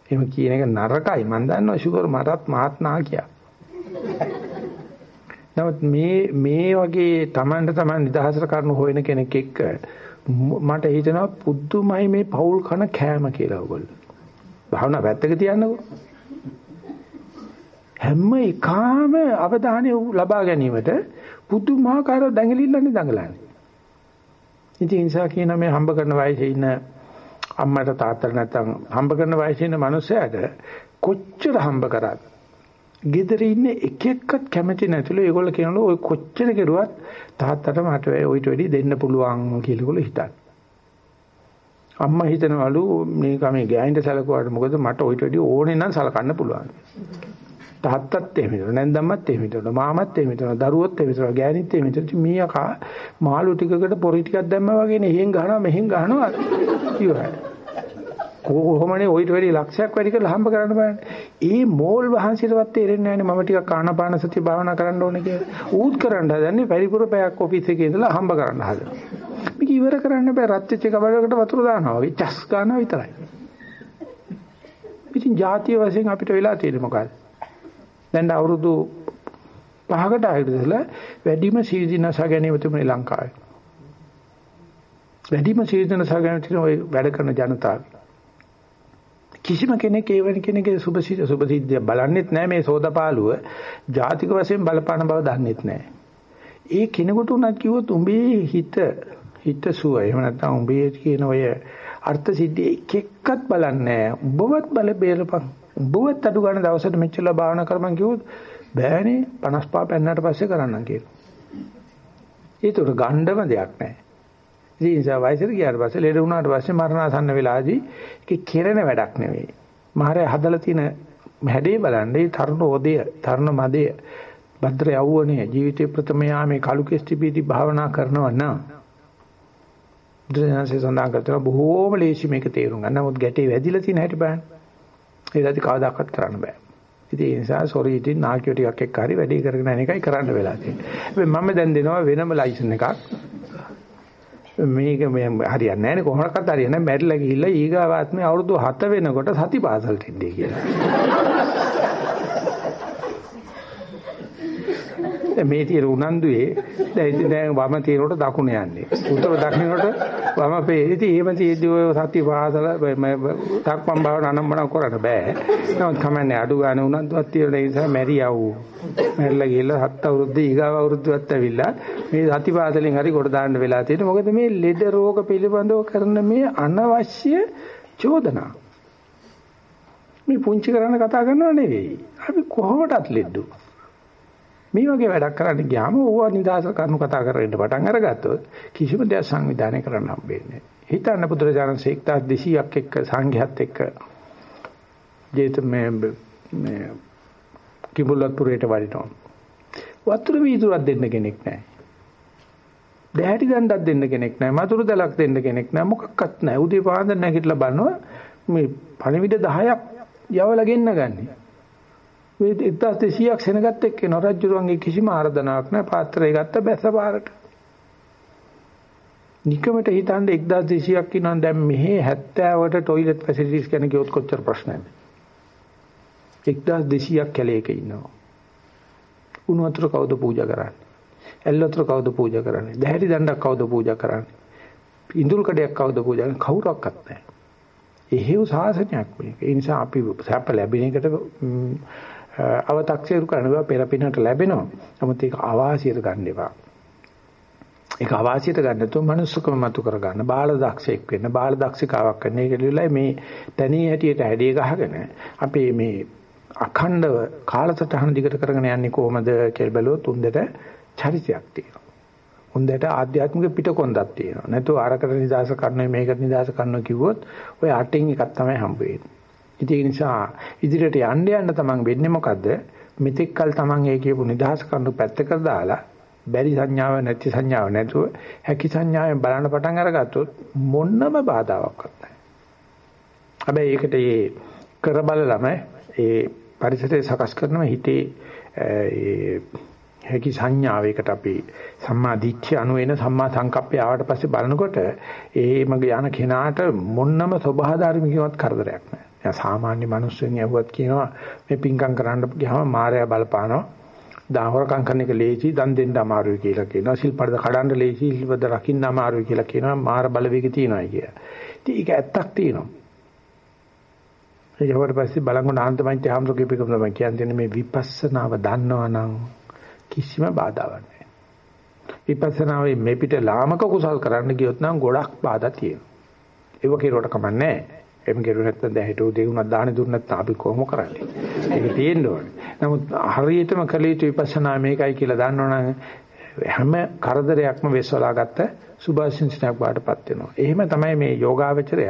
එහෙම කියන එක නරකයි. මම දන්නවා ෂුගර් මටත් මාත්නා කියා. නමුත් මේ මේ වගේ Tamanට Taman නිදහසට කරන හොයන කෙනෙක් එක්ක මට හිතෙනවා පුදුමයි මේ පෞල් කන කෑම කියලා ඔයගොල්ලෝ. භාවනා පැත්තක තියන්නකෝ. හැම එකාම අවධානය ලබා ගැනීමට පුදුමාකාර දැඟලිල්ලන්නේ දඟලන්නේ. ඉතින් ඒ නිසා කියන මේ හම්බ කරන වයසේ ඉන්න අම්මට තාත්තට නැත්තම් හම්බ කරන වයසේ ඉන්න මිනිස්සයාට කොච්චර හම්බ කරත් ගෙදර ඉන්න එක එක්කත් කැමති නැතිලු ඒගොල්ලෝ කියනලු ඔය කොච්චර කෙරුවත් තාත්තට මට ඔයිට වැඩි දෙන්න පුළුවන් කියලා ඒගොල්ලෝ හිතන්නේ. අම්මා හිතනවලු මේක මේ ගෑනිට සැලකුවාට මොකද මට ඔයිට වැඩි ඕනේ නම් සලකන්න පුළුවන්. තාත්තත් එහෙම හිතනවා නැන්දම්මත් එහෙම හිතනවා මාමත් එහෙම හිතනවා දරුවොත් එහෙම හිතනවා ගෑනිත් එහෙම හිතනවා මීයා මාළු ටිකකට පොරි ටිකක් දැම්මා වගේනේ එහෙන් ගහනවා මෙහෙන් ගහනවා ඉවරයි කොහොමනේ ඔයිට වැඩි ලක්ෂයක් වැඩි කරලා හම්බ කරන්න බලන්න. ඒ මෝල් වහන්සියටවත් තේරෙන්නේ නැහැ මම ටිකක් ආනාපාන සතිය භාවනා කරන්න ඕනේ කියලා. ඌත් කරන්න හදන්නේ පරිපූර්ණ පැයක් ඔෆිස් එකේ ඉඳලා හම්බ කරන්න හදනවා. මේක ඉවර කරන්න බෑ රත් වෙච්ච කබලකට වතුර දානවා වගේ චස් ගන්නවා විතරයි. ඉතින් ಜಾතිය වශයෙන් අපිට වෙලා තියෙන්නේ මොකද? දැන් අවුරුදු 5කට ආයෙත් ඉඳලා වැඩිම සීදිනස ගැනීම තිබුණේ ලංකාවේ. වැඩිම සීදිනස ගැනීම තියෙන ඔය වැඩ කරන ජනතාවගේ කිසිම කෙනෙක් ඒ වෙන කෙනෙක්ගේ සුභසිද්ධ සුභසිද්ධිය බලන්නෙත් නැහැ මේ සෝදපාලුව ජාතික වශයෙන් බලපාන බව දන්නෙත් නැහැ. ඒ කෙනෙකුට උනත් කිව්වොත් උඹේ හිත හිත සුව එහෙම නැත්නම් උඹේ කියන ඔය අර්ථ සිද්ධිය එක එක්කත් බලන්නේ නැහැ. උඹවත් බල බේරපන්. උඹවත් අඩු ගන්න දවසට මෙච්චර භාවනා කරමන් කිව්වොත් බෑනේ 55 පෙන්නට පස්සේ කරන්නම් කියලා. ඒතර ගණ්ඩම දෙයක් නැහැ. ඉතින් ඒ නිසා වයසට ගියාට පස්සේ ලෙඩ වුණාට පස්සේ මරණාසන්න වෙලාදී ඒක කෙරෙන වැඩක් නෙවෙයි. මහරය හදලා තියෙන හැඩේ බලන්න ඒ තරුණ ඕදය, තරුණ මදය, භද්‍ර යවුවනේ ජීවිතේ ප්‍රථම යාමේ කලු කෙස්ටි පීටි භාවනා කරනවා නම් බුදුසසුනේ සඳහන් කරලා බොහෝම ලේසි මේක තේරුම් ගන්න. නමුත් ගැටේ වැදිලා තියෙන හැටි බලන්න. ඒකදී කවදාකවත් කරන්න බෑ. ඉතින් ඒ නිසා සොරි ඉතින් නාකියෝ ටිකක් එක්ක හරි වැඩේ කරගෙන යන එකයි කරන්න වෙලා තියෙන්නේ. හැබැයි මම දැන් දෙනවා වෙනම ලයිසන් එකක්. මේක මේ හරියන්නේ නැහැ නේ කොහොමඩක්වත් හරියන්නේ නැහැ. මැරිලා ගිහිල්ලා ඊගාවාත්මේ අවුරුදු 7 වෙනකොට සති පාසලට ඉන්නේ කියලා. මේ තියෙන උනන්දුවේ දැන් ඉතින් දැන් වම තියෙනකොට දකුණ යන්නේ. උතුර දකුණට වම පේ. ඉතින් එහෙම තියෙද්දි ඔය සත්‍ය පාසල තක්පම් භාවන අනම්මන කරන්න බෑ. නමුත් කමන්නේ අඩු ගන්න උනන්දුවක් තියෙන නිසා මැරියව. මැරිලා ගිහලා හත් අවුරුද්ද ඊගාව අවුරුද්දවත් ඇවිල්ලා මේ සත්‍ය පාසලෙන් හරි කොට දාන්න වෙලා තියෙනවා. මොකද මේ ලෙඩ රෝග පිළිබඳව කරන මේ අනවශ්‍ය චෝදනා. මේ පුංචි කරන්න කතා කරනව නෙවෙයි. අපි කොහොමදත් ලෙඩු. මේ වගේ වැඩක් කරන්න ගියාම ඕවා නිදාස කරනු කතා කරගෙන පටන් අරගත්තොත් කිසිම දෙයක් සංවිධානය කරන්න හම්බෙන්නේ නැහැ. හිතන්න පුදුරජානන් 1200ක් එක්ක සංඝයාත් එක්ක ජේත මේ මේ කිඹුල්වත්පුරේට වඩිනවා. වතුර වීදුරක් දෙන්න කෙනෙක් නැහැ. දැහැටි ගණ්ඩක් දෙන්න කෙනෙක් නැහැ. මතුරු දලක් දෙන්න කෙනෙක් නැහැ. මොකක්වත් නැහැ. උදේ පාන්දර නැගිටලා බලනවා මේ පණිවිඩ 10ක් යවලා ගෙන්න ගන්නේ. මේ 1200ක් සෙනගත් එක්ක නරජුරුවන්ගේ කිසිම ආර්දනාවක් නැහැ පාත්‍රය ගත්ත බැස පාරට. නිකමට හිතන්න 1200ක් ඉන්නවා දැන් මෙහි 70ට টয়ලට් ෆැසිලිටිස් ගැන කිව්වොත් කොච්චර ප්‍රශ්නයක්ද? 1200ක් කැලේක ඉන්නවා. උණු වතුර කවුද පූජා කරන්නේ? ඇල් වතුර කවුද පූජා කරන්නේ? දැහැටි දණ්ඩක් කවුද පූජා කරන්නේ? ඉඳුල් කඩයක් කවුද පූජා කරන්නේ? කවුරක්වත් නැහැ. එහෙව් සාසනයක් මේක. ඒ නිසා අපි සැප ලැබෙන එකට අව탁සීරු කරනවා පෙරපිනට ලැබෙනවා. නමුත් ඒක අවාසියට ගන්න එපා. ඒක අවාසියට ගන්න නැතුව මනුස්සකම මතු කර ගන්න. බාල දක්ෂයෙක් වෙන්න, බාල දක්ෂිකාවක් කරන එක ලියලා මේ තනිය හැටියට හැඩය ගහගෙන අපේ මේ අඛණ්ඩව කාලසටහන දිගට කරගෙන යන්නේ කොහොමද කියලා බැලුවොත් උන්දට චරිතයක් තියෙනවා. උන්දට ආධ්‍යාත්මික පිටකොන්දක් තියෙනවා. නැතු අරකට නිදාස කරනවා මේකට නිදාස කරනවා කිව්වොත් ඔය අටින් එකක් තමයි හම්බ වෙන්නේ. ඉතින් ඒ නිසා ඉදිරියට යන්න යන්න තමන් වෙන්නේ මොකද්ද? මෙතෙක් කල තමන් ඒ කියපු නිදහස් කරනු පැත්තකට දාලා බැරි සංඥාව නැති සංඥාව නැතුව හැකි සංඥාවෙන් බලන්න පටන් අරගත්තොත් මොන්නම බාධාවක්වත් නැහැ. හැබැයි ඒකට ඒ කර බලලම ඒ පරිසරය සකස් කරනම හිතේ ඒ හැකි සංඥාවයකට අපි සම්මා දිට්ඨිය අනු වෙන සම්මා සංකප්පය ආවට පස්සේ බලනකොට ඒ මගේ යන කෙනාට මොන්නම ස්වභාව ධර්මිකවත් කරදරයක් නැහැ. දැන් සාමාන්‍ය මිනිස්සුන් යවුවත් කියනවා මේ පිංකම් කරන්න ගියාම මායя බලපානවා. දාහවරකම් කරන එක ලේසි, දන් දෙන්න අමාරුයි කියලා කියනවා. සිල්පද කඩන්න ලේසි, සිල්පද රකින්න අමාරුයි කියලා කියනවා. මාර බලවේග තියෙනවා කියලා. ඉතින් ඒක ඇත්තක් තියෙනවා. ඒකවට පස්සේ බලංගොඩ ආන්තමන්ති හාමුදුරුවෝ කියපේකම තමයි කියන්නේ මේ විපස්සනාව දන්නවනම් කිසිම බාධාවක් නැහැ. විපස්සනාවේ මේ පිට ලාමක කුසල් කරන්න ගියොත් නම් ගොඩක් බාධා තියෙනවා. ඒක කෙරුවට කමන්නේ නැහැ. එහෙම කෙරුවේ නැත්නම් දැන් හිටු දෙක උනක් දාහනේ දුන්න නැත්නම් අපි කොහොම කරන්නේ? ඒක තියෙන්න ඕනේ. නමුත් හරියටම කළ යුතු විපස්සනා මේකයි කියලා දන්නවනම් හැම කරදරයක්ම වෙස්වලා ගත්ත සුභාශිංසනයක් වාටපත් වෙනවා. එහෙම තමයි මේ යෝගාවචරය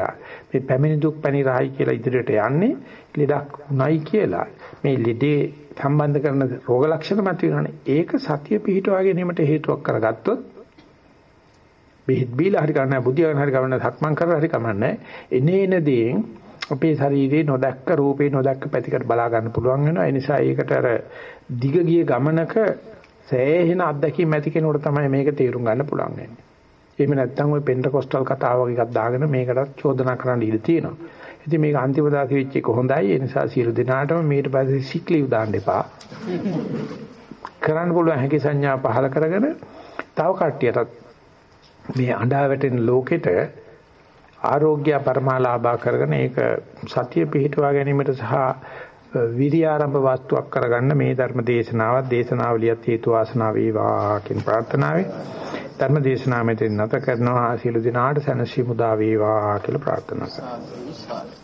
මේ පැමිණි දුක් පැණි රහයි කියලා ඉදිරියට යන්නේ ලෙඩක් උණයි කියලා. මේ ලෙඩේ සම්බන්ධ කරන රෝග ලක්ෂණ මත වෙනවනේ. ඒක සතිය පිහිටවා ගැනීමට හේතුවක් කරගත්තොත් බෙහෙත් බීලා හරි කමන්නේ බුද්ධිය ගන්න හරි කමන්නේ සක්මන් කරලා හරි කමන්නේ එනේන දේෙන් අපේ ශරීරේ නොදැක්ක රූපේ නොදැක්ක පැතිකඩ බලා ගන්න පුළුවන් වෙනවා ඒ නිසා ඒකට අර දිග ගිය ගමනක සෑහෙන අත්දැකීම් ඇති කෙනෙකුට තමයි මේක තේරුම් ගන්න පුළුවන් වෙන්නේ. එහෙම නැත්නම් ওই පෙන්ටකොස්ටල් කතාව වගේ එකක් දාගෙන මේකටත් චෝදනා කරන්න ඉඩ තියෙනවා. ඉතින් මේක අන්තිම දාසි වෙච්ච එක හොඳයි. ඒ නිසා සියලු දෙනාටම මේට පස්සේ සික්ලිව් දාන්න එපා. කරන්න පුළුවන් හැකි සංඥා පහල කරගෙන තව කට්ටියටත් මේ අඬා වැටෙන ලෝකෙට ආරෝග්‍ය පරමාලාභා කරගෙන ඒක සතිය පිහිටුවා ගැනීමට සහ විරිය ආරම්භ වස්තුවක් කරගන්න මේ ධර්ම දේශනාවත් දේශනාවලියත් හේතු වාසනා වේවා කියන ප්‍රාර්ථනාවයි ධර්ම දේශනාව මෙතන නැත කරනවා. ආශීල දිනාට සනසි මුදා වේවා කියලා ප්‍රාර්ථනා කරනවා.